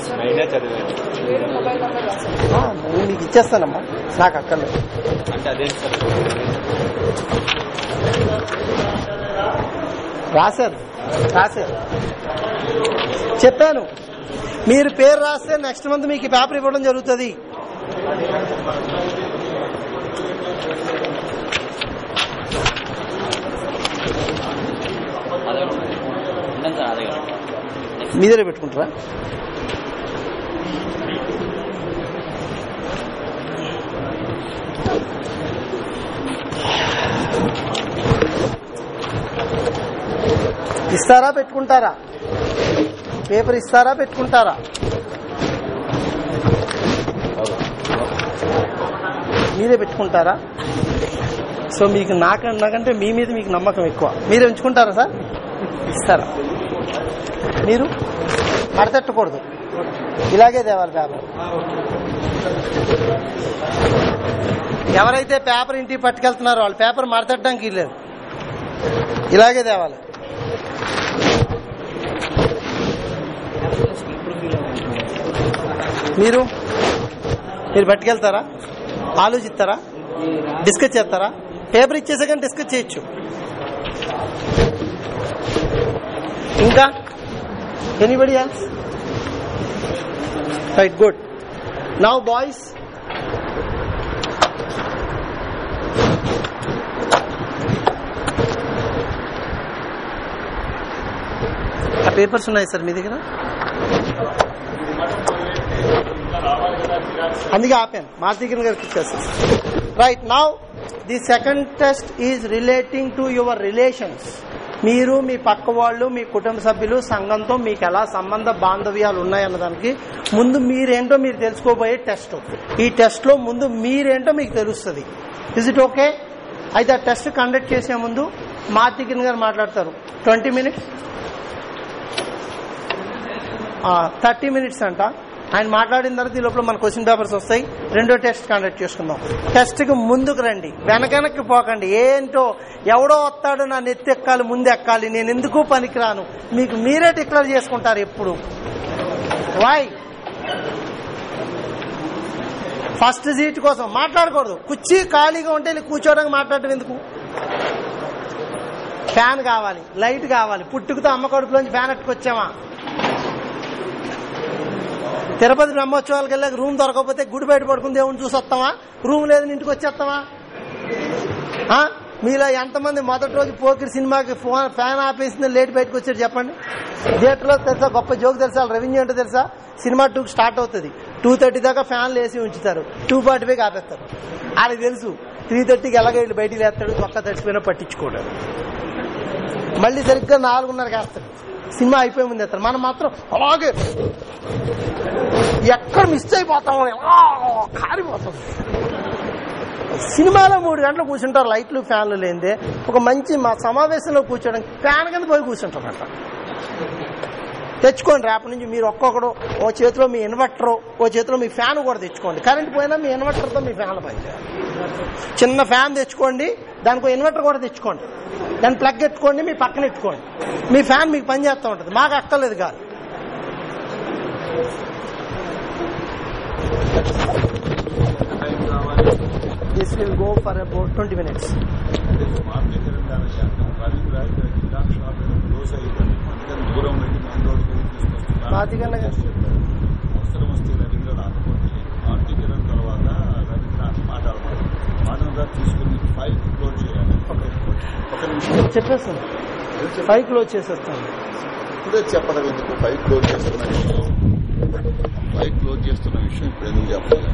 చదివాను నేను మీకు ఇచ్చేస్తానమ్మా. నాకు అక్కర్లేదు. అంటే సార్. రాశారు. రాశారు. చెప్పాను. మీరు పేరు రాస్తే నెక్స్ట్ మంత్ మీకు పేపర్ ఇవ్వడం జరుగుతుంది. మీ దగ్గర పెట్టుకుంటారా? ఇస్తారా పెట్టుకుంటారా? పేపర్ ఇస్తారా పెట్టుకుంటారా? మీరే పెట్టుకుంటారా? సో మీకు నాక నాకంటే మీ మీద మీకు నమ్మకం ఎక్కువ. మీరే ఉంచుకుంటారా సార్? ఇస్తారా? మీరు? మడతెట్టకూడదు. ఇలాగే తేవాలి పేపర్. ఎవరైతే పేపర్ ఇంటికి పట్టుకెళ్తున్నారో వాళ్ళు పేపర్ మడతెట్టడానికి లేదు ఇలాగే తేవాలి. మీరు? మీరు పట్టుకెళ్తారా? ఆలోచిస్తారా? డిస్కస్ చేస్తారా? పేపర్ ఇచ్చేసాక డిస్కస్ చేయొచ్చు. ఇంకా? Anybody else right good now boys ఆ పేపర్స్ ఉన్నాయి సార్ మీ దగ్గర? అందుకే ఆపాను. మార్తీకిరణ్ గారికి ఇచ్చేస్తాను right now the second test is relating to your relations మీరు మీ పక్క వాళ్ళు మీ కుటుంబ సభ్యులు సంఘంతో మీకు ఎలా సంబంధ బాంధవ్యాలు ఉన్నాయన్న దానికి ముందు మీరేంటో మీరు తెలుసుకోబోయే టెస్ట్. ఈ టెస్ట్లో ముందు మీరేంటో మీకు తెలుస్తుంది. ఇజ్ ఇట్ ఓకే అయితే ఆ టెస్ట్ కండక్ట్ చేసే ముందు మార్తికిన్ గారు మాట్లాడతారు. Twenty minutes? థర్టీ మినిట్స్ అంట. ఆయన మాట్లాడిన తర్వాత ఈ లోపల మన క్వశ్చన్ పేపర్స్ వస్తాయి. రెండో టెస్ట్ కండక్ట్ చేసుకుందాం. టెస్ట్కి ముందుకు రండి. వెనకనక్కి పోకండి. ఏంటో? ఎవడో వస్తాడు నా నెత్తి ఎక్కాలి ముందు ఎక్కాలి. నేను ఎందుకు పనికిరాను? మీకు మీరే డిక్లేర్ చేసుకుంటారు ఎప్పుడు. వాయ్ ఫస్ట్ సీట్ కోసం. మాట్లాడకూడదు. కుర్చీ ఖాళీగా ఉంటే నీకు కూర్చోవడానికి మాట్లాడటం ఎందుకు? ఫ్యాన్ కావాలి. లైట్ కావాలి. పుట్టుకతో అమ్మ కడుపులోంచి ఫ్యాన్ ఎట్టుకొచ్చామా? తిరుపతి బ్రహ్మోత్సవాలకు వెళ్ళాక రూమ్ దొరకకపోతే గుడి బయట పడుకుని దేవుని చూసొస్తావా? రూమ్ లేదని ఇంటికి వచ్చేస్తావా? మీలో ఎంతమంది మొదటి రోజు పోకిరి సినిమాకి ఫోన్ ఫ్యాన్ ఆపేసింది లేట్ బయటకు వచ్చారు చెప్పండి. థియేటర్లో తెలుసా గొప్ప జోక్ తెలుసా? రెవెన్యూ అంటే తెలుసా? సినిమా టూకి స్టార్ట్ అవుతుంది. టూ థర్టీ దాకా ఫ్యాన్లు వేసి ఉంచుతారు. టూ ఫార్టీ ఫైవ్ ఆపేస్తారు. వాళ్ళకి తెలుసు. త్రీ థర్టీకి ఎలాగ వీళ్ళు బయటికి లేస్తాడు ఒక్క తడిచిపోయినా పట్టించుకోడు. మళ్ళీ సరిగ్గా నాలుగున్నరకి వేస్తాడు. సినిమా అయిపోయి ముందు వేస్తారు మనం మాత్రం అలాగే ఎక్కడ మిస్ అయిపోతాం ఎలా కారిపోతాం. సినిమాలో మూడు గంటలు కూర్చుంటారు లైట్లు ఫ్యాన్లు లేనిదే. ఒక మంచి మా సమావేశంలో కూర్చోడానికి ఫ్యాన్ కింద పోయి కూర్చుంటారంట. తెచ్చుకోండి రేపటి నుంచి మీరు ఒక్కొక్కడు ఓ చేతిలో మీ ఇన్వర్టర్ ఓ చేతిలో మీ ఫ్యాన్ కూడా తెచ్చుకోండి. కరెంట్ పోయినా మీ ఇన్వర్టర్తో మీ ఫ్యాన్లు పనిచేయాలి. చిన్న ఫ్యాన్ తెచ్చుకోండి దానికి ఒక ఇన్వర్టర్ కూడా తెచ్చుకోండి. దాన్ని ప్లగ్ ఎట్టుకోండి మీ పక్కన ఎట్టుకోండి మీ ఫ్యాన్ మీకు పనిచేస్తూ ఉంటుంది. మాకు అక్కర్లేదు కాదు this will go for about twenty minutes దూరం వెళ్ళి మెయిన్ రోడ్డుకి వెళ్ళి తీసుకొస్తున్నారు పాతికన్నా అవసరం వస్తే రవీంద్ర రాకపోతే ఆర్టికల్ తర్వాత రవీంద్ర మాట్లాడతారు మాట్లాడదా తీసుకుని ఫైల్ క్లోజ్ చేయాలి ఒక నిమిషం చెప్పేస్తాను ఫైవ్ క్లోజ్ చేసేస్తాను ఇప్పుడే చెప్పడం ఎందుకు? ఫైవ్ క్లోజ్ చేస్తున్న విషయం. ఫైల్ క్లోజ్ చేస్తున్న విషయం ఇప్పుడు ఎందుకు చెప్పాలి